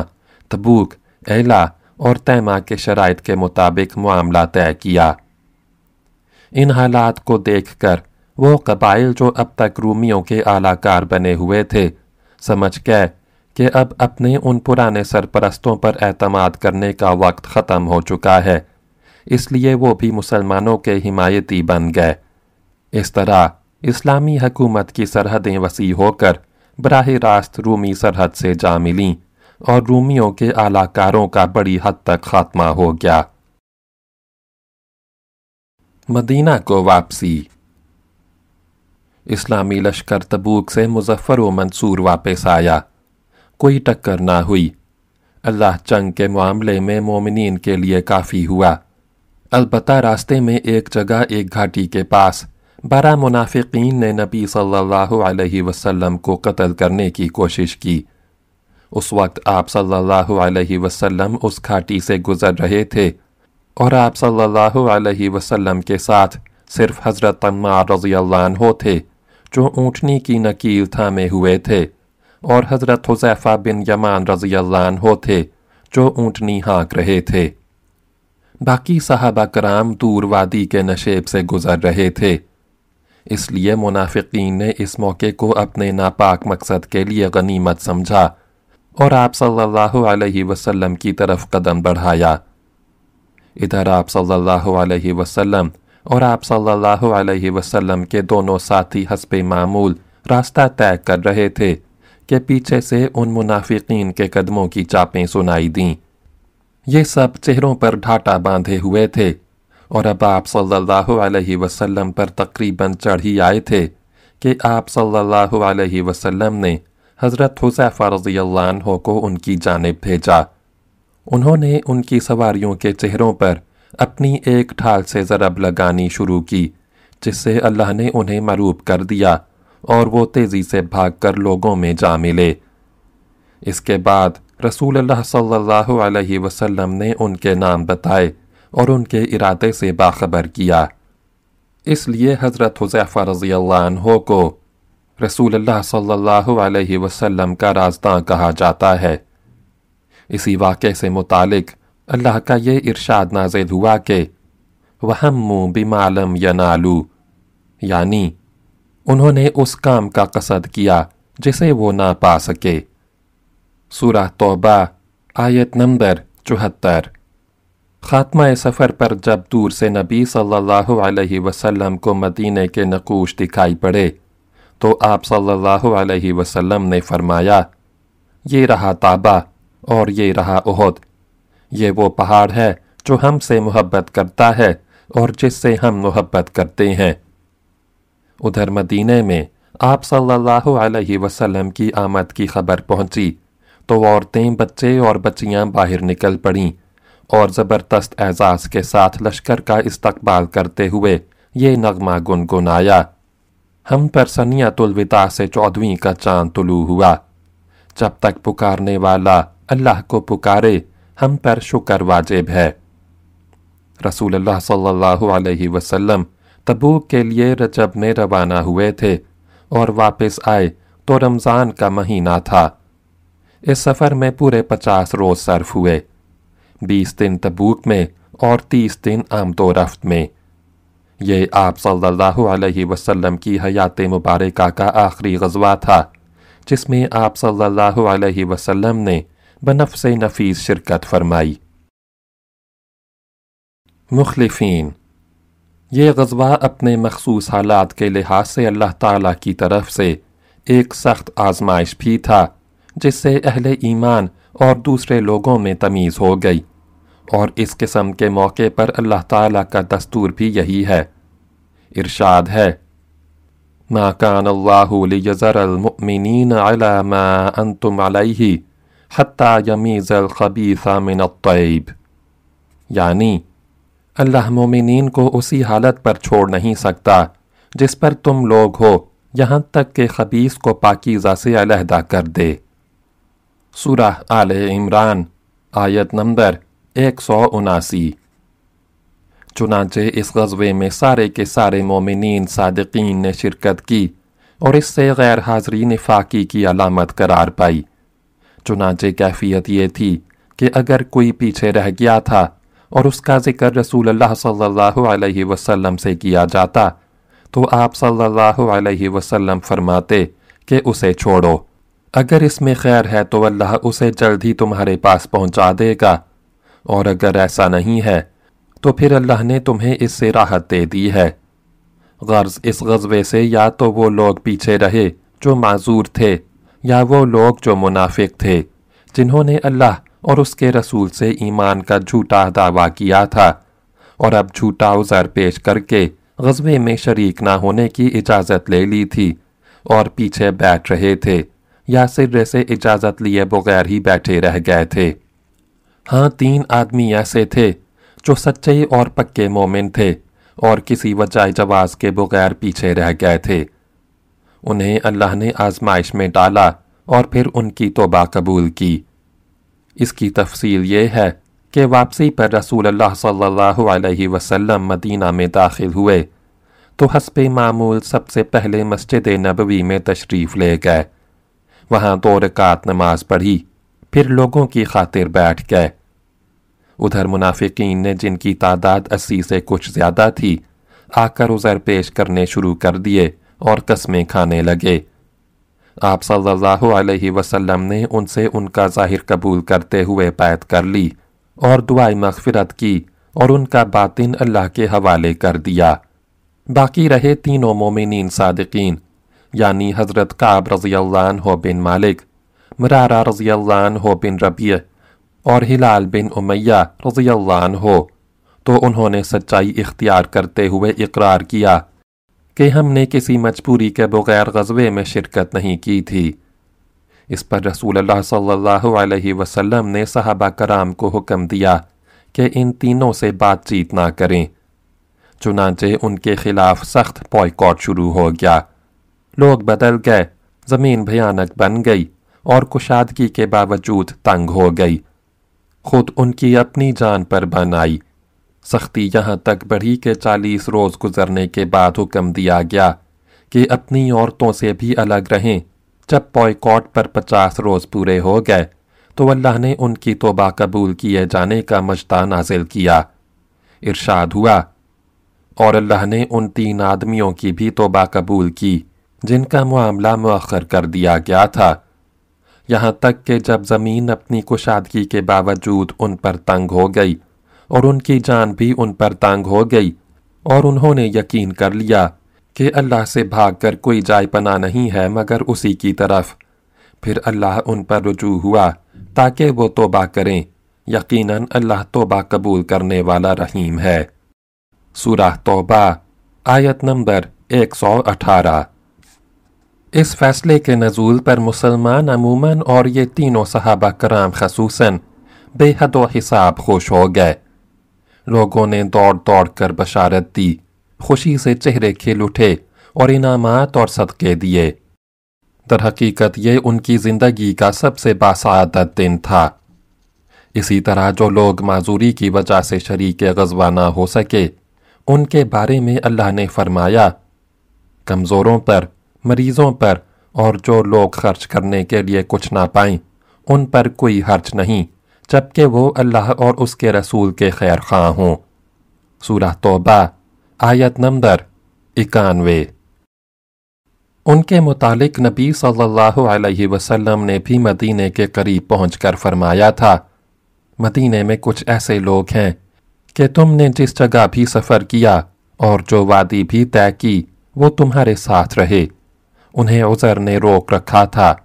Speaker 1: تبوک ایلا اور تیمہ کے شرائط کے مطابق معاملہ طے کیا۔ ان حالات کو دیکھ کر وہ قبائل جو اب تک رومیوں کے اعلی کار بنے ہوئے تھے سمجھ گئے کہ اب اپنے ان پرانے سرپرستوں پر اعتماد کرنے کا وقت ختم ہو چکا ہے۔ اس لیے وہ بھی مسلمانوں کے حمایتی بن گئے۔ اس طرح اسلامی حکومت کی سرحدیں وسیع ہو کر براہ راست رومی سرحد سے جا ملیں اور رومیوں کے اعلی کاروں کا بڑی حد تک خاتمہ ہو گیا۔ مدینہ کو واپسی۔ اسلامی لشکر تبوک سے مظفر و منصور واپس آیا۔ کوئی ٹکر نہ ہوئی۔ اللہ چنگ کے معاملے میں مومنین کے لیے کافی ہوا۔ البتہ راستے میں ایک جگہ ایک گھاٹی کے پاس بارہ منافقین نے نبی صلی اللہ علیہ وسلم کو قتل کرنے کی کوشش کی۔ اس وقت آپ صلی اللہ علیہ وسلم اس گھاٹی سے گزر رہے تھے اور آپ صلی اللہ علیہ وسلم کے ساتھ صرف حضرت عمار رضی اللہ عنہ تھے۔ جو اونٹنی کی نکیل تھامے ہوئے تھے اور حضرت حضیفہ بن یمان رضی اللہ عنہ تھے، جو اونٹنی ہانک رہے تھے۔ باقی صحابہ کرام دور وادی کے نشیب سے گزر رہے تھے۔ اس لیے منافقین نے اس موقع کو اپنے ناپاک مقصد کے لیے غنیمت سمجھا اور آپ صلی اللہ علیہ وسلم کی طرف قدم بڑھایا۔ ادھر آپ صلی اللہ علیہ وسلم اور آپ صلی اللہ علیہ وسلم کے دونوں ساتھی حسب معمول راستہ طے کر رہے تھے کہ پیچھے سے ان منافقین کے قدموں کی چاپیں سنائی دیں۔ یہ سب چہروں پر ڈھاٹا باندھے ہوئے تھے اور اب آپ صلی اللہ علیہ وسلم پر تقریباً چڑھی آئے تھے کہ آپ صلی اللہ علیہ وسلم نے حضرت حسیفہ رضی اللہ عنہ کو ان کی جانب بھیجا۔ انہوں نے ان کی سواریوں کے چہروں پر اپنی ایک ٹھال سے ضرب لگانی شروع کی، جس سے اللہ نے انہیں مروب کر دیا اور وہ تیزی سے بھاگ کر لوگوں میں جا ملے۔ اس کے بعد رسول اللہ صلی اللہ علیہ وسلم نے ان کے نام بتائے اور ان کے ارادے سے باخبر کیا۔ اس لیے حضرت حضیفہ رضی اللہ عنہ کو رسول اللہ صلی اللہ علیہ وسلم کا رازداں کہا جاتا ہے۔ اسی واقعے سے متعلق اللہ کا یہ ارشاد نازل ہوا کہ وَهَمُّ بِمَعْلَمْ يَنَالُو یعنی انہوں نے اس کام کا قصد کیا جسے وہ نہ پا سکے۔ سورہ توبہ، آیت نمبر چوہتر۔ خاتمہ سفر پر جب دور سے نبی صلی اللہ علیہ وسلم کو مدینہ کے نقوش دکھائی پڑے، تو آپ صلی اللہ علیہ وسلم نے فرمایا، یہ رہا تابہ اور یہ رہا احد یہ وہ پہاڑ ہے جو ہم سے محبت کرتا ہے اور جس سے ہم محبت کرتے ہیں۔ ادھر مدینہ میں آپ صلی اللہ علیہ وسلم کی آمد کی خبر پہنچی تو عورتیں بچے اور بچیاں باہر نکل پڑیں اور زبردست اعزاز کے ساتھ لشکر کا استقبال کرتے ہوئے یہ نغمہ گنگنایا۔ ہم پر سنیت الوداع سے چودویں کا چاند طلوع ہوا۔ جب تک پکارنے والا اللہ کو پکارے ہم پر شکر واجب ہے۔ رسول اللہ صلی اللہ علیہ وسلم تبوک کے لیے رجب میں روانہ ہوئے تھے اور واپس آئے تو رمضان کا مہینہ تھا۔ اس سفر میں پورے پچاس روز صرف ہوئے۔ بیس دن تبوک میں اور تیس دن آمد و رفت میں۔ یہ آپ صلی اللہ علیہ وسلم کی حیات مبارکہ کا آخری غزوہ تھا، جس میں آپ صلی اللہ علیہ وسلم نے بنفس نفیس شرکت فرمائی۔ مخلفین، یہ غزوہ اپنے مخصوص حالات کے لحاظ سے اللہ تعالیٰ کی طرف سے ایک سخت آزمائش بھی تھا، جس سے اہل ایمان اور دوسرے لوگوں میں تمیز ہو گئی۔ اور اس قسم کے موقع پر اللہ تعالیٰ کا دستور بھی یہی ہے۔ ارشاد ہے، ما كان الله ليذر المؤمنين على ما أنتم عليه حتیٰ یمیز الخبیث من الطیب یعنی اللہ مومنین کو اسی حالت پر چھوڑ نہیں سکتا جس پر تم لوگ ہو، یہاں تک کہ خبیص کو پاکیزہ سے علیحدہ کر دے۔ سورہ آل عمران، آیت نمبر ایک سو اناسی۔ چنانچہ اس غزوے میں سارے کے سارے مومنین صادقین نے شرکت کی اور اس سے غیر حاضری نفاقی کی علامت قرار پائی۔ چنانچہ کیفیت یہ تھی کہ اگر کوئی پیچھے رہ گیا تھا اور اس کا ذکر رسول اللہ صلی اللہ علیہ وسلم سے کیا جاتا، تو آپ صلی اللہ علیہ وسلم فرماتے کہ اسے چھوڑو۔ اگر اس میں خیر ہے تو اللہ اسے جلد ہی تمہارے پاس پہنچا دے گا۔ اور اگر ایسا نہیں ہے تو پھر اللہ نے تمہیں اس سے راحت دے دی ہے۔ غرض اس غزوے سے یا تو وہ لوگ پیچھے رہے جو معذور تھے یا وہ لوگ جو منافق تھے، جنہوں نے اللہ اور اس کے رسول سے ایمان کا جھوٹا دعویٰ کیا تھا، اور اب جھوٹا عذر پیش کر کے غزوے میں شریک نہ ہونے کی اجازت لے لی تھی اور پیچھے بیٹھ رہے تھے، یا سرے سے اجازت لیے بغیر ہی بیٹھے رہ گئے تھے۔ ہاں تین آدمی ایسے تھے جو سچے اور پکے مومن تھے اور کسی وجہ جواز کے بغیر پیچھے رہ گئے تھے۔ انہیں اللہ نے آزمائش میں ڈالا اور پھر ان کی توبہ قبول کی۔ اس کی تفصیل یہ ہے کہ واپسی پر رسول اللہ صلی اللہ علیہ وسلم مدینہ میں داخل ہوئے تو حسب معمول سب سے پہلے مسجد نبوی میں تشریف لے گئے۔ وہاں دو رکعت نماز پڑھی، پھر لوگوں کی خاطر بیٹھ گئے۔ ادھر منافقین نے جن کی تعداد اسی سے کچھ زیادہ تھی، آ کر عذر پیش کرنے شروع کر دیے۔ اور قسمیں کھانے لگے۔ آپ صلی اللہ علیہ وسلم نے ان سے ان کا ظاہر قبول کرتے ہوئے بیعت کر لی اور دعائیں مغفرت کی اور ان کا باطن اللہ کے حوالے کر دیا۔ باقی رہے تینوں مومنین صادقین یعنی حضرت قعب رضی اللہ عنہ بن مالک، مرارہ رضی اللہ عنہ بن ربیع اور ہلال بن امیہ رضی اللہ عنہ۔ تو انہوں نے سچائی اختیار کرتے ہوئے اقرار کیا۔ کہ ہم نے کسی مجبوری کے بغیر غزوے میں شرکت نہیں کی تھی۔ اس پر رسول اللہ صلی اللہ علیہ وسلم نے صحابہ کرام کو حکم دیا کہ ان تینوں سے بات چیت نہ کریں، چنانچہ ان کے خلاف سخت پوائکاٹ شروع ہو گیا۔ لوگ بدل گئے، زمین بھیانک بن گئی اور کشادگی کے باوجود تنگ ہو گئی۔ خود ان کی اپنی جان پر بن آئی۔ سختی یہاں تک بڑھی کہ چالیس روز گزرنے کے بعد حکم دیا گیا کہ اپنی عورتوں سے بھی الگ رہیں۔ جب پوائکاٹ پر پچاس روز پورے ہو گئے تو اللہ نے ان کی توبہ قبول کیے جانے کا مجدہ نازل کیا۔ ارشاد ہوا۔ اور اللہ نے ان تین آدمیوں کی بھی توبہ قبول کی جن کا معاملہ مؤخر کر دیا گیا تھا۔ یہاں تک کہ جب زمین اپنی کشادگی کے باوجود ان پر تنگ ہو گئی اور ان کی جان بھی ان پر تنگ ہو گئی اور انہوں نے یقین کر لیا کہ اللہ سے بھاگ کر کوئی جائے پناہ نہیں ہے مگر اسی کی طرف۔ پھر اللہ ان پر رجوع ہوا تاکہ وہ توبہ کریں۔ یقیناً اللہ توبہ قبول کرنے والا رحیم ہے۔ سورہ توبہ، آیت نمبر ایک سو اٹھارہ۔ اس فیصلے کے نزول پر مسلمان عموماً اور یہ تینوں صحابہ کرام خصوصاً بے حد و حساب خوش ہو گئے۔ لوگوں نے دوڑ دوڑ کر بشارت دی۔ خوشی سے چہرے کھل اٹھے اور انعامات اور صدقے دیے۔ در حقیقت یہ ان کی زندگی کا سب سے باسعادت دن تھا۔ اسی طرح جو لوگ معذوری کی وجہ سے شریک غزوہ نہ ہو سکے، ان کے بارے میں اللہ نے فرمایا، کمزوروں پر، مریضوں پر اور جو لوگ خرچ کرنے کے لیے کچھ نہ پائیں، ان پر کوئی حرچ نہیں۔ جبکہ وہ اللہ اور اس کے رسول کے خیر خواہ ہوں۔ سورہ توبہ، آیت نمبر اکانوے۔ ان کے متعلق نبی صلی اللہ علیہ وسلم نے بھی مدینے کے قریب پہنچ کر فرمایا تھا، مدینے میں کچھ ایسے لوگ ہیں کہ تم نے جس جگہ بھی سفر کیا اور جو وادی بھی طے کی، وہ تمہارے ساتھ رہے۔ انہیں عذر نے روک رکھا تھا۔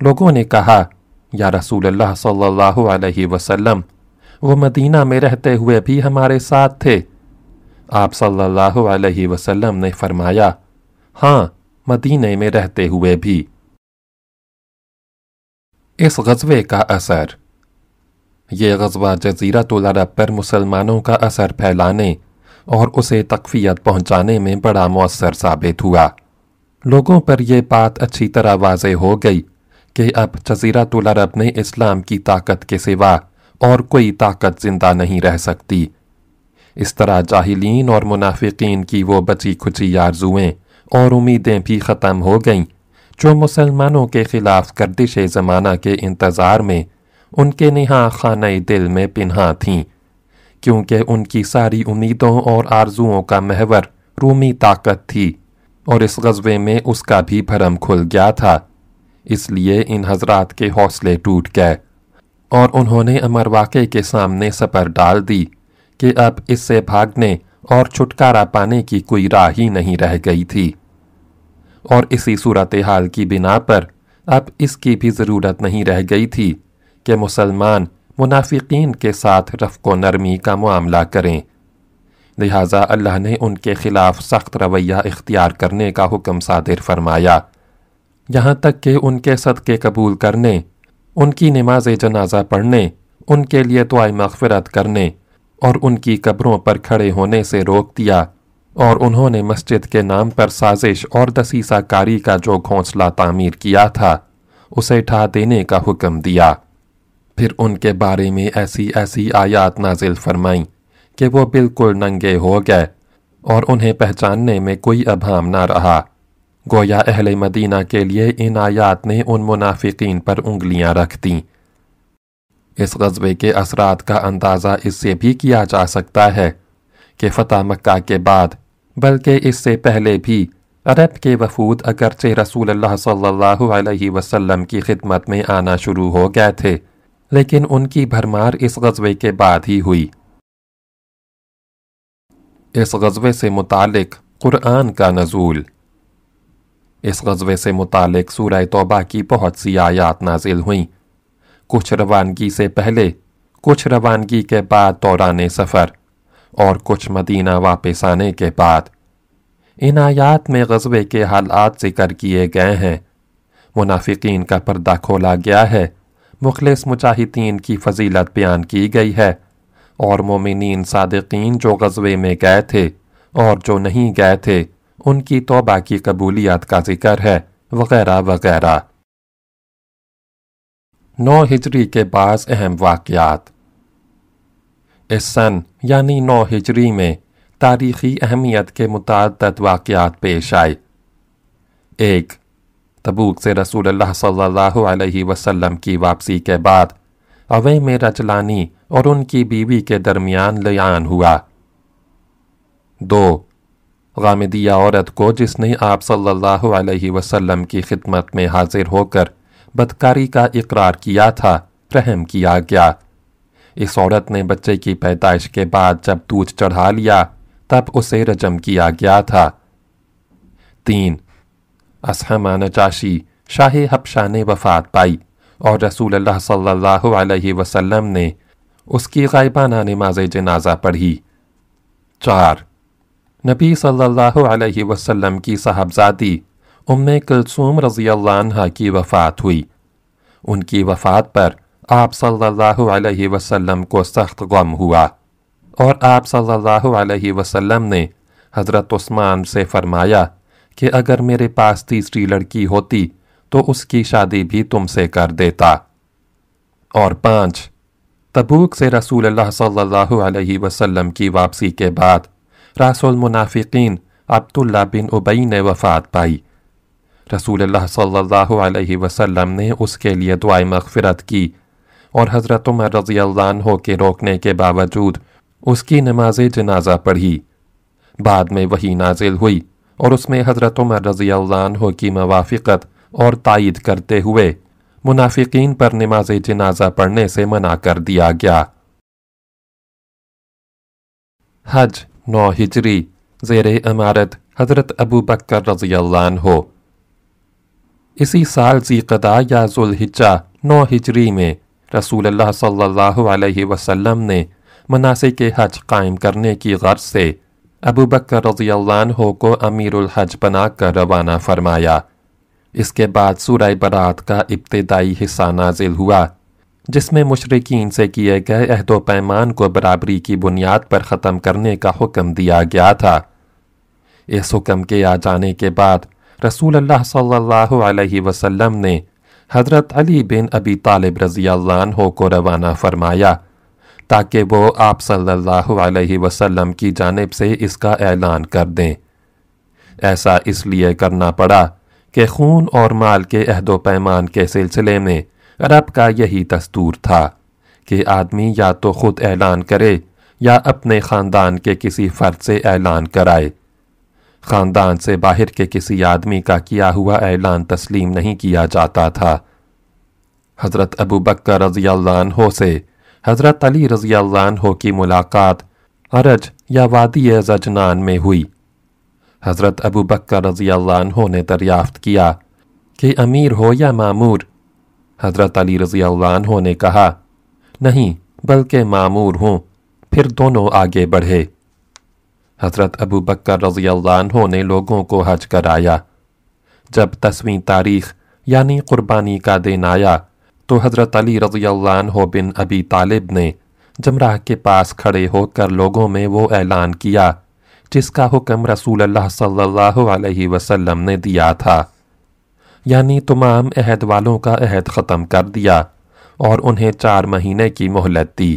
Speaker 1: لوگوں نے کہا یا رسول اللہ صلی اللہ علیہ وسلم، وہ مدینہ میں رہتے ہوئے بھی ہمارے ساتھ تھے۔ آپ صلی اللہ علیہ وسلم نے فرمایا ہاں مدینہ میں رہتے ہوئے بھی۔ اس غزوے کا اثر۔ یہ غزوہ جزیرت العرب پر مسلمانوں کا اثر پھیلانے اور اسے تقفیت پہنچانے میں بڑا مؤثر ثابت ہوا۔ لوگوں پر یہ بات اچھی طرح واضح ہو گئی۔ کہ اب جزیرت العرب میں اسلام کی طاقت کے سوا اور کوئی طاقت زندہ نہیں رہ سکتی۔ اس طرح جاہلین اور منافقین کی وہ بچی کھچی آرزویں اور امیدیں بھی ختم ہو گئیں جو مسلمانوں کے خلاف گردش زمانہ کے انتظار میں ان کے نہاں خانہ دل میں پنہا تھیں، کیونکہ ان کی ساری امیدوں اور آرزوؤں کا محور رومی طاقت تھی اور اس غزوے میں اس کا بھی بھرم کھل گیا تھا۔ اس لیے ان حضرات کے حوصلے ٹوٹ گئے۔ اور انہوں نے امر واقع کے سامنے سپر ڈال دی کہ اب اس سے بھاگنے اور چھٹکارا پانے کی کوئی راہ ہی نہیں رہ گئی تھی۔ اور اسی صورتحال کی بنا پر اب اس کی بھی ضرورت نہیں رہ گئی تھی کہ مسلمان منافقین کے ساتھ رفق و نرمی کا معاملہ کریں۔ لہٰذا اللہ نے ان کے خلاف سخت رویہ اختیار کرنے کا حکم صادر فرمایا۔ یہاں تک کہ ان کے صدقے قبول کرنے، ان کی نماز جنازہ پڑھنے، ان کے لیے دعائیں مغفرت کرنے اور ان کی قبروں پر کھڑے ہونے سے روک دیا اور انہوں نے مسجد کے نام پر سازش اور دسیسہ کاری کا جو گھونسلہ تعمیر کیا تھا، اسے ٹھا دینے کا حکم دیا۔ پھر ان کے بارے میں ایسی ایسی آیات نازل فرمائیں کہ وہ بالکل ننگے ہو گئے اور انہیں پہچاننے میں کوئی ابہام نہ رہا۔ گویا اہل مدینہ کے لیے ان آیات نے ان منافقین پر انگلیاں رکھ دیں۔ اس غزوے کے اثرات کا اندازہ اس سے بھی کیا جا سکتا ہے کہ فتح مکہ کے بعد، بلکہ اس سے پہلے بھی، عرب کے وفود اگرچہ رسول اللہ صلی اللہ علیہ وسلم کی خدمت میں آنا شروع ہو گئے تھے، لیکن ان کی بھرمار اس غزوے کے بعد ہی ہوئی۔ اس غزوے سے متعلق قرآن کا نزول۔ اس غزوے سے متعلق سورہ توبہ کی بہت سی آیات نازل ہوئیں۔ کچھ روانگی سے پہلے، کچھ روانگی کے بعد دوران سفر اور کچھ مدینہ واپس آنے کے بعد۔ ان آیات میں غزوے کے حالات ذکر کیے گئے ہیں۔ منافقین کا پردہ کھولا گیا ہے۔ مخلص مجاہدین کی فضیلت بیان کی گئی ہے۔ اور مومنین صادقین جو غزوے میں گئے تھے اور جو نہیں گئے تھے۔ ان کی توبہ کی قبولیت کا ذکر ہے، وغیرہ وغیرہ۔ نو ہجری کے بعض اہم واقعات۔ اس سن یعنی نو ہجری میں، تاریخی اہمیت کے متعدد واقعات پیش آئے۔ ایک، تبوک سے رسول اللہ صلی اللہ علیہ وسلم کی واپسی کے بعد، اوے میں رجلانی اور ان کی بیوی کے درمیان لیان ہوا۔ دو غامدیہ عورت کو جس نے آپ صلی اللہ علیہ وسلم کی خدمت میں حاضر ہو کر بدکاری کا اقرار کیا تھا، رحم کیا گیا۔ اس عورت نے بچے کی پیدائش کے بعد جب دودھ چڑھا لیا، تب اسے رجم کیا گیا تھا۔ تین، اسحمہ نجاشی شاہ حبشہ نے وفات پائی اور رسول اللہ صلی اللہ علیہ وسلم نے اس کی غائبانہ نماز جنازہ پڑھی۔ چار نبی صلی اللہ علیہ وسلم کی صاحبزادی ام کلثوم رضی اللہ عنہ کی وفات ہوئی۔ ان کی وفات پر آپ صلی اللہ علیہ وسلم کو سخت غم ہوا۔ اور آپ صلی اللہ علیہ وسلم نے حضرت عثمان سے فرمایا کہ اگر میرے پاس تیسری لڑکی ہوتی تو اس کی شادی بھی تم سے کر دیتا۔ اور پانچ، تبوک سے رسول اللہ صلی اللہ علیہ وسلم کی واپسی کے بعد راس المنافقین عبداللہ بن عبی نے وفات پائی۔ رسول اللہ صلی اللہ علیہ وسلم نے اس کے لیے دعائیں مغفرت کی اور حضرت عمر رضی اللہ عنہ کے روکنے کے باوجود اس کی نماز جنازہ پڑھی۔ بعد میں وہی نازل ہوئی اور اس میں حضرت عمر رضی اللہ عنہ کی موافقت اور تائید کرتے ہوئے منافقین پر نماز جنازہ پڑھنے سے منع کر دیا گیا۔ حج نو ہجری، زیر امارت حضرت ابو بکر رضی اللہ عنہ۔ اسی سال قدا یا ذوالحجہ، نو ہجری میں رسول اللہ صلی اللہ علیہ وسلم نے مناسک حج قائم کرنے کی غرض سے ابو بکر رضی اللہ عنہ کو امیر الحج بنا کر روانہ فرمایا۔ اس کے بعد سورہ برات کا ابتدائی حصہ نازل ہوا۔ جس میں مشرقین سے کیے گئے عہد و پیمان کو برابری کی بنیاد پر ختم کرنے کا حکم دیا گیا تھا۔ اس حکم کے آ جانے کے بعد رسول اللہ صلی اللہ علیہ وسلم نے حضرت علی بن ابی طالب رضی اللہ عنہ کو روانہ فرمایا تاکہ وہ آپ صلی اللہ علیہ وسلم کی جانب سے اس کا اعلان کر دیں۔ ایسا اس لیے کرنا پڑا کہ خون اور مال کے عہد و پیمان کے سلسلے میں رب کا یہی دستور تھا کہ آدمی یا تو خود اعلان کرے یا اپنے خاندان کے کسی فرد سے اعلان کرائے۔ خاندان سے باہر کے کسی آدمی کا کیا ہوا اعلان تسلیم نہیں کیا جاتا تھا۔ حضرت ابو بکر رضی اللہ عنہ سے حضرت علی رضی اللہ عنہ کی ملاقات عرج یا وادی زجنان میں ہوئی۔ حضرت ابو بکر رضی اللہ عنہ نے دریافت کیا کہ امیر ہو یا معمور حضرت علی رضی اللہ عنہ نے کہا، نہیں، بلکہ معمور ہوں، پھر دونوں آگے بڑھے۔ حضرت ابو بکر رضی اللہ عنہ نے لوگوں کو حج کرایا۔ جب تسویں تاریخ یعنی قربانی کا دن آیا، تو حضرت علی رضی اللہ عنہ بن ابی طالب نے جمراہ کے پاس کھڑے ہو کر لوگوں میں وہ اعلان کیا، جس کا حکم رسول اللہ صلی اللہ علیہ وسلم نے دیا تھا۔ یعنی تمام عہد والوں کا عہد ختم کر دیا اور انہیں چار مہینے کی مہلت دی۔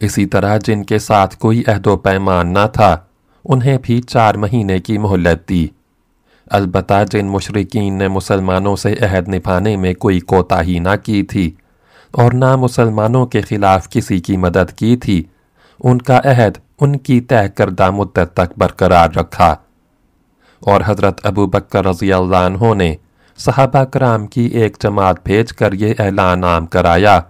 Speaker 1: اسی طرح جن کے ساتھ کوئی عہد و پیمان نہ تھا، انہیں بھی چار مہینے کی مہلت دی۔ البتہ جن مشرقین نے مسلمانوں سے عہد نبھانے میں کوئی کوتاہی نہ کی تھی اور نہ مسلمانوں کے خلاف کسی کی مدد کی تھی، ان کا عہد ان کی طے کردہ مدت تک برقرار رکھا۔ اور حضرت ابو بکر رضی اللہ عنہ نے صحابہ کرام کی ایک جماعت بھیج کر یہ اعلان عام کرایا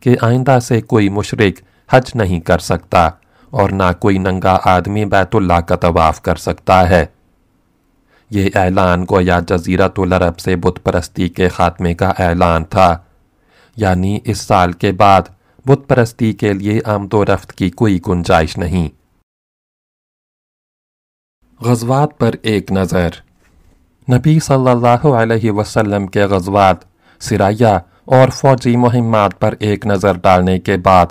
Speaker 1: کہ آئندہ سے کوئی مشرق حج نہیں کر سکتا اور نہ کوئی ننگا آدمی بیت اللہ کا طواف کر سکتا ہے۔ یہ اعلان کو یا جزیرت العرب سے بت پرستی کے خاتمے کا اعلان تھا۔ یعنی اس سال کے بعد بت پرستی کے لیے آمد و رفت کی کوئی گنجائش نہیں۔ غزوات پر ایک نظر۔ نبی صلی اللہ علیہ وسلم کے غزوات، سرایہ اور فوجی مہمات پر ایک نظر ڈالنے کے بعد،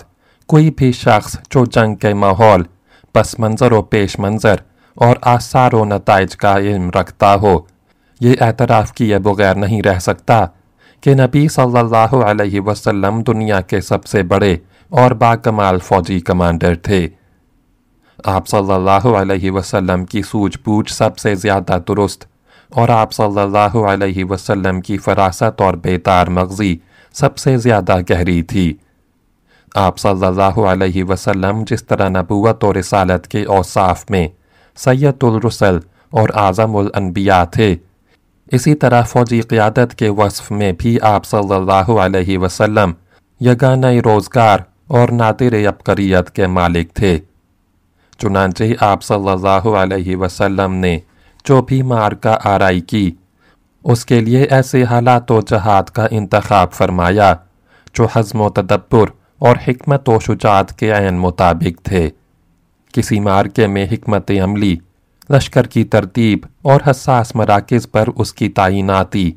Speaker 1: کوئی بھی شخص جو جنگ کے ماحول، پس منظر و پیش منظر اور آثار و نتائج کا علم رکھتا ہو، یہ اعتراف کیے بغیر نہیں رہ سکتا کہ نبی صلی اللہ علیہ وسلم دنیا کے سب سے بڑے اور باکمال فوجی کمانڈر تھے۔ آپ صلی اللہ علیہ وسلم کی سوچ بوجھ سب سے زیادہ درست اور آپ صلی اللہ علیہ وسلم کی فراست اور بیتار مغزی سب سے زیادہ گہری تھی۔ آپ صلی اللہ علیہ وسلم جس طرح نبوت اور رسالت کے اوصاف میں سید الرسل اور اعظم الانبیاء تھے، اسی طرح فوجی قیادت کے وصف میں بھی آپ صلی اللہ علیہ وسلم یگانہ روزگار اور نادر ابقریت کے مالک تھے۔ چنانچہ آپ صلی اللہ علیہ وسلم نے جو بھی مار کا آرائی کی۔ اس کے لیے ایسے حالات و جہاد کا انتخاب فرمایا، جو حزم و تدبر اور حکمت و شجاعت کے عین مطابق تھے۔ کسی مارکے میں حکمت عملی، لشکر کی ترتیب اور حساس مراکز پر اس کی تعیناتی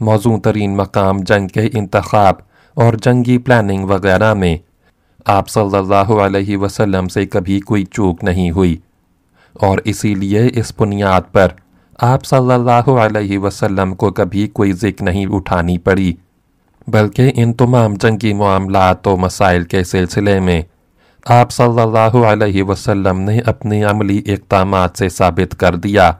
Speaker 1: موضوع ترین مقام جنگ کے انتخاب اور جنگی پلاننگ وغیرہ میں آپ صلی اللہ علیہ وسلم سے کبھی کوئی چوک نہیں ہوئی۔ اور اسی لیے اس بنیاد پر آپ صلی اللہ علیہ وسلم کو کبھی کوئی ذکر نہیں اٹھانی پڑی، بلکہ ان تمام جنگی معاملات و مسائل کے سلسلے میں آپ صلی اللہ علیہ وسلم نے اپنی عملی اقدامات سے ثابت کر دیا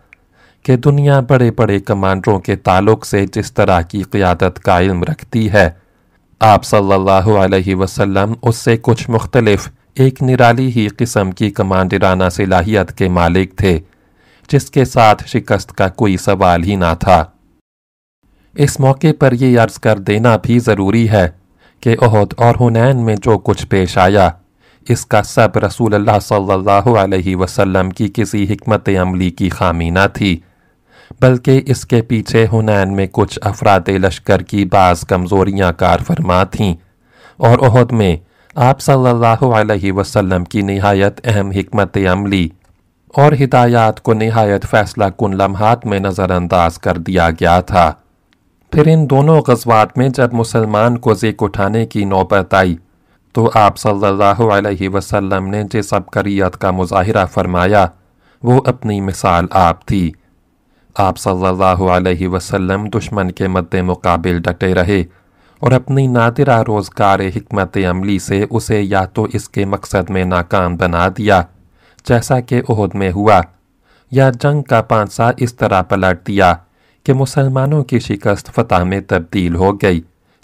Speaker 1: کہ دنیا بڑے بڑے کمانڈروں کے تعلق سے جس طرح کی قیادت کا علم رکھتی ہے، آپ صلی اللہ علیہ وسلم اس سے کچھ مختلف ایک نرالی ہی قسم کی کمانڈرانہ صلاحیت کے مالک تھے، جس کے ساتھ شکست کا کوئی سوال ہی نہ تھا۔ اس موقع پر یہ عرض کر دینا بھی ضروری ہے کہ عہد اور ہنین میں جو کچھ پیش آیا، اس کا سب رسول اللہ صلی اللہ علیہ وسلم کی کسی حکمت عملی کی خامی نہ تھی، بلکہ اس کے پیچھے ہنین میں کچھ افراد لشکر کی بعض کمزوریاں کار فرما تھیں اور عہد میں آپ صلی اللہ علیہ وسلم کی نہایت اہم حکمت عملی اور ہدایات کو نہایت فیصلہ کن لمحات میں نظر انداز کر دیا گیا تھا۔ پھر ان دونوں غزوات میں جب مسلمان کو ذیک اٹھانے کی نوبت آئی، تو آپ صلی اللہ علیہ وسلم نے جس عبقریت کا مظاہرہ فرمایا، وہ اپنی مثال آپ تھی۔ آپ صلی اللہ علیہ وسلم دشمن کے مد مقابل ڈٹے رہے۔ اور اپنی نادرہ روزگار حکمت عملی سے اسے یا تو اس کے مقصد میں ناکام بنا دیا، جیسا کہ عہد میں ہوا، یا جنگ کا پانسا اس طرح پلٹ دیا کہ مسلمانوں کی شکست فتح میں تبدیل ہو گئی،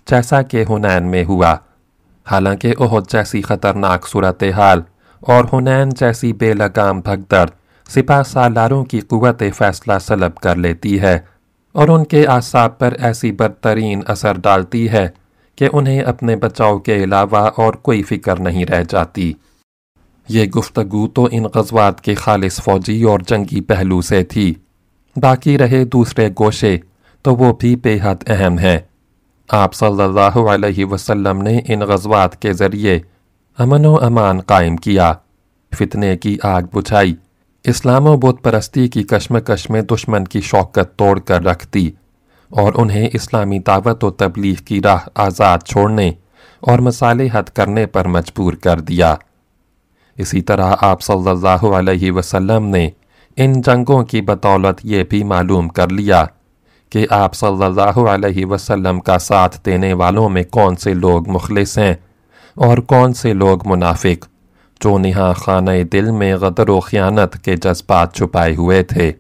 Speaker 1: جیسا کہ ہنین میں ہوا۔ حالانکہ عہد جیسی خطرناک صورتحال اور ہنین جیسی بے لگام بھگدڑ سپاہ سالاروں کی قوت فیصلہ سلب کر لیتی ہے۔ اور ان کے اعصاب پر ایسی بدترین اثر ڈالتی ہے کہ انہیں اپنے بچاؤ کے علاوہ اور کوئی فکر نہیں رہ جاتی۔ یہ گفتگو تو ان غزوات کے خالص فوجی اور جنگی پہلو سے تھی۔ باقی رہے دوسرے گوشے تو وہ بھی بے حد اہم ہیں۔ آپ صلی اللہ علیہ وسلم نے ان غزوات کے ذریعے امن و امان قائم کیا۔ فتنے کی آگ بچھائی اسلام و بت پرستی کی کشمکش میں دشمن کی شوکت توڑ کر رکھ دی اور انہیں اسلامی دعوت و تبلیغ کی راہ آزاد چھوڑنے اور مصالحت کرنے پر مجبور کر دیا۔ اسی طرح آپ صلی اللہ علیہ وسلم نے ان جنگوں کی بدولت یہ بھی معلوم کر لیا کہ آپ صلی اللہ علیہ وسلم کا ساتھ دینے والوں میں کون سے لوگ مخلص ہیں اور کون سے لوگ منافق۔ جو نہا خانہ دل میں غدر و خیانت کے جذبات چھپائے ہوئے تھے۔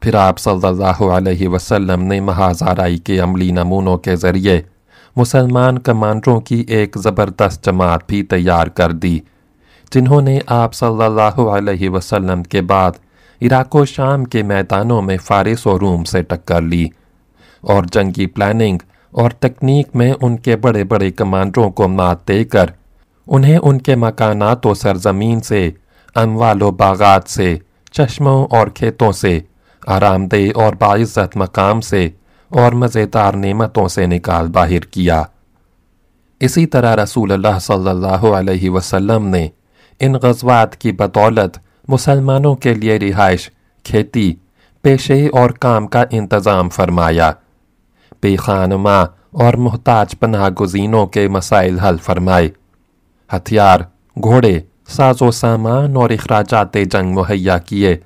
Speaker 1: پھر آپ صلی اللہ علیہ وسلم نے مہازارائی کے عملی نمونوں کے ذریعے مسلمان کمانڈروں کی ایک زبردست جماعت بھی تیار کر دی، جنہوں نے آپ صلی اللہ علیہ وسلم کے بعد عراق و شام کے میدانوں میں فارس و روم سے ٹکر لی اور جنگی پلاننگ اور تکنیک میں ان کے بڑے بڑے کمانڈروں کو مات دے کر انہیں ان کے مکانات و سرزمین سے، اموال و باغات سے، چشموں اور کھیتوں سے آرام دہ اور باعزت مقام سے اور مزیدار نعمتوں سے نکال باہر کیا۔ اسی طرح رسول اللہ صلی اللہ علیہ وسلم نے ان غزوات کی بدولت مسلمانوں کے لیے رہائش، کھیتی، پیشے اور کام کا انتظام فرمایا۔ بے خانما اور محتاج پناہ گزینوں کے مسائل حل فرمائے۔ ہتھیار، گھوڑے ساز و سامان اور اخراجات جنگ مہیا کیے۔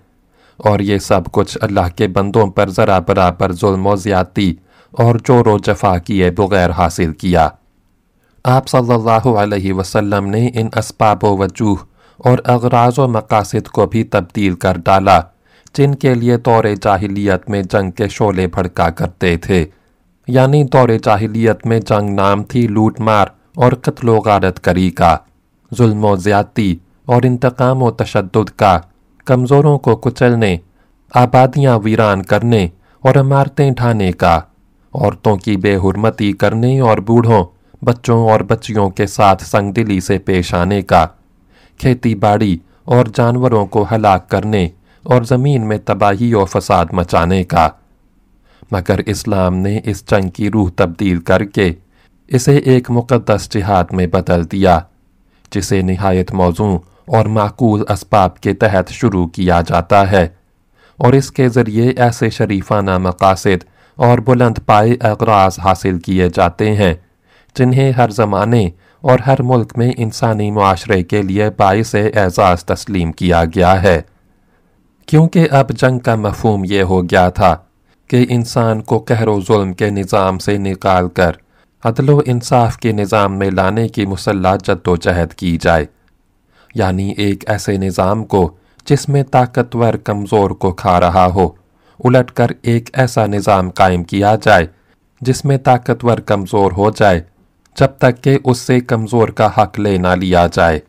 Speaker 1: اور یہ سب کچھ اللہ کے بندوں پر ذرا برابر ظلم و زیادتی اور جور و جفا کیے بغیر حاصل کیا۔ آپ صلی اللہ علیہ وسلم نے ان اسباب و وجوہ اور اغراض و مقاصد کو بھی تبدیل کر ڈالا، جن کے لیے دور جاہلیت میں جنگ کے شعلے بھڑکا کرتے تھے۔ یعنی دور جاہلیت میں جنگ نام تھی لوٹ مار۔ اور قتل و غارت کری کا ظلم و زیادتی اور انتقام و تشدد کا کمزوروں کو کچلنے آبادیاں ویران کرنے اور عمارتیں ڈھانے کا عورتوں کی بے حرمتی کرنے اور بوڑھوں بچوں اور بچیوں کے ساتھ سنگ دلی سے پیش آنے کا کھیتی باڑی اور جانوروں کو ہلاک کرنے اور زمین میں تباہی و فساد مچانے کا مگر اسلام نے اس جنگ کی روح تبدیل کر کے اسے ایک مقدس جہاد میں بدل دیا، جسے نہایت موضوع اور معقول اسباب کے تحت شروع کیا جاتا ہے، اور اس کے ذریعے ایسے شریفانہ مقاصد اور بلند پائے اغراض حاصل کیے جاتے ہیں، جنہیں ہر زمانے اور ہر ملک میں انسانی معاشرے کے لیے باعث اعزاز تسلیم کیا گیا ہے۔ کیونکہ اب جنگ کا مفہوم یہ ہو گیا تھا کہ انسان کو قہر و ظلم کے نظام سے نکال کر عدل و انصاف کے نظام میں لانے کی مسلح جد و جہد کی جائے۔ یعنی ایک ایسے نظام کو جس میں طاقتور کمزور کو کھا رہا ہو، الٹ کر ایک ایسا نظام قائم کیا جائے جس میں طاقتور کمزور ہو جائے، جب تک کہ اس سے کمزور کا حق لے نہ لیا جائے۔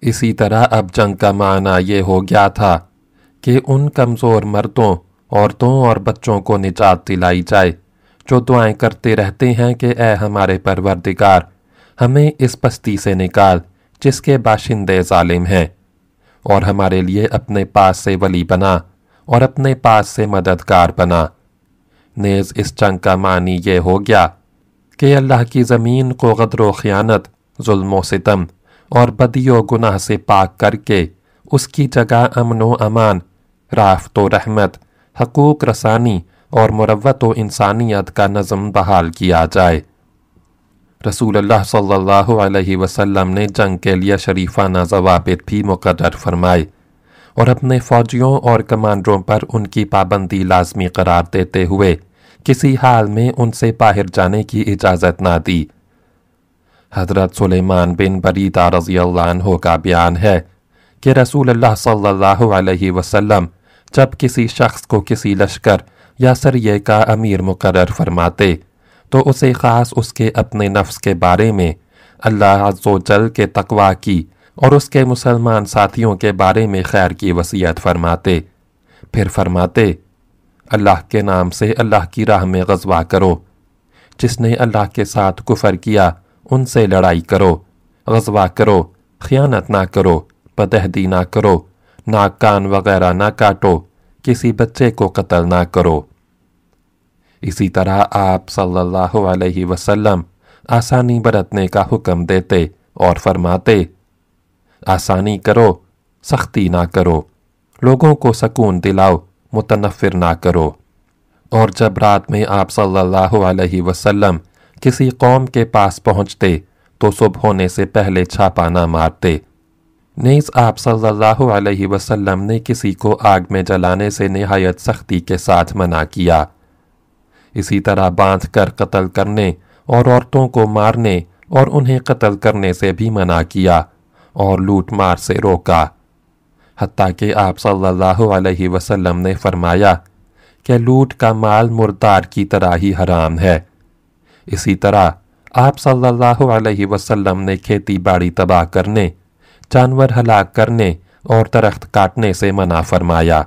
Speaker 1: اسی طرح اب جنگ کا معنی یہ ہو گیا تھا کہ ان کمزور مردوں، عورتوں اور بچوں کو نجات دلائی جائے۔ جو دعائیں کرتے رہتے ہیں کہ اے ہمارے پروردگار، ہمیں اس بستی سے نکال جس کے باشندے ظالم ہیں، اور ہمارے لیے اپنے پاس سے ولی بنا اور اپنے پاس سے مددگار بنا۔ نیز اس جنگ کا معنی یہ ہو گیا کہ اللہ کی زمین کو غدر و خیانت، ظلم و ستم اور بدی و گناہ سے پاک کر کے اس کی جگہ امن و امان، رافت و رحمت، حقوق رسانی اور مروت و انسانیت کا نظم بحال کیا جائے۔ رسول اللہ صلی اللہ علیہ وسلم نے جنگ کے لیے شریفانہ ضوابط بھی مقرر فرمائے اور اپنے فوجیوں اور کمانڈروں پر ان کی پابندی لازمی قرار دیتے ہوئے کسی حال میں ان سے باہر جانے کی اجازت نہ دی۔ حضرت سلیمان بن بریدہ رضی اللہ عنہ کا بیان ہے کہ رسول اللہ صلی اللہ علیہ وسلم جب کسی شخص کو کسی لشکر یا سریے کا امیر مقرر فرماتے، تو اسے خاص اس کے اپنے نفس کے بارے میں اللہ عز و جل کے تقوی کی اور اس کے مسلمان ساتھیوں کے بارے میں خیر کی وصیت فرماتے۔ پھر فرماتے، اللہ کے نام سے اللہ کی راہ میں غزوہ کرو۔ جس نے اللہ کے ساتھ کفر کیا، ان سے لڑائی کرو۔ غزوہ کرو، خیانت نہ کرو بدہدی نہ کرو ناک کان وغیرہ نہ کاٹو، کسی بچے کو قتل نہ کرو۔ اسی طرح آپ صلی اللہ علیہ وسلم آسانی برتنے کا حکم دیتے اور فرماتے، آسانی کرو، سختی نہ کرو، لوگوں کو سکون دلاؤ، متنفر نہ کرو۔ اور جب رات میں آپ صلی اللہ علیہ وسلم کسی قوم کے پاس پہنچتے، تو صبح ہونے سے پہلے چھاپا نہ مارتے۔ نیز آپ صلی اللہ علیہ وسلم نے کسی کو آگ میں جلانے سے نہایت سختی کے ساتھ منع کیا۔ اسی طرح باندھ کر قتل کرنے اور عورتوں کو مارنے اور انہیں قتل کرنے سے بھی منع کیا اور لوٹ مار سے روکا۔ حتیٰ کہ آپ صلی اللہ علیہ وسلم نے فرمایا کہ لوٹ کا مال مردار کی طرح ہی حرام ہے۔ اسی طرح آپ صلی اللہ علیہ وسلم نے کھیتی باڑی تباہ کرنے، جانور ہلاک کرنے اور درخت کاٹنے سے منع فرمایا۔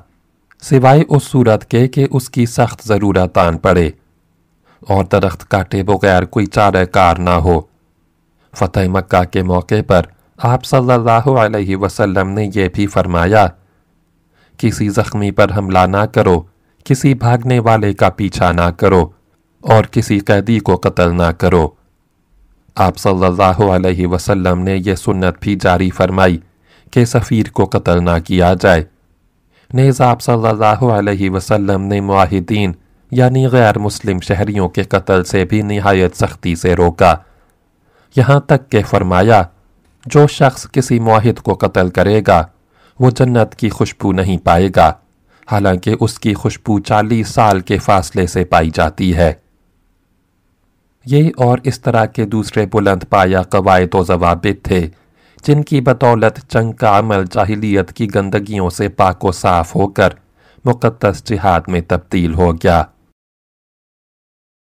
Speaker 1: سوائے اس صورت کے کہ اس کی سخت ضرورت آن پڑے اور درخت کاٹے بغیر کوئی چارہ کار نہ ہو۔ فتح مکہ کے موقع پر آپ صلی اللہ علیہ وسلم نے یہ بھی فرمایا کسی زخمی پر حملہ نہ کرو، کسی بھاگنے والے کا پیچھا نہ کرو اور کسی قیدی کو قتل نہ کرو۔ آپ صلی اللہ علیہ وسلم نے یہ سنت بھی جاری فرمائی کہ سفیر کو قتل نہ کیا جائے۔ نیز آپ صلی اللہ علیہ وسلم نے معاہدین یعنی غیر مسلم شہریوں کے قتل سے بھی نہایت سختی سے روکا۔ یہاں تک کہ فرمایا، جو شخص کسی معاہد کو قتل کرے گا، وہ جنت کی خوشبو نہیں پائے گا۔ حالانکہ اس کی خوشبو چالیس سال کے فاصلے سے پائی جاتی ہے۔ یہ اور اس طرح کے دوسرے بلند پایا قواعد و ضوابط تھے۔ جن کی بدولت جنگ کا عمل جاہلیت کی گندگیوں سے پاک و صاف ہو کر مقدس جہاد میں تبدیل ہو گیا۔